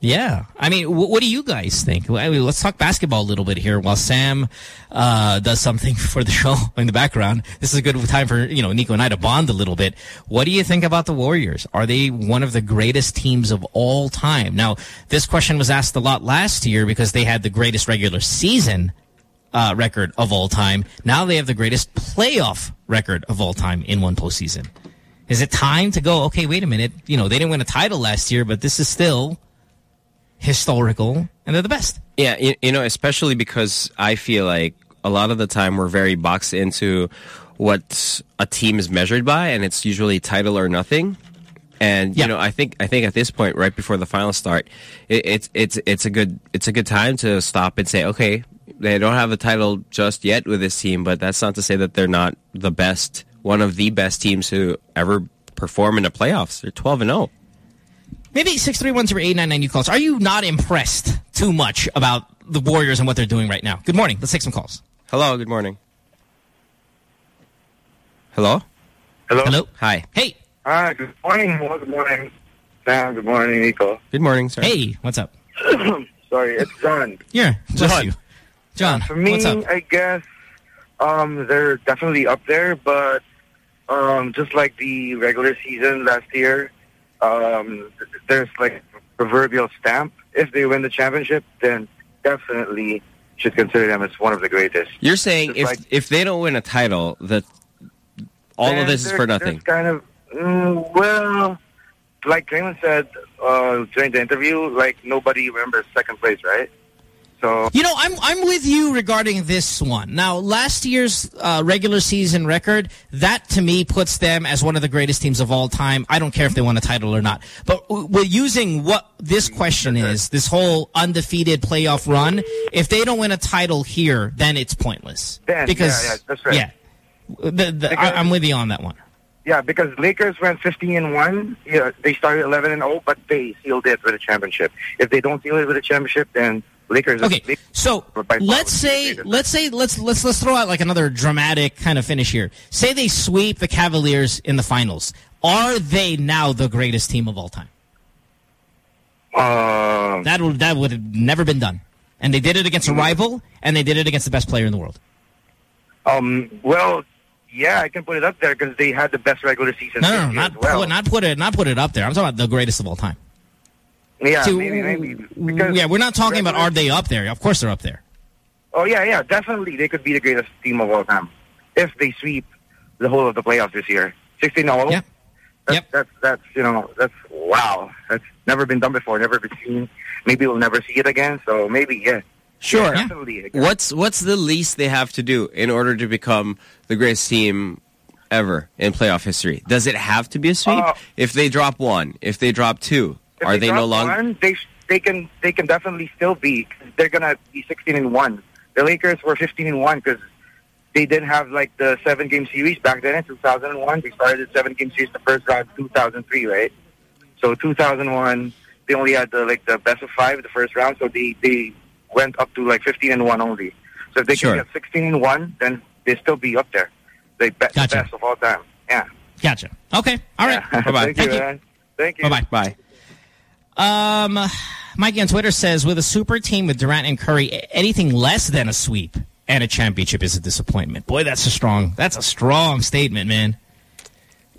Yeah. I mean, what do you guys think? I mean, let's talk basketball a little bit here while Sam uh, does something for the show in the background. This is a good time for, you know, Nico and I to bond a little bit. What do you think about the Warriors? Are they one of the greatest teams of all time? Now, this question was asked a lot last year because they had the greatest regular season uh, record of all time. Now they have the greatest playoff record of all time in one postseason. Is it time to go, okay, wait a minute. You know, they didn't win a title last year, but this is still historical, and they're the best. Yeah, you, you, know, especially because I feel like a lot of the time we're very boxed into what a team is measured by, and it's usually title or nothing. And you know, I think I think at this point, right before the final start, it, it's it's it's a good it's a good time to stop and say, okay, they don't have a title just yet with this team, but that's not to say that they're not the best, one of the best teams who ever perform in the playoffs. They're twelve and zero. Maybe 631-0899 you calls. Are you not impressed too much about the Warriors and what they're doing right now? Good morning. Let's take some calls. Hello. Good morning. Hello? Hello? Hello? Hi. Hey. Hi. Good morning. Good morning, Sam. Good morning, Nico. Good morning, sir. Hey. What's up? Sorry. It's John. Yeah. Bless John. you. John, for me, what's up? I guess um, they're definitely up there, but um, just like the regular season last year, um, there's like a proverbial stamp. If they win the championship, then definitely should consider them as one of the greatest. You're saying Just if like- if they don't win a title, that all of this is for nothing. kind of mm, well, like Draymond said uh, during the interview, like nobody remembers second place, right? So You know, I'm I'm with you regarding this one. Now, last year's uh, regular season record, that to me puts them as one of the greatest teams of all time. I don't care if they won a title or not. But we're using what this question is, this whole undefeated playoff run. If they don't win a title here, then it's pointless. Then, because yeah, yeah, that's right. yeah. The, the, I, I'm with you on that one. yeah, because Lakers went 15 and one. Yeah, they started 11 and 0, but they sealed it with a championship. If they don't seal it with a championship, then Lakers. Okay, so let's say let's say let's let's let's throw out like another dramatic kind of finish here. Say they sweep the Cavaliers in the finals. Are they now the greatest team of all time? Um, that would that would have never been done, and they did it against a rival, and they did it against the best player in the world. Um, well, yeah, I can put it up there because they had the best regular season. No, no, no not well. put, not put it not put it up there. I'm talking about the greatest of all time. Yeah, See, maybe, maybe. Because yeah, we're not talking about are they up there. Of course they're up there. Oh yeah, yeah, definitely. They could be the greatest team of all time if they sweep the whole of the playoffs this year. 16 0. Yep. That's, that's that's you know that's wow. That's never been done before. Never been seen. Maybe we'll never see it again. So maybe yeah. Sure. Yeah, definitely. What's what's the least they have to do in order to become the greatest team ever in playoff history? Does it have to be a sweep? Uh, if they drop one, if they drop two, If are they, no longer? One, they they can they can definitely still be. They're gonna be 16 and one. The Lakers were 15 and one because they didn't have like the seven game series back then in 2001. They started the seven game series the first round 2003, right? So 2001, they only had the like the best of five the first round, so they they went up to like 15 and one only. So if they Sure. can get 16 and one, then they still be up there. They be- the best of all time. Yeah. Gotcha. Okay. All right. Bye-bye. Thank you. Thank you. Bye-bye. Bye. Um, Mikey on Twitter says, with a super team with Durant and Curry, anything less than a sweep and a championship is a disappointment. Boy, that's a strong, that's a strong statement, man.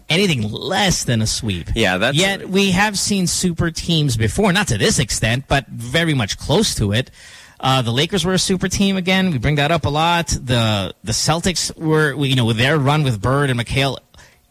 Anything less than a sweep. Yeah, that's Yet we have seen super teams before, not to this extent, but very much close to it. Uh, the Lakers were a super team again. We bring that up a lot. The the Celtics were, you know, with their run with Bird and McHale,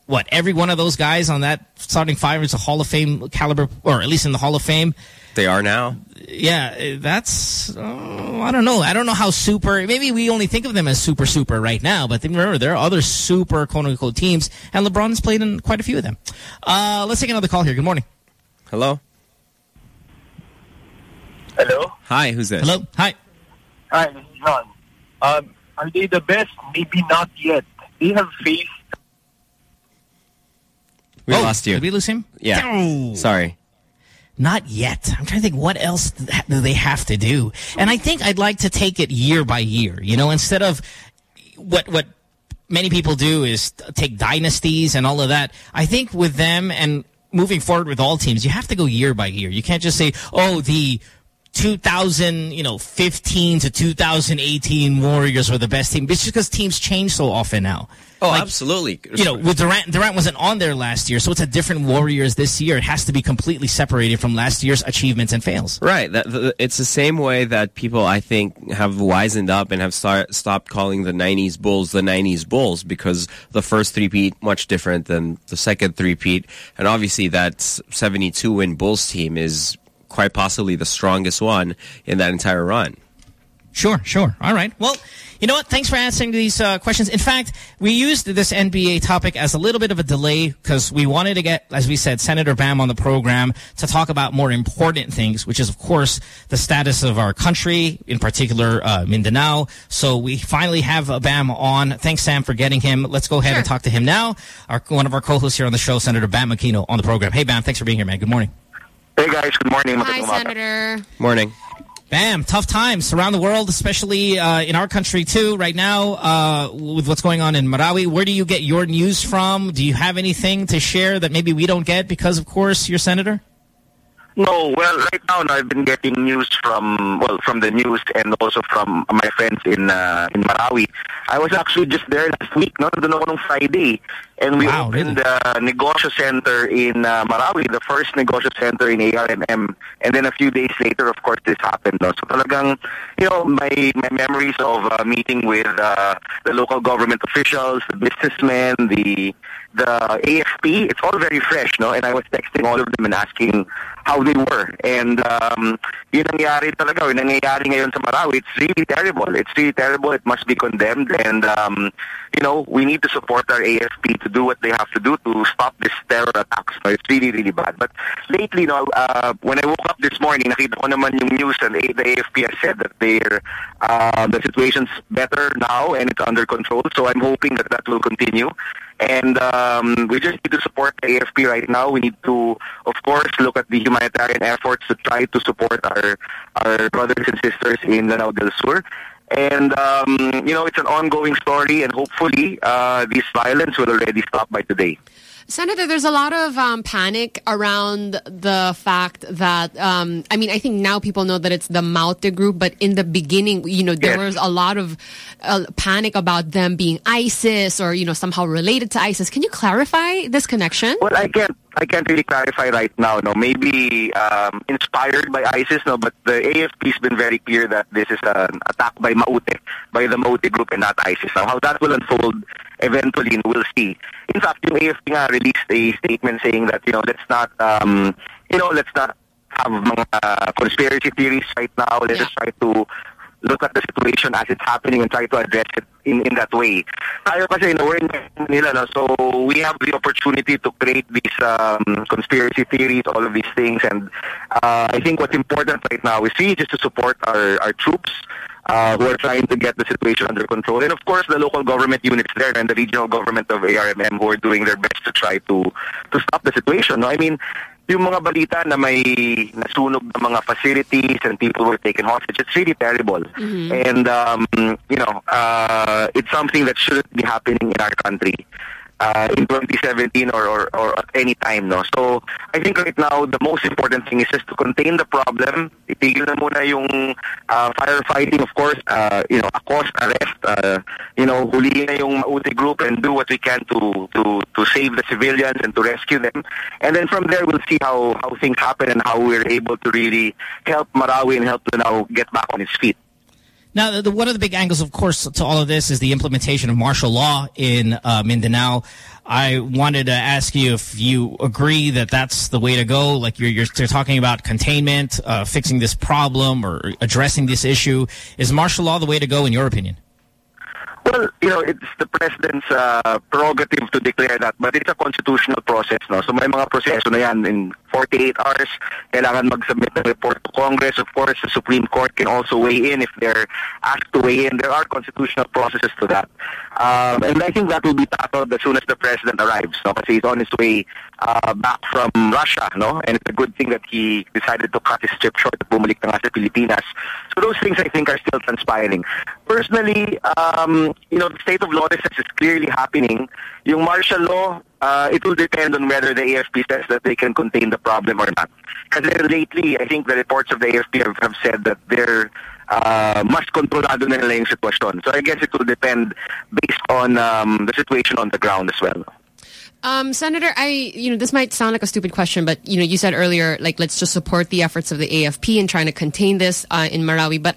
what every one of those guys on that starting five is a Hall of Fame caliber, or at least in the Hall of Fame. they are now. Yeah, that's uh, I don't know. I don't know how super. Maybe we only think of them as super super right now, but remember there are other super quote unquote teams, and LeBron's played in quite a few of them. Uh, let's take another call here. Good morning. Hello. Hello. Hi, who's this? Hello. Hi. Hi, this is John. Um, are they the best? Maybe not yet. They have faced We Oh, lost you. Did we lose him? Yeah. Oh. Sorry. Not yet. I'm trying to think what else do they have to do. And I think I'd like to take it year by year, you know, instead of what what many people do is take dynasties and all of that. I think with them and moving forward with all teams, you have to go year by year. You can't just say, "Oh, the 2000, you know, 15 to 2018 Warriors were the best team." It's just because teams change so often now. Oh, Like, absolutely. you know, with Durant, Durant wasn't on there last year, so it's a different Warriors this year. It has to be completely separated from last year's achievements and fails. Right. That, the, it's the same way that people, I think, have wisened up and have start, stopped calling the 90s Bulls the 90s Bulls because the first three-peat much different than the second three-peat. And obviously that 72-win Bulls team is quite possibly the strongest one in that entire run. Sure, sure. All right. Well, you know what? Thanks for answering these uh, questions. In fact, we used this NBA topic as a little bit of a delay because we wanted to get, as we said, Senator Bam on the program to talk about more important things, which is, of course, the status of our country, in particular uh, Mindanao. So we finally have uh, Bam on. Thanks, Sam, for getting him. Let's go ahead and talk to him now. Our, one of our co-hosts here on the show, Senator Bam Aquino, on the program. Hey, Bam, thanks for being here, man. Good morning. Hey guys, good morning. Hi, Magandang. Senator. Morning. Bam, tough times around the world, especially uh, in our country too right now uh, with what's going on in Marawi. Where do you get your news from? Do you have anything to share that maybe we don't get because, of course, you're senator? No, well, right now no, I've been getting news from well from the news and also from my friends in uh, in Marawi. I was actually just there last week, no, doon ako nung Friday, and we Wow, opened the negosyo center in uh, Marawi, the first negosyo center in ARMM, and then a few days later, of course, this happened. No? So talagang, you know, my my memories of uh, meeting with uh, the local government officials, the businessmen, the the AFP, it's all very fresh, no? And I was texting all of them and asking how they were. And um, yun nangyari talaga, yun nangyayari ngayon sa Marawi, it's really terrible. It's really terrible. It must be condemned. And, um, you know, we need to support our AFP to do what they have to do to stop this terror attacks. It's really, really bad. But lately, no, uh, when I woke up this morning, nakita ko naman yung news and the AFP has said that they're, uh, the situation's better now and it's under control. So I'm hoping that that will continue. And um, we just need to support the AFP right now. We need to, of course, look at the humanitarian efforts to try to support our our brothers and sisters in Lanao del Sur. And, um, you know, it's an ongoing story, and hopefully uh, this violence will already stop by today. Senator, there's a lot of um, panic around the fact that, um, I mean, I think now people know that it's the Maute group, but in the beginning, you know, there was a lot of uh, panic about them being ISIS or, you know, somehow related to ISIS. Can you clarify this connection? Well, I can't. I can't really clarify right now. No, maybe um, inspired by ISIS. No, but the AFP's been very clear that this is an attack by Maute, by the Maute group, and not ISIS. Now, how that will unfold eventually, we'll see. In fact, yung AFP nga released a statement saying that you know let's not, um, you know, let's not have mga conspiracy theories right now. Let's just try to look at the situation as it's happening and try to address it in, in that way. Tayo kasi, no, we're in Manila, no, so we have the opportunity to create these um, conspiracy theories, all of these things, and uh, I think what's important right now is really just to support our, our troops, uh, who are trying to get the situation under control. And of course, the local government units there and the regional government of ARMM who are doing their best to try to to stop the situation. No? I mean, yung mga balita na may nasunog na mga facilities and people were taken hostage, it's really terrible. And, um, you know, uh, it's something that shouldn't be happening in our country. Uh, in 2017 or, or, or at any time, no? So, I think right now, the most important thing is just to contain the problem. Itigil na muna yung uh, firefighting, of course, uh, you know, accost, arrest, uh, you know, huliin na yung Maute group and do what we can to, to, to save the civilians and to rescue them. And then from there, we'll see how, how things happen and how we're able to really help Marawi and help Lanao get back on its feet. Now, the, one of the big angles, of course, to all of this is the implementation of martial law in uh, Mindanao. I wanted to ask you if you agree that that's the way to go. Like you're, you're, you're talking about containment, uh, fixing this problem, or addressing this issue. Is martial law the way to go, in your opinion? Well, you know, it's the president's uh, prerogative to declare that, but it's a constitutional process, no? So may mga proseso na yan in 48 hours, kailangan mag-submit ng report to Congress. Of course, the Supreme Court can also weigh in if they're asked to weigh in. There are constitutional processes to that. Um, and I think that will be tackled as soon as the president arrives, no? Kasi he's on his way uh, back from Russia, no? And it's a good thing that he decided to cut his trip short at bumalik na nga sa Pilipinas. So those things I think are still transpiring. Personally, um, you know, the state of lawlessness is clearly happening. Yung martial law, uh, it will depend on whether the AFP says that they can contain the problem or not. Because lately, I think the reports of the AFP have, have said that they're uh, mas kontrolado na sitwasyon. So I guess it will depend based on um, the situation on the ground as well. Um, Senator, I you know this might sound like a stupid question, but you know you said earlier like let's just support the efforts of the AFP in trying to contain this uh, in Marawi. But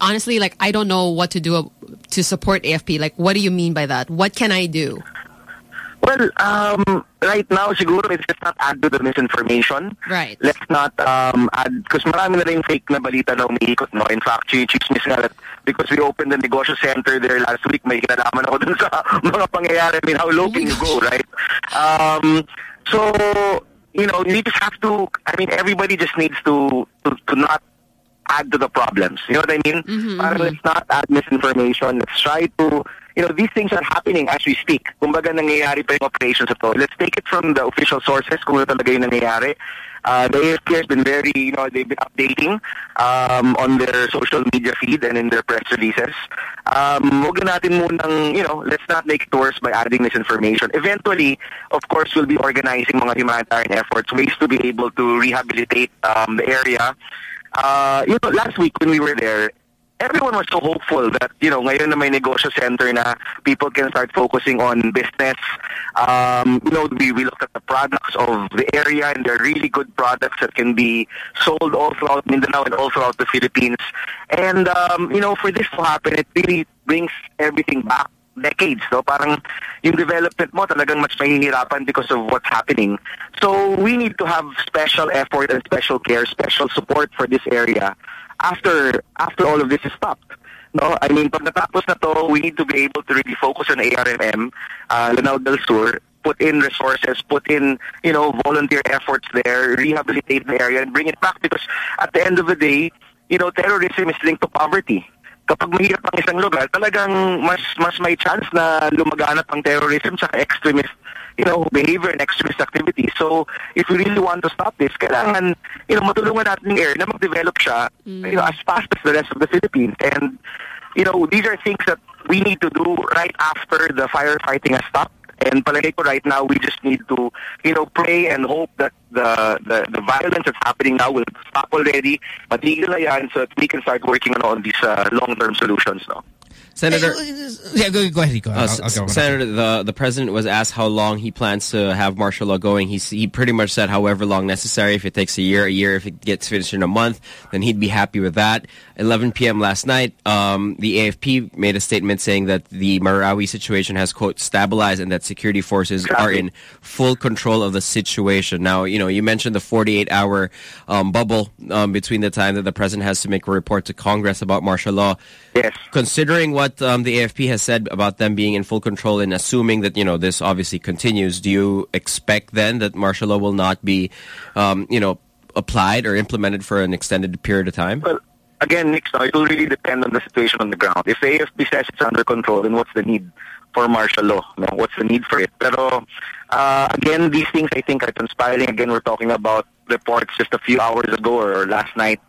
honestly, like I don't know what to do to support AFP. Like, what do you mean by that? What can I do? Well, um, right now, siguro, it's just not add to the misinformation. Right. Let's not um, add, because marami na rin fake na balita na umiikot, no? In fact, chismis nga that because we opened the negosyo center there last week, may kinalaman ako dun sa mga pangyayari. I mean, how low can you go, right? Um, so, you know, you just have to, I mean, everybody just needs to, to, to not add to the problems. You know what I mean? Mm-hmm, Parang let's not add misinformation. Let's try to, you know, these things are happening as we speak. Kumbaga nangyayari pa yung operations ito. Let's take it from the official sources kung ano talaga yung nangyayari. Uh, the AFP has been very, you know, they've been updating um, on their social media feed and in their press releases. Um, huwag natin munang, you know, let's not make it worse by adding misinformation. Eventually, of course, we'll be organizing mga humanitarian efforts, ways to be able to rehabilitate um, the area. Uh, you know, last week when we were there, everyone was so hopeful that, you know, ngayon na may negosyo center na people can start focusing on business. Um, you know, we, we looked at the products of the area and they're really good products that can be sold all throughout Mindanao and all throughout the Philippines. And, um, you know, for this to happen, it really brings everything back decades, no? Parang yung development mo talagang mas mahihirapan because of what's happening. So we need to have special effort and special care, special support for this area after after all of this is stopped. No, I mean, pag natapos na to, we need to be able to really focus on ARMM, uh, Lanao del Sur, put in resources, put in, you know, volunteer efforts there, rehabilitate the area and bring it back because at the end of the day, you know, terrorism is linked to poverty. Kapag mahirap ang isang lugar, talagang mas mas may chance na lumaganap ang terrorism sa extremist you know, behavior and extremist activity. So, if we really want to stop this, kailangan, you know, matulungan natin yung air na mag-develop siya, mm. you know, as fast as the rest of the Philippines. And, you know, these are things that we need to do right after the firefighting has stopped. And ko right now, we just need to, you know, pray and hope that the, the, the violence that's happening now will stop already, matigil na yan so that we can start working on all these uh, long-term solutions, no? Senator, yeah, go, go ahead. Go Uh, I'll- S- I'll go. Senator, the the president was asked how long he plans to have martial law going. He he pretty much said however long necessary. If it takes a year, a year. If it gets finished in a month, then he'd be happy with that. 11 p.m. last night, um, the AFP made a statement saying that the Marawi situation has quote stabilized and that security forces are in full control of the situation. Now, you know, you mentioned the 48 hour um, bubble um, between the time that the president has to make a report to Congress about martial law. Yes. Considering what um, the AFP has said about them being in full control and assuming that, you know, this obviously continues, do you expect then that martial law will not be, um, you know, applied or implemented for an extended period of time? Well, again, Nick, it will really depend on the situation on the ground. If AFP says it's under control, then what's the need for martial law? No, what's the need for it? Pero uh, again, these things I think are conspiring. Again, we're talking about reports just a few hours ago or last night.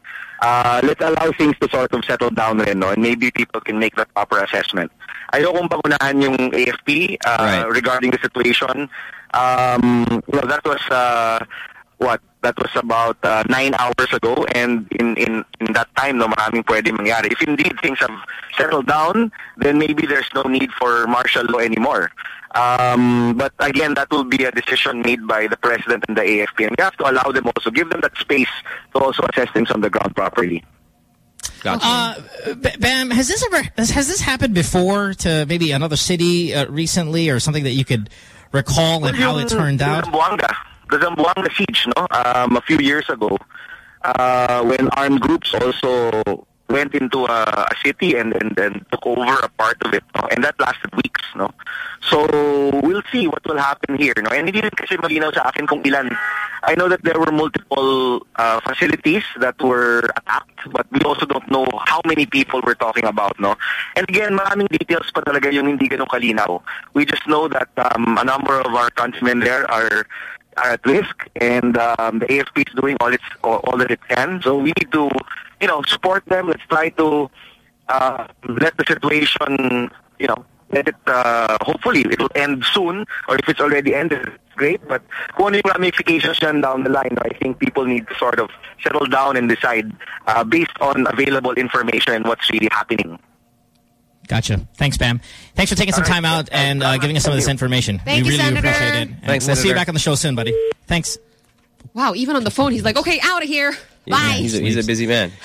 Uh, let's allow things to sort of settle down rin, no? and maybe people can make that proper assessment. Ayokong pangunahan yung AFP uh, regarding the situation. Um, you know, that was uh, what that was about uh, nine hours ago and in, in, in that time no maraming pwede mangyari. If indeed things have settled down, then maybe there's no need for martial law anymore. Um, but again, that will be a decision made by the president and the AFP, and we have to allow them also, give them that space to also assess things on the ground properly. Gotcha. Uh, Bam, has this ever has, has this happened before to maybe another city uh, recently or something that you could recall and how it turned out? Zamboanga, the Zamboanga siege, no, um, a few years ago, uh, when armed groups also went into a, a city and, and and took over a part of it, no? and that lasted weeks, no. So we'll see what will happen here, no. And hindi kasi malinaw sa akin kung ilan. I know that there were multiple uh, facilities that were attacked, but we also don't know how many people we're talking about, no. And again, maraming details pa talaga yung hindi ganun kalinaw. We just know that um, a number of our countrymen there are are at risk, and um, the AFP is doing all its all, all that it can. So we need to, you know, support them. Let's try to uh, let the situation, you know, let it. Uh, hopefully, it will end soon, or if it's already ended, great. But kung ano yung ramifications yan down the line, I think people need to sort of settle down and decide uh, based on available information and what's really happening. Gotcha. Thanks, Bam. Thanks for taking some All right. time out and uh, giving us some of this information. Thank we you, really Senator. appreciate it. And Thanks, we'll see you back on the show soon, buddy. Thanks. Wow, even on the phone, he's like, okay, out of here. Bye. he's, a, he's a busy man.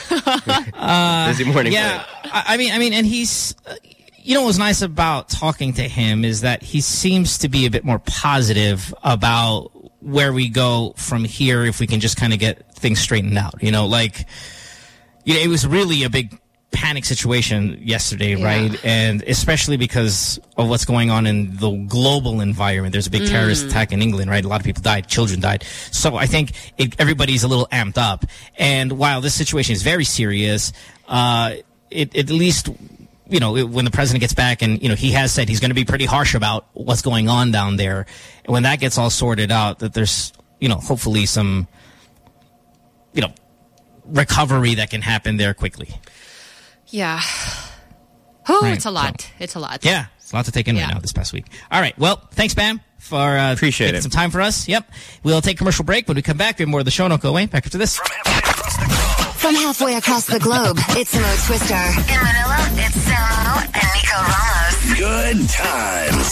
Uh, busy morning. Yeah, I, I mean, I mean, and he's, uh, you know, what's nice about talking to him is that he seems to be a bit more positive about where we go from here if we can just kind of get things straightened out. You know, like, you know, it was really a big panic situation yesterday, Yeah. right? And especially because of what's going on in the global environment. There's a big terrorist Mm. attack in England, right? A lot of people died, children died. So I think it, everybody's a little amped up. And while this situation is very serious, uh, it, it at least you know, when the president gets back and, you know, he has said he's going to be pretty harsh about what's going on down there. And when that gets all sorted out, that there's, you know, hopefully some, you know, recovery that can happen there quickly. Yeah. Oh, Right, it's a lot. It's a lot. Yeah, it's a lot to take in Yeah. right now this past week. All right, well, thanks, Bam, for uh, Appreciate taking it. some time for us. Yep, we'll take a commercial break. When we come back, we have more of the show. Don't go away. Back after this. From halfway across the globe, it's Mo Twister. In Manila, it's Samo and Nico Ramos. Good times.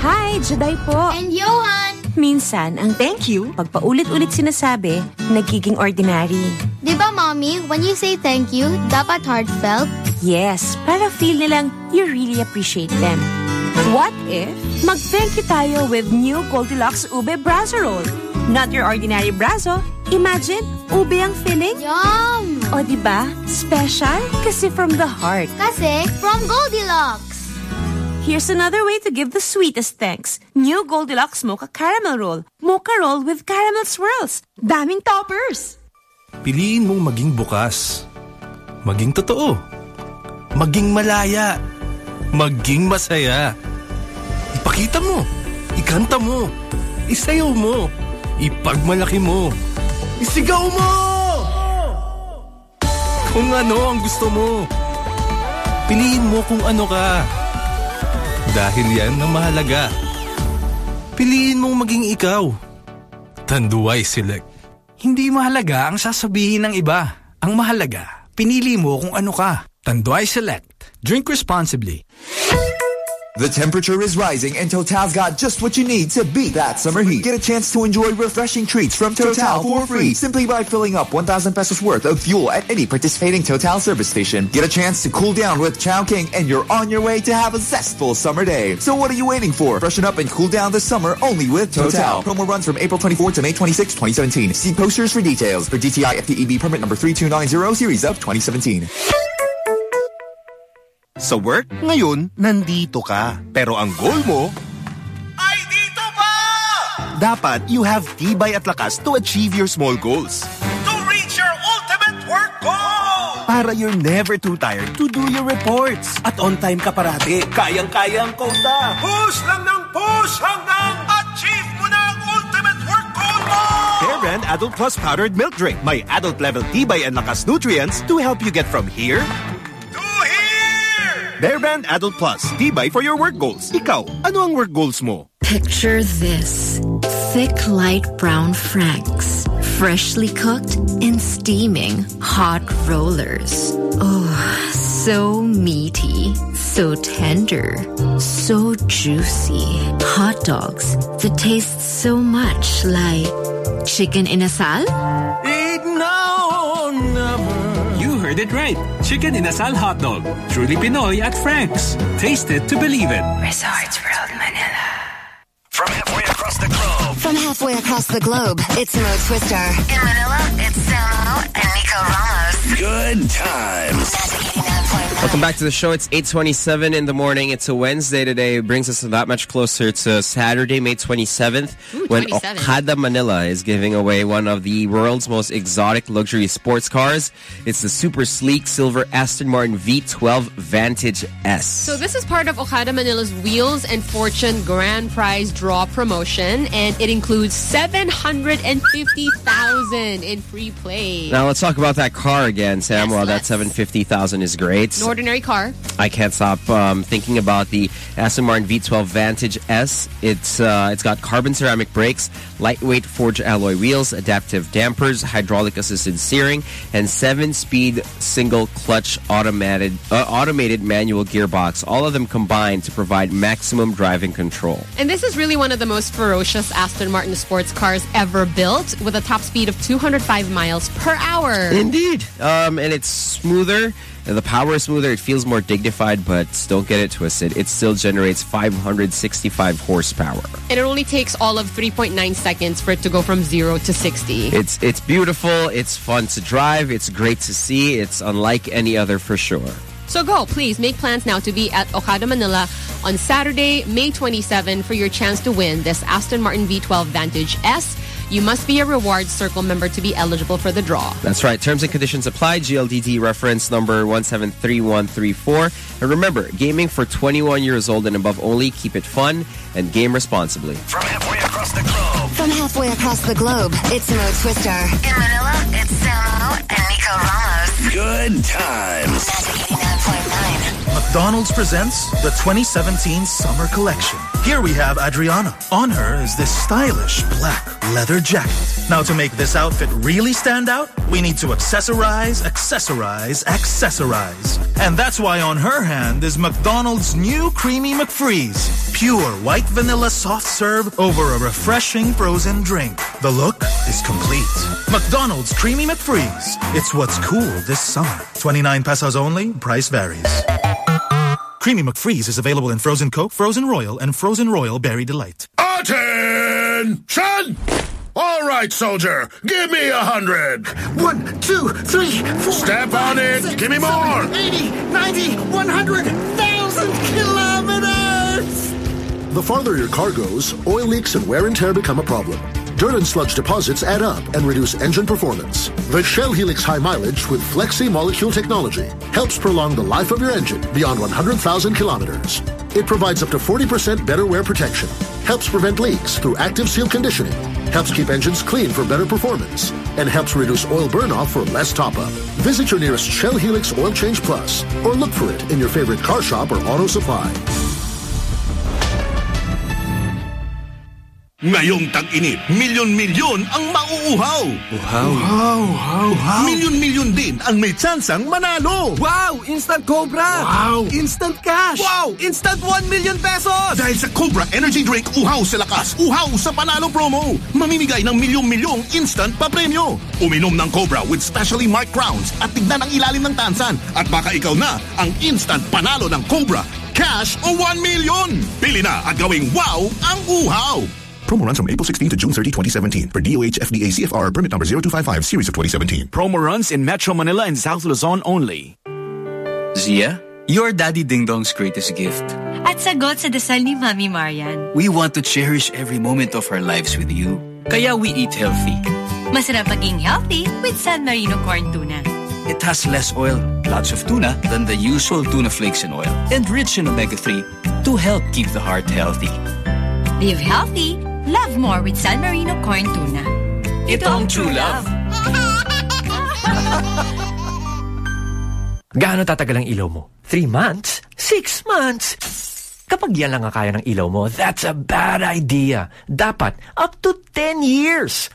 Hi, Juday po. And Johan! Minsan, ang thank you, pag paulit-ulit sinasabi, nagiging ordinary. Di ba, Mommy, when you say thank you, dapat heartfelt? Yes, para feel nilang you really appreciate them. What if mag-thank you tayo with new Goldilocks Ube Brazo Roll? Not your ordinary brazo. Imagine, ube ang filling. Yum! O ba? Special kasi from the heart. Kasi, from Goldilocks! Here's another way to give the sweetest thanks. New Goldilocks Mocha Caramel Roll. Mocha Roll with caramel swirls. Daming toppers! Piliin mong maging bukas. Maging totoo. Maging malaya. Maging masaya. Ipakita mo. Ikanta mo. Isayaw mo. Ipagmalaki mo. Isigaw mo! Kung ano ang gusto mo. Piliin mo kung ano ka. Dahil yan ang mahalaga. Piliin mong maging ikaw. Tanduay Select. Hindi mahalaga ang sasabihin ng iba. Ang mahalaga, pinili mo kung ano ka. Tanduay Select. Drink responsibly. The temperature is rising and Total's got just what you need to beat that summer heat. Get a chance to enjoy refreshing treats from Total for free simply by filling up 1,000 pesos worth of fuel at any participating Total service station. Get a chance to cool down with Chowking and you're on your way to have a zestful summer day. So what are you waiting for? Freshen up and cool down this summer only with Total. Promo runs from April 24 to May 26, 2017. See posters for details for DTI FTEB permit number 3290 series of 2017. Sa work, ngayon, nandito ka. Pero ang goal mo, ay dito pa! Dapat you have tibay at lakas to achieve your small goals. To reach your ultimate work goal! Para you're never too tired to do your reports. At on time ka parati. Kayang-kaya ang kota. Push lang ng push hanggang achieve mo na ang ultimate work goal mo! Bear Brand Adult Plus Powdered Milk Drink. May adult level tibay and lakas nutrients to help you get from here To here! Bear Brand Adult Plus. Tibay for your work goals. Ikaw, ano ang work goals mo? Picture this thick, light brown franks, freshly cooked in steaming hot rollers. Oh, so meaty, so tender, so juicy. Hot dogs that taste so much like chicken in a sal? Eh, heard it right. Chicken inasal hot dog. Truly Pinoy at Frank's. Taste it to believe it. Resorts World Manila. From halfway across the globe. From halfway across the globe, it's Mo Twister. In Manila, it's Samo and Nico Ramos. Good times. Welcome back to the show. It's 8.27 in the morning. It's a Wednesday today. It brings us that much closer to Saturday, May 27th, Ooh, when 27. Okada Manila is giving away one of the world's most exotic luxury sports cars. It's the super sleek silver Aston Martin V12 Vantage S. So this is part of Okada Manila's Wheels and Fortune Grand Prize Draw promotion, and it includes 750,000 in free play. Now let's talk about that car again, Sam. While that 750,000 is great. An ordinary car. I can't stop um, thinking about the Aston Martin V12 Vantage S. It's uh, it's got carbon ceramic brakes, lightweight forged alloy wheels, adaptive dampers, hydraulic assisted steering, and seven-speed single clutch automated uh, automated manual gearbox. All of them combined to provide maximum driving control. And this is really one of the most ferocious Aston Martin sports cars ever built, with a top speed of 205 miles per hour. Indeed. Um, and it's smoother. The power is smoother. It feels more dignified, but don't get it twisted. It still generates 565 horsepower. And it only takes all of 3.9 seconds for it to go from 0 to 60. It's it's beautiful. It's fun to drive. It's great to see. It's unlike any other for sure. So go, please, make plans now to be at Okada Manila on Saturday, May 27 for your chance to win this Aston Martin V12 Vantage S. You must be a Rewards Circle member to be eligible for the draw. That's right. Terms and conditions apply. GLDT reference number 173134. And remember, gaming for 21 years old and above only. Keep it fun and game responsibly. From halfway across the globe. From halfway across the globe, it's Mo Twister. In Manila, it's Samo and Nico Ramos. Good times. McDonald's presents the 2017 Summer Collection. Here we have Adriana. On her is this stylish black leather jacket. Now to make this outfit really stand out, we need to accessorize, accessorize, accessorize. And that's why on her hand is McDonald's new Creamy McFreeze. Pure white vanilla soft serve over a refreshing frozen drink. The look is complete. McDonald's Creamy McFreeze. It's what's cool this summer. 29 pesos only, price varies. Creamy McFreeze is available in Frozen Coke, Frozen Royal, and Frozen Royal Berry Delight. Attention! All right, soldier, give me a hundred. One, two, three, four. Step on five, it. six, Give me seven, more. 80, 90, 100,000 kilometers! The farther your car goes, oil leaks and wear and tear become a problem. Dirt and sludge deposits add up and reduce engine performance. The Shell Helix High Mileage with Flexi Molecule technology helps prolong the life of your engine beyond 100,000 kilometers. It provides up to 40% better wear protection, helps prevent leaks through active seal conditioning, helps keep engines clean for better performance, and helps reduce oil burn-off for less top-up. Visit your nearest Shell Helix Oil Change Plus or look for it in your favorite car shop or auto supply. Ngayong tag-init, milyon-milyon ang mauuhaw. Uhaw. Uhaw, uhaw, uhaw. Milyon-milyon din ang may tsansang manalo. Wow! Instant Cobra! Wow! Instant cash! Wow! Instant 1 million pesos! Dahil sa Cobra Energy Drink, uhaw sa lakas, uhaw sa panalo promo. Mamimigay ng milyong-milyong instant pa-premyo. Uminom ng Cobra with specially marked crowns at tignan ang ilalim ng tansan. At baka ikaw na ang instant panalo ng Cobra. Cash o 1 million. Pili na at gawing wow ang uhaw. Promo runs from April 16 to June 30, 2017 for DOH FDA CFR permit number 0255 series of 2017. Promo runs in Metro Manila and South Luzon only. Zia, you're Daddy Dingdong's greatest gift. At sagot sa dasal ni Mami Marian. We want to cherish every moment of our lives with you. Kaya we eat healthy. Masarap maging healthy with San Marino corn tuna. It has less oil, lots of tuna, than the usual tuna flakes and oil, and rich in omega-3 to help keep the heart healthy. Live healthy, love more with San Marino corn tuna. Ito ang true love. Gaano tatagal ang ilaw mo? Three months? Six months? Kapag yan lang ang kaya ng ilaw mo, that's a bad idea. Dapat up to 10 years.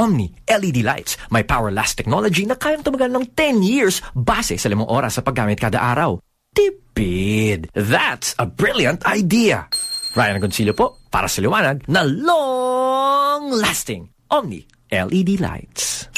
Omni LED lights, may power last technology na kayang tumagal ng 10 years base sa limang oras sa paggamit kada araw. Tipid! That's a brilliant idea! Ryan Agoncillo po, para sa liwanag na long-lasting Omni LED lights.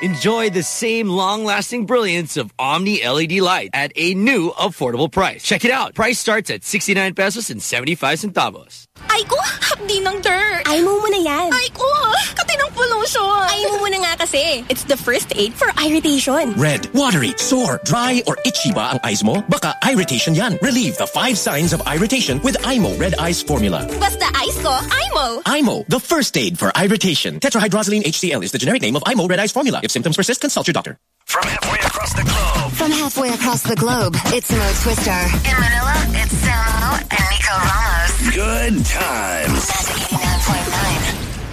Enjoy the same long-lasting brilliance of Omni LED light at a new affordable price. Check it out. Price starts at 69 pesos and 75 centavos. Ay ko, hapdi ng dirt. Ay mo muna yan. Ay ko, kati ng pollution. Ay mo muna nga kasi. It's the first aid for irritation. Red, watery, sore, dry, or itchy ba ang eyes mo? Baka irritation yan. Relieve the five signs of irritation with Eyemo Red Eyes Formula. Basta eyes ko, Eyemo. Eyemo, the first aid for irritation. Tetrahydrozoline HCl is the generic name of Eyemo Red Eyes Formula. If symptoms persist, consult your doctor. From halfway across the globe. From halfway across the globe, it's Mo Twister. In Manila, it's Samo and Nico Ramos. Good times.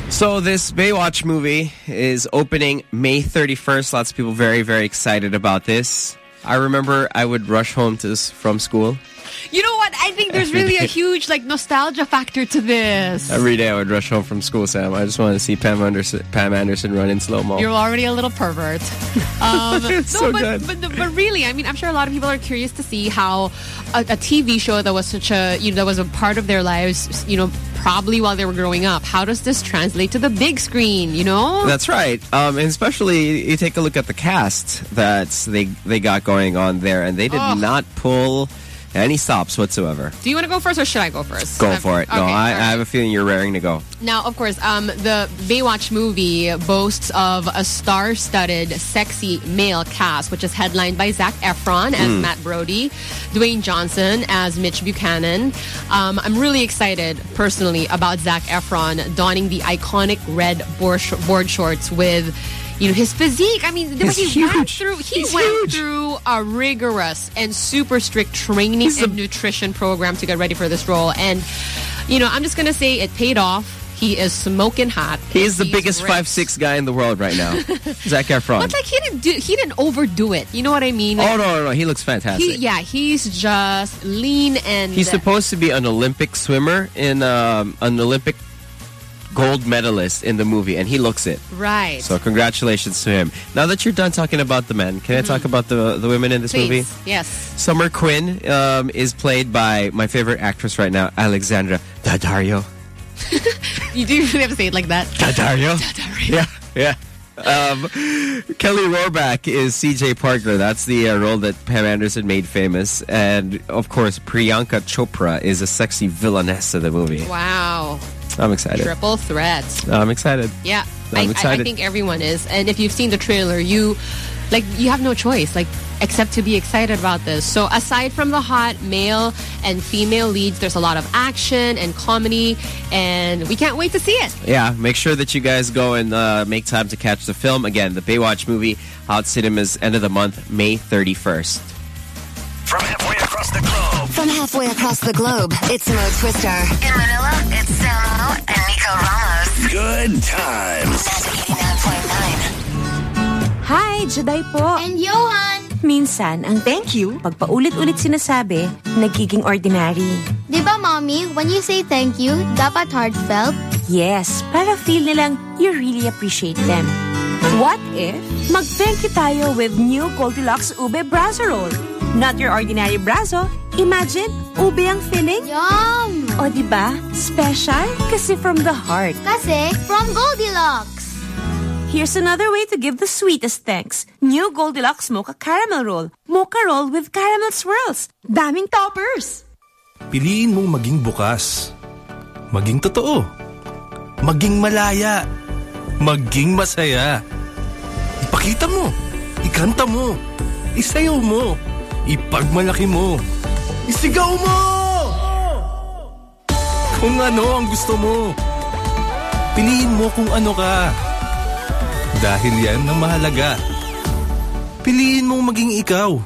So this Baywatch movie is opening May 31st. Lots of people very, very excited about this. I remember I would rush home to from school. You know what? I think there's really a huge like nostalgia factor to this. Every day I would rush home from school, Sam. I just wanted to see Pam Anderson, Pam Anderson run in slow-mo. You're already a little pervert. Um, It's no, so but, good. But, but really, I mean, I'm sure a lot of people are curious to see how a, a TV show that was such a, you know, that was a part of their lives, you know, probably while they were growing up. How does this translate to the big screen, you know? That's right. Um, and especially you take a look at the cast that they they got going on there, and they did Ugh. not pull any stops whatsoever. Do you want to go first or should I go first? Go Okay, for it. No, okay, I, I have a feeling you're raring to go. Now, of course, um, the Baywatch movie boasts of a star-studded, sexy male cast, which is headlined by Zac Efron as Mm. Matt Brody, Dwayne Johnson as Mitch Buchanan. Um, I'm really excited, personally, about Zac Efron donning the iconic red board shorts with you know, his physique. I mean, He's he went through he He's went huge. through a rigorous and super strict training and nutrition program to get ready for this role. And you know, I'm just gonna say it paid off. He is smoking hot. He's the biggest ripped. five six guy in the world right now. Zac Efron. But like he didn't do he didn't overdo it. You know what I mean? oh no, no, no! He looks fantastic. He, yeah, he's just lean and He's supposed to be an Olympic swimmer in um, an Olympic gold medalist in the movie, and he looks it. right. So congratulations to him. Now that you're done talking about the men, can I talk about the the women in this Mm-hmm. Please. movie? Yes. Summer Quinn um, is played by my favorite actress right now, Alexandra Daddario. You do really have to say it like that. Daddario. Yeah, yeah. Um, Kelly Rohrbach is C.J. Parker. That's the uh, role that Pam Anderson made famous, and of course Priyanka Chopra is a sexy villainess of the movie. Wow. I'm excited. Triple threat. I'm excited. Yeah, I'm I, I, I think everyone is. And if you've seen the trailer, you like you have no choice, like except to be excited about this. So aside from the hot male and female leads, there's a lot of action and comedy, and we can't wait to see it. Yeah, make sure that you guys go and uh, make time to catch the film. Again, the Baywatch movie out cinemas end of the month, May 31st. From halfway across the globe. From halfway across the globe, it's Mo Twister. In Manila, it's Samo and Nico Ramos. Good times. Hi, Juday po. And Johan. Minsan, ang thank you, pag paulit-ulit sinasabi, nagiging ordinary. Di ba, Mommy, when you say thank you, dapat heartfelt? Yes, para feel nilang you really appreciate them. What if mag-thank you tayo with new Goldilocks Ube Brazo Roll? Not your ordinary brazo. Imagine, ube ang filling. Yum! O di ba? Special kasi from the heart. Kasi from Goldilocks. Here's another way to give the sweetest thanks. New Goldilocks Mocha Caramel Roll. Mocha Roll with caramel swirls. Daming toppers! Piliin mong maging bukas. Maging totoo. Maging malaya. Maging masaya. Ipakita mo. Ikanta mo. Isayaw mo. Ipagmalaki mo. Isigaw mo! Kung ano ang gusto mo. Piliin mo kung ano ka. Dahil yan ang mahalaga. Piliin mong maging ikaw.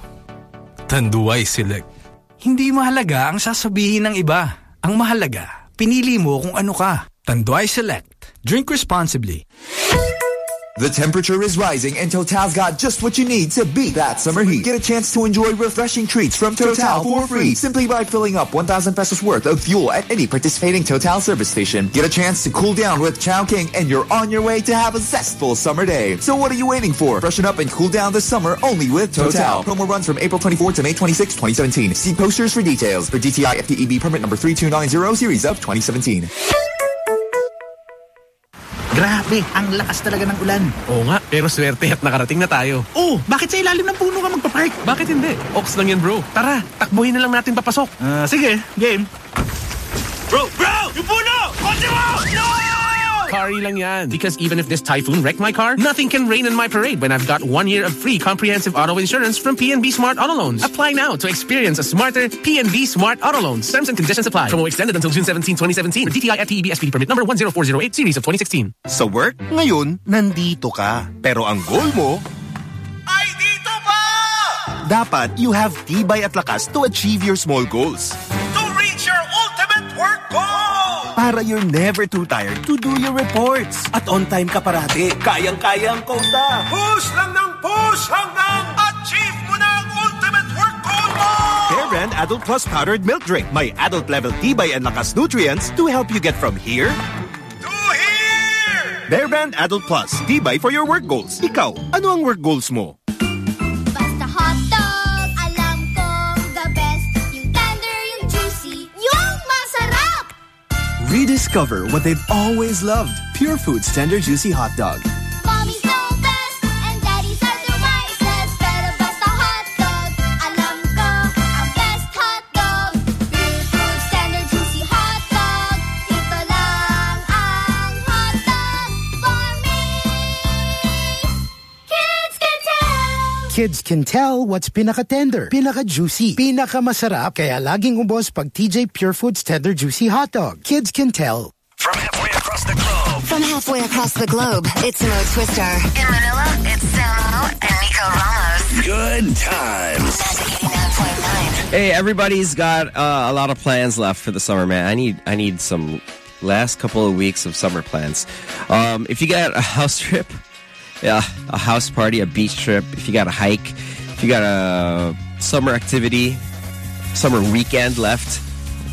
Tanduay Select. Hindi mahalaga ang sasabihin ng iba. Ang mahalaga, pinili mo kung ano ka. Tanduay Select. Drink responsibly. The temperature is rising and Total's got just what you need to beat that summer heat. Get a chance to enjoy refreshing treats from Total for free simply by filling up 1,000 pesos worth of fuel at any participating Total service station. Get a chance to cool down with Chowking and you're on your way to have a zestful summer day. So what are you waiting for? Freshen up and cool down this summer only with Total. Promo runs from April 24 to May 26, 2017. See posters for details for DTI FTEB permit number 3290 series of 2017. Grabe Be, ang lakas talaga ng ulan. Oo nga, pero swerte at nakarating na tayo. Oh, bakit sa ilalim ng puno ka magpapark? Bakit hindi? Ox lang yan bro. Tara, takbuhin na lang natin papasok. Ah, sige, game. Bro, bro! Yung puno! Kotse mo! No! Kari lang yan. Because even if this typhoon wrecked my car, nothing can rain in my parade when I've got one year of free comprehensive auto insurance from PNB Smart Auto Loans. Apply now to experience a smarter PNB Smart Auto Loans. Terms and conditions apply. Promo extended until June 17, 2017 for DTI FTEB SPD permit number 10408 series of 2016. Sa work, ngayon, nandito ka. Pero ang goal mo, ay dito pa! Dapat you have tibay at lakas to achieve your small goals. Para you're never too tired to do your reports. At on time ka parati. Kayang-kayang kota. Push lang ng push hanggang achieve mo na ang ultimate work goal mo! Bear Brand Adult Plus Powdered Milk Drink. May adult level tibay and lakas nutrients to help you get from here To here! Bear Brand Adult Plus. Tibay for your work goals. Ikaw, ano ang work goals mo? Rediscover what they've always loved. Purefoods Tender Juicy Hot Dog. Kids can tell what's pinaka-tender, pinaka-juicy, pinaka-masarap, kaya laging ubos pag TJ Purefoods Tender Juicy Hot Dog. Kids can tell. From halfway across the globe. From halfway across the globe, it's Mo Twister. In Manila, it's Samo and Nico Ramos. Good times. Hey, everybody's got uh, a lot of plans left for the summer, man. I need I need some last couple of weeks of summer plans. Um, if you got a house trip, yeah, a house party, a beach trip, if you got a hike, if you got a summer activity, summer weekend left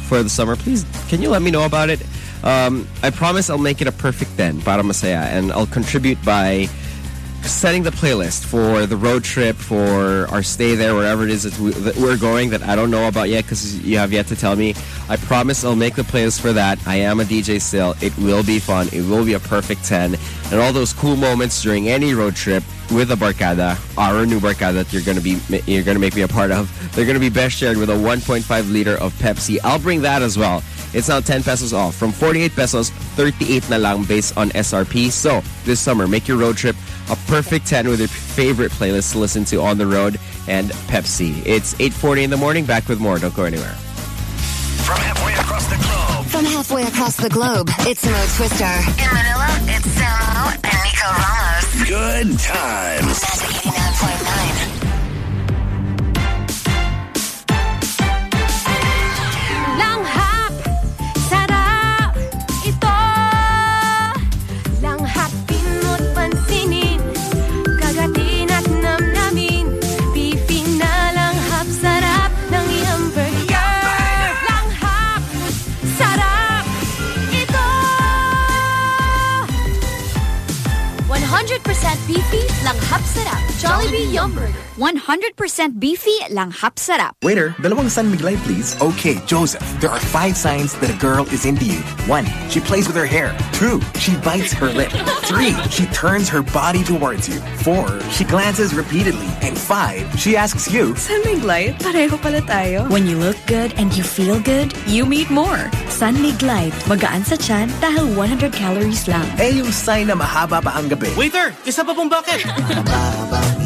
for the summer, please can you let me know about it? Um, I promise I'll make it a perfect 10 para masaya and I'll contribute by setting the playlist for the road trip, for our stay there, wherever it is that, we, that we're going that I don't know about yet because you have yet to tell me. I promise I'll make the playlist for that. I am a DJ still. It will be fun. It will be a perfect 10. And all those cool moments during any road trip with a Barcada, our new Barcada that you're going to be you're going to make me a part of. They're going to be best shared with a 1.5 liter of Pepsi. I'll bring that as well. It's now 10 pesos off. From 48 pesos, 38 na lang based on SRP. So, this summer, make your road trip a perfect 10 with your favorite playlist to listen to on the road and Pepsi. It's 8.40 in the morning. Back with more. Don't go anywhere. From halfway across the globe. From halfway across the globe, it's Mo Twister. In Manila, it's Samo and Nico Ramos. Good times. Magic 89.9. beefy, langhap sarap. Jollibee Yum Burger. 100% beefy, langhap sarap. Waiter, dalawang San Miglay, please. Okay, Joseph, there are five signs that a girl is into you. One, she plays with her hair. Two, she bites her lip. Three, she turns her body towards you. Four, she glances repeatedly. And five, she asks you. San Miglay, pareho pala tayo. When you look good and you feel good, you meet more. San Miglay, magaan sa tiyan dahil 100 calories lang. Eh, yung sign na mahaba pa ang gabi. Waiter, isa pa pong bucket.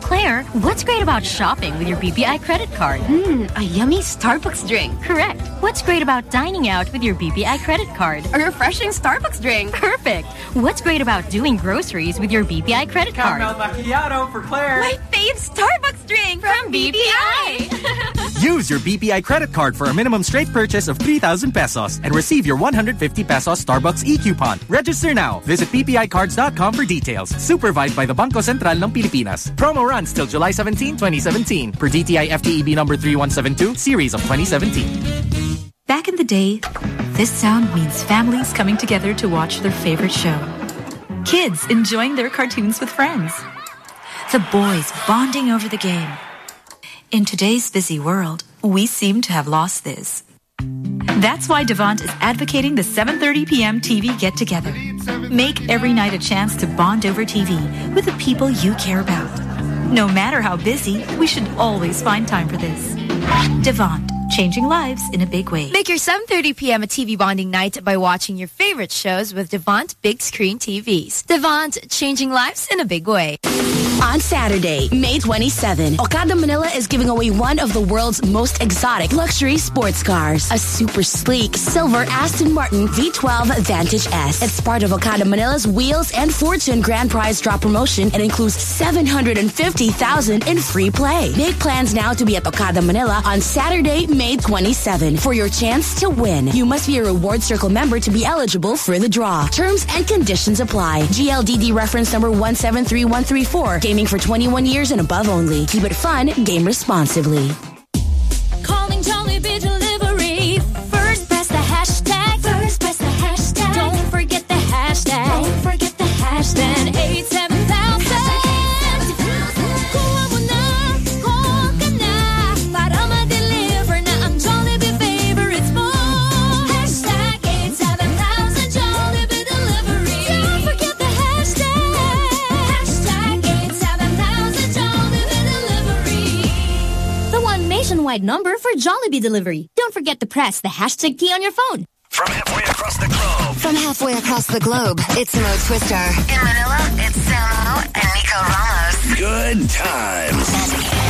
Claire, what's great about shopping with your BPI credit card? Hmm, a yummy Starbucks drink. Correct. What's great about dining out with your BPI credit card? A refreshing Starbucks drink. Perfect. What's great about doing groceries with your BPI credit card? Caramel macchiato for Claire. My fave Starbucks drink from, BPI. Use your BPI credit card for a minimum straight purchase of 3,000 pesos and receive your 150 pesos Starbucks e-coupon. Register now. Visit bpicards.com for details. Supervised by the Banco Central ng Pilipinas. Promo runs till July 17, 2017 per DTI FTEB number 3172, series of 2017. Back in the day, this sound means families coming together to watch their favorite show. Kids enjoying their cartoons with friends. The boys bonding over the game. In today's busy world, we seem to have lost this. That's why Devant is advocating the 7:30 p.m. TV get together. Make every night a chance to bond over TV with the people you care about. No matter how busy, we should always find time for this. Devant, changing lives in a big way. Make your 7.30 p.m. a TV bonding night by watching your favorite shows with Devant Big Screen TVs. Devant, changing lives in a big way. On Saturday, May 27, Okada Manila is giving away one of the world's most exotic luxury sports cars. A super sleek silver Aston Martin V12 Vantage S. It's part of Okada Manila's Wheels and Fortune Grand Prize Draw promotion and includes 750,000 in free play. Make plans now to be at Okada Manila on Saturday, May 27 for your chance to win. You must be a Reward Circle member to be eligible for the draw. Terms and conditions apply. GLDD reference number 173134. Gaming for 21 years and above only. Keep it fun. Game responsibly. Calling Delivery. Nationwide number for Jollibee delivery. Don't forget to press the hashtag key on your phone. From halfway across the globe. From halfway across the globe, it's Mo Twister. In Manila, it's Samo and Nico Ramos. Good times.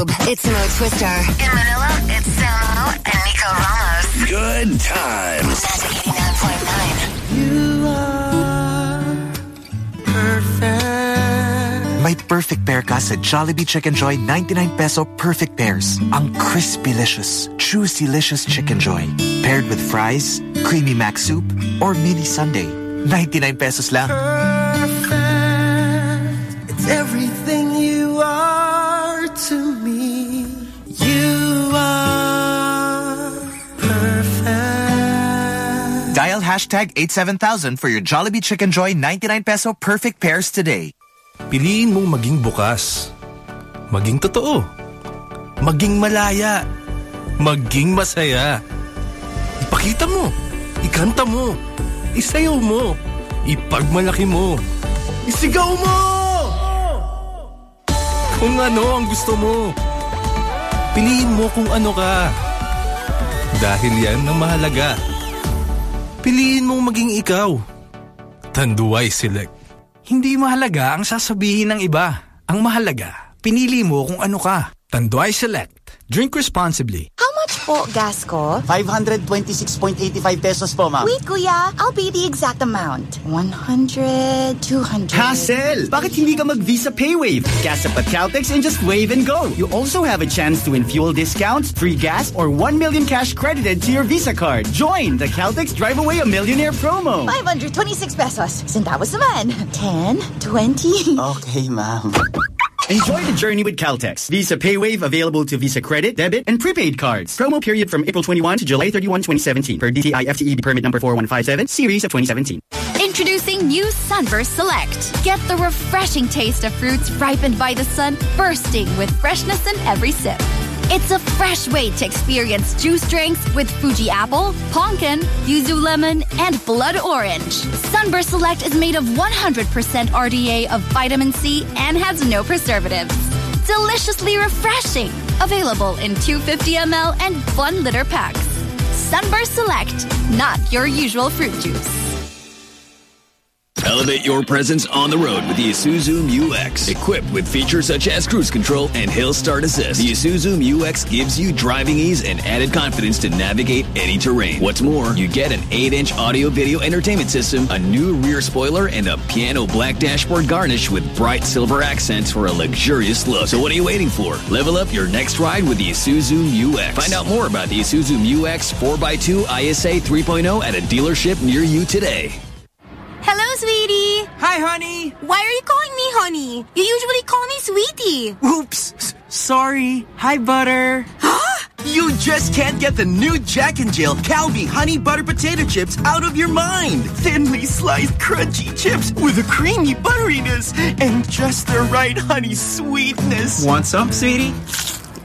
Globe, it's Mo Twister. In Manila, it's Samo and Nico Ramos. Good times. Magic 89.9. You are perfect. May perfect pair ka sa Jollibee Chickenjoy 99 peso perfect pairs. Ang crispy-licious, juicy-licious Chickenjoy. Paired with fries, creamy mac soup, or mini sundae. 99 pesos lang. Hashtag 87000 for your Jollibee Chickenjoy 99 peso perfect pairs today. Piliin mong maging bukas. Maging totoo. Maging malaya. Maging masaya. Ipakita mo. Ikanta mo. Isayaw mo. Ipagmalaki mo. Isigaw mo! Kung ano ang gusto mo. Piliin mo kung ano ka. Dahil yan ang mahalaga. Piliin mong maging ikaw. Tanduay Select. Hindi mahalaga ang sasabihin ng iba. Ang mahalaga, pinili mo kung ano ka. Tanduay Select. Drink responsibly. Much po gas ko? 526.85 pesos po, ma'am. Wait, kuya. I'll pay the exact amount. 100, 200. Hassle! Bakit hindi ka mag-Visa PayWave? Gas up at Caltex and just wave and go. You also have a chance to win fuel discounts, free gas, or 1 million cash credited to your Visa card. Join the Caltex Drive Away a Millionaire promo. 526 pesos. Centavos naman. 10, 20. Okay, ma'am. Enjoy the journey with Caltex. Visa PayWave available to Visa credit, debit, and prepaid cards. Promo period from April 21 to July 31, 2017. Per DTI FTEB permit number 4157, series of 2017. Introducing new Sunburst Select. Get the refreshing taste of fruits ripened by the sun, bursting with freshness in every sip. It's a fresh way to experience juice drinks with Fuji apple, pumpkin, yuzu lemon, and blood orange. Sunburst Select is made of 100% RDA of vitamin C and has no preservatives. Deliciously refreshing. Available in 250 ml and 1 liter packs. Sunburst Select, not your usual fruit juice. Elevate your presence on the road with the Isuzu Mu-X. Equipped with features such as cruise control and hill start assist, the Isuzu Mu-X gives you driving ease and added confidence to navigate any terrain. What's more, you get an 8-inch audio-video entertainment system, a new rear spoiler, and a piano black dashboard garnish with bright silver accents for a luxurious look. So what are you waiting for? Level up your next ride with the Isuzu Mu-X. Find out more about the Isuzu Mu-X 4x2 ISA 3.0 at a dealership near you today. Hello, sweetie. Hi, honey. Why are you calling me honey? You usually call me sweetie. Oops. S- sorry. Hi, butter. You just can't get the new Jack and Jill Calbee Honey Butter Potato Chips out of your mind. Thinly sliced, crunchy chips with a creamy butteriness and just the right honey sweetness. Want some, sweetie?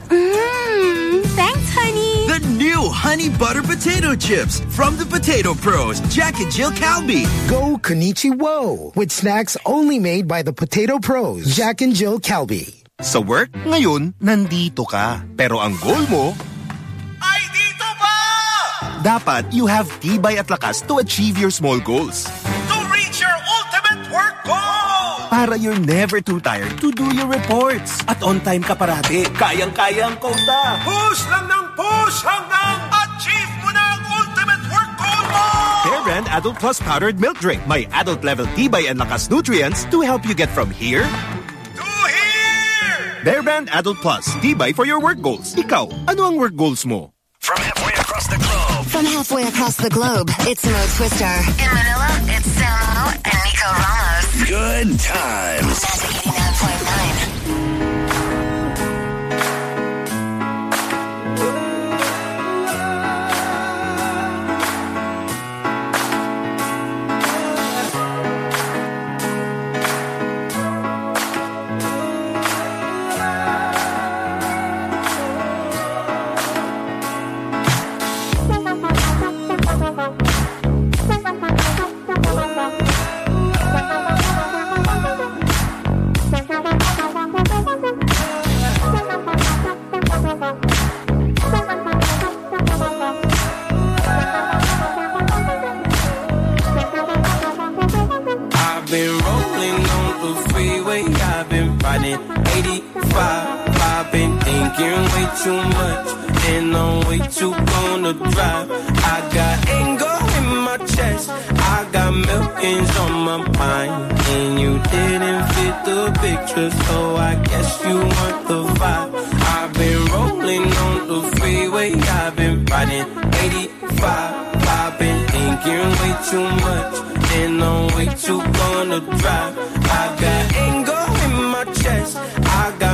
Mmm, thanks, honey. The new Honey Butter Potato Chips from the Potato Pros, Jack and Jill Calbee. Go Konichiwo with snacks only made by the Potato Pros, Jack and Jill Calbee. Sa work, ngayon, nandito ka. Pero ang goal mo, Ay, dito pa! dapat you have tibay at lakas to achieve your small goals. To reach your ultimate work goal! Para you're never too tired to do your reports. At on time ka parati. Kayang-kaya ang kota. Push lang ng push hanggang achieve mo na ang ultimate work goal mo! Bear Brand Adult Plus Powdered Milk Drink. May adult level tibay and lakas nutrients to help you get from here To here! Bear Brand Adult Plus. Tibay for your work goals. Ikaw, ano ang work goals mo? From halfway across the globe. From halfway across the globe, it's Mo Twister. In Manila, it's Samo and Nico Ramos. Good times. I've been rolling on the freeway. I've been riding 85, 5 I've been thinking way too much, and I'm way too gonna drive. I got anger in my chest, I got millions on my mind, and you didn't fit the picture, so I guess you want the vibe. I've been rolling on the freeway, I've been riding 85. I've been thinking way too much, and I'm way too gonna drive. I got anger in my chest,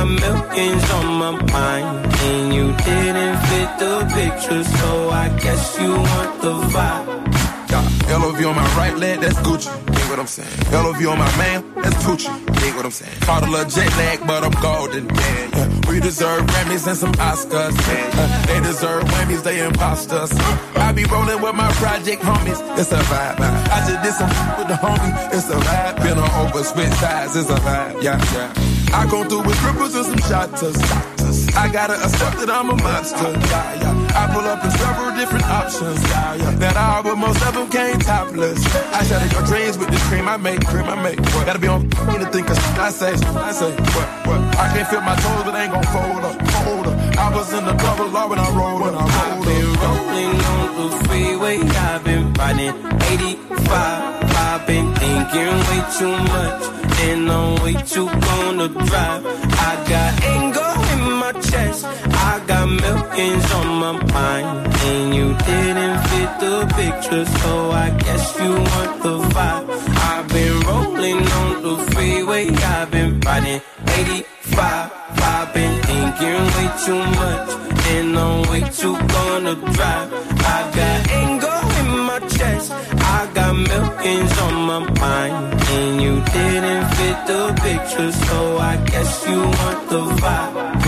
got millions on my mind, and you didn't fit the picture, so I guess you want the vibe. Yeah, LOV on my right leg, that's Gucci. Dig what I'm saying. LOV on my man, that's Gucci. Dig what I'm saying. Caught a little jet lag, but I'm golden. Yeah, yeah. We deserve Grammys and some Oscars. Uh, they deserve Whammies, they imposters. I be rolling with my project homies. It's a vibe. I just did some with the homie. It's a vibe. Been on over sides. It's a vibe. Yeah, yeah. I go through with ripples and some shotters. I gotta accept that I'm a monster. Yeah, yeah. I pull up in several different options. Yeah, yeah. That all, but most of them came topless. I shatter your dreams with this cream I make, cream I make. What? Gotta be on me to think of shit I say, I say. What, what? I can't feel my toes, but ain't gon' fold up, fold up. I was in the double law when I rolled, when I've been rolling on the freeway, I've been riding 85. I've been thinking way too much, and I'm way too gonna drive. I got millions on my mind, and you didn't fit the picture, so I guess you want the vibe. I've been rolling on the freeway, I've been riding 85. I've been thinking way too much, and I'm way too gonna drive. I got anger in my chest, I got millions on my mind, and you didn't fit the picture, so I guess you want the vibe.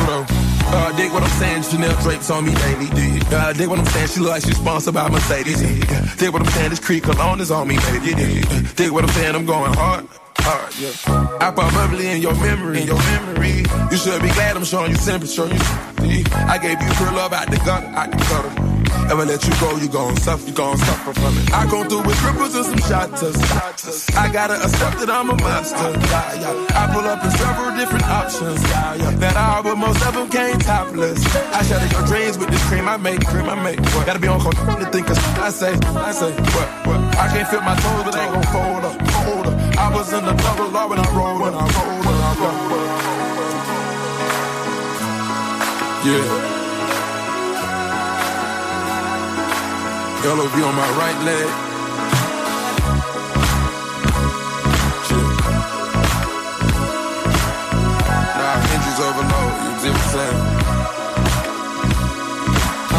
Dig what I'm saying, Chanel drapes on me daily. Dig. Uh, dig what I'm saying, she look like she's sponsored by Mercedes. Dig, dig what I'm saying, this Creek cologne is on me, baby. Dig, dig what I'm saying, I'm going hard. Hard, yeah. I pop bubbly in your memory, in your memory. You should be glad I'm showing you you. I gave you real love out the gutter, out the gutter. Ever let you go, you gon' suffer, you gon' suffer from it. I come through with triples and some shotters. I gotta accept that I'm a monster. Yeah, yeah. I pull up in several different options. Yeah, yeah. That all, but most of them came topless. I shatter your dreams with this cream I make, cream I make. What? Gotta be on call to think of I say, I say. What, what? I can't feel my toes, but ain't gon' fold up, fold up. I was in the double law when I rolled, when I rolled, when I rolled. Yeah. LOV on my right leg. Nah, hinges overload. You see what I'm?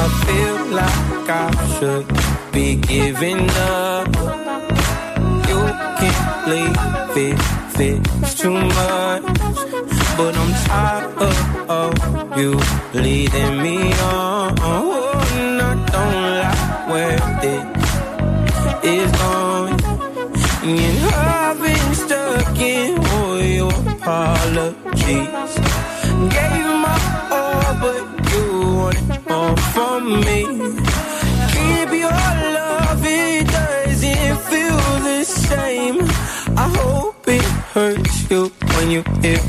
I feel like I should be giving up. You can't leave it, it's too much. But I'm tired of, of you leading me on. And I don't like where it is going. And I've been stuck in all your apologies. Gave my all, but you wanted more from me. Keep your love, it doesn't feel the same. I hope it hurts you when you hear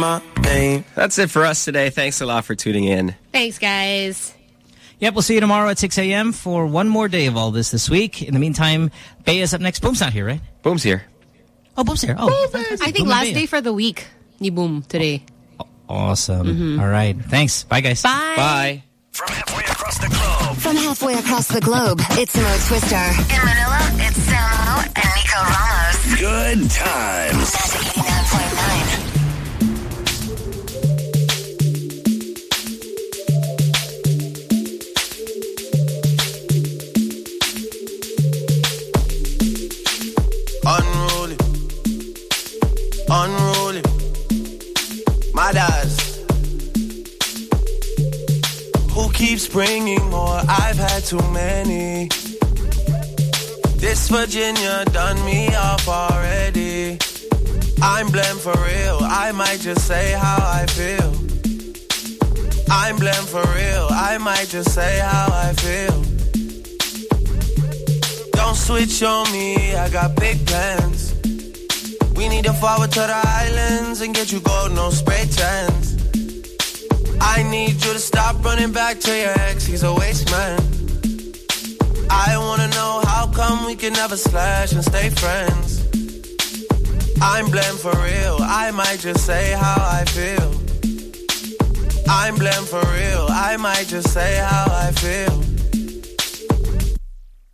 my name. That's it for us today. Thanks a lot for tuning in. Thanks, guys. Yep, we'll see you tomorrow at 6 a.m. for one more day of all this this week. In the meantime, Bay is up next. Boom's not here, right? Boom's here. Oh, Boom's here. Oh, I think last day for the week. Ni Boom today. Awesome. Mhm. All right. Thanks. Bye, guys. Bye. Bye. From halfway across the globe. From halfway across the globe, it's Mo Twister. In Manila, it's Samo and Nico Ramos. Good times. Keeps bringing more? I've had too many. This Virginia done me off already. I'm blamed for real. I might just say how I feel. I'm blamed for real. I might just say how I feel. Don't switch on me, I got big plans. We need to forward to the islands and get you gold, no spray tents. I need you to stop running back to your ex, he's a waste man. I wanna know how come we can never slash and stay friends. I'm blamed for real, I might just say how I feel. I'm blamed for real, I might just say how I feel.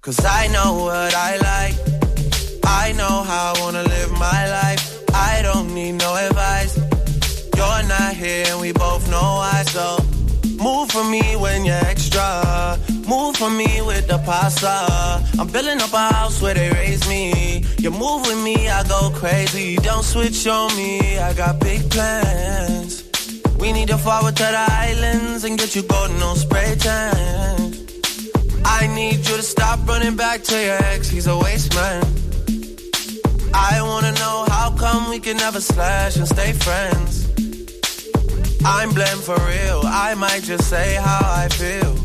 Cause I know what I like, I know how I wanna live my life. I don't need no and we both know why, so move for me when you're extra. Move for me with the pasta. I'm building up a house where they raise me. You move with me, I go crazy. Don't switch on me, I got big plans. We need to forward to the islands and get you golden on spray tan. I need you to stop running back to your ex, he's a waste man. I wanna know how come we can never slash and stay friends. I'm blamed for real, I might just say how I feel.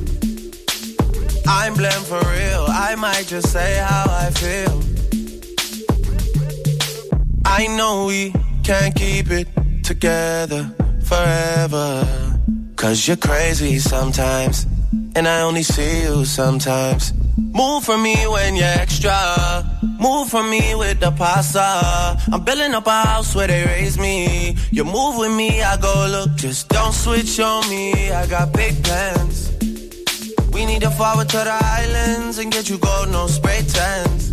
I'm blamed for real, I might just say how I feel. I know we can't keep it together forever. Cause you're crazy sometimes, and I only see you sometimes. Move for me when you're extra. Move for me with the pasta. I'm building up a house where they raise me. You move with me, I go look. Just don't switch on me. I got big plans. We need to forward to the islands and get you gold, no spray tents.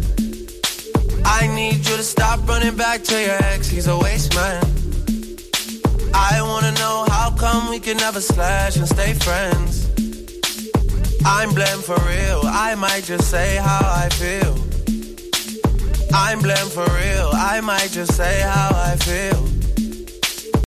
I need you to stop running back to your ex. He's a waste man. I wanna know how come we can never slash and stay friends. I'm blamed for real. I might just say how I feel. I'm blamed for real. I might just say how I feel.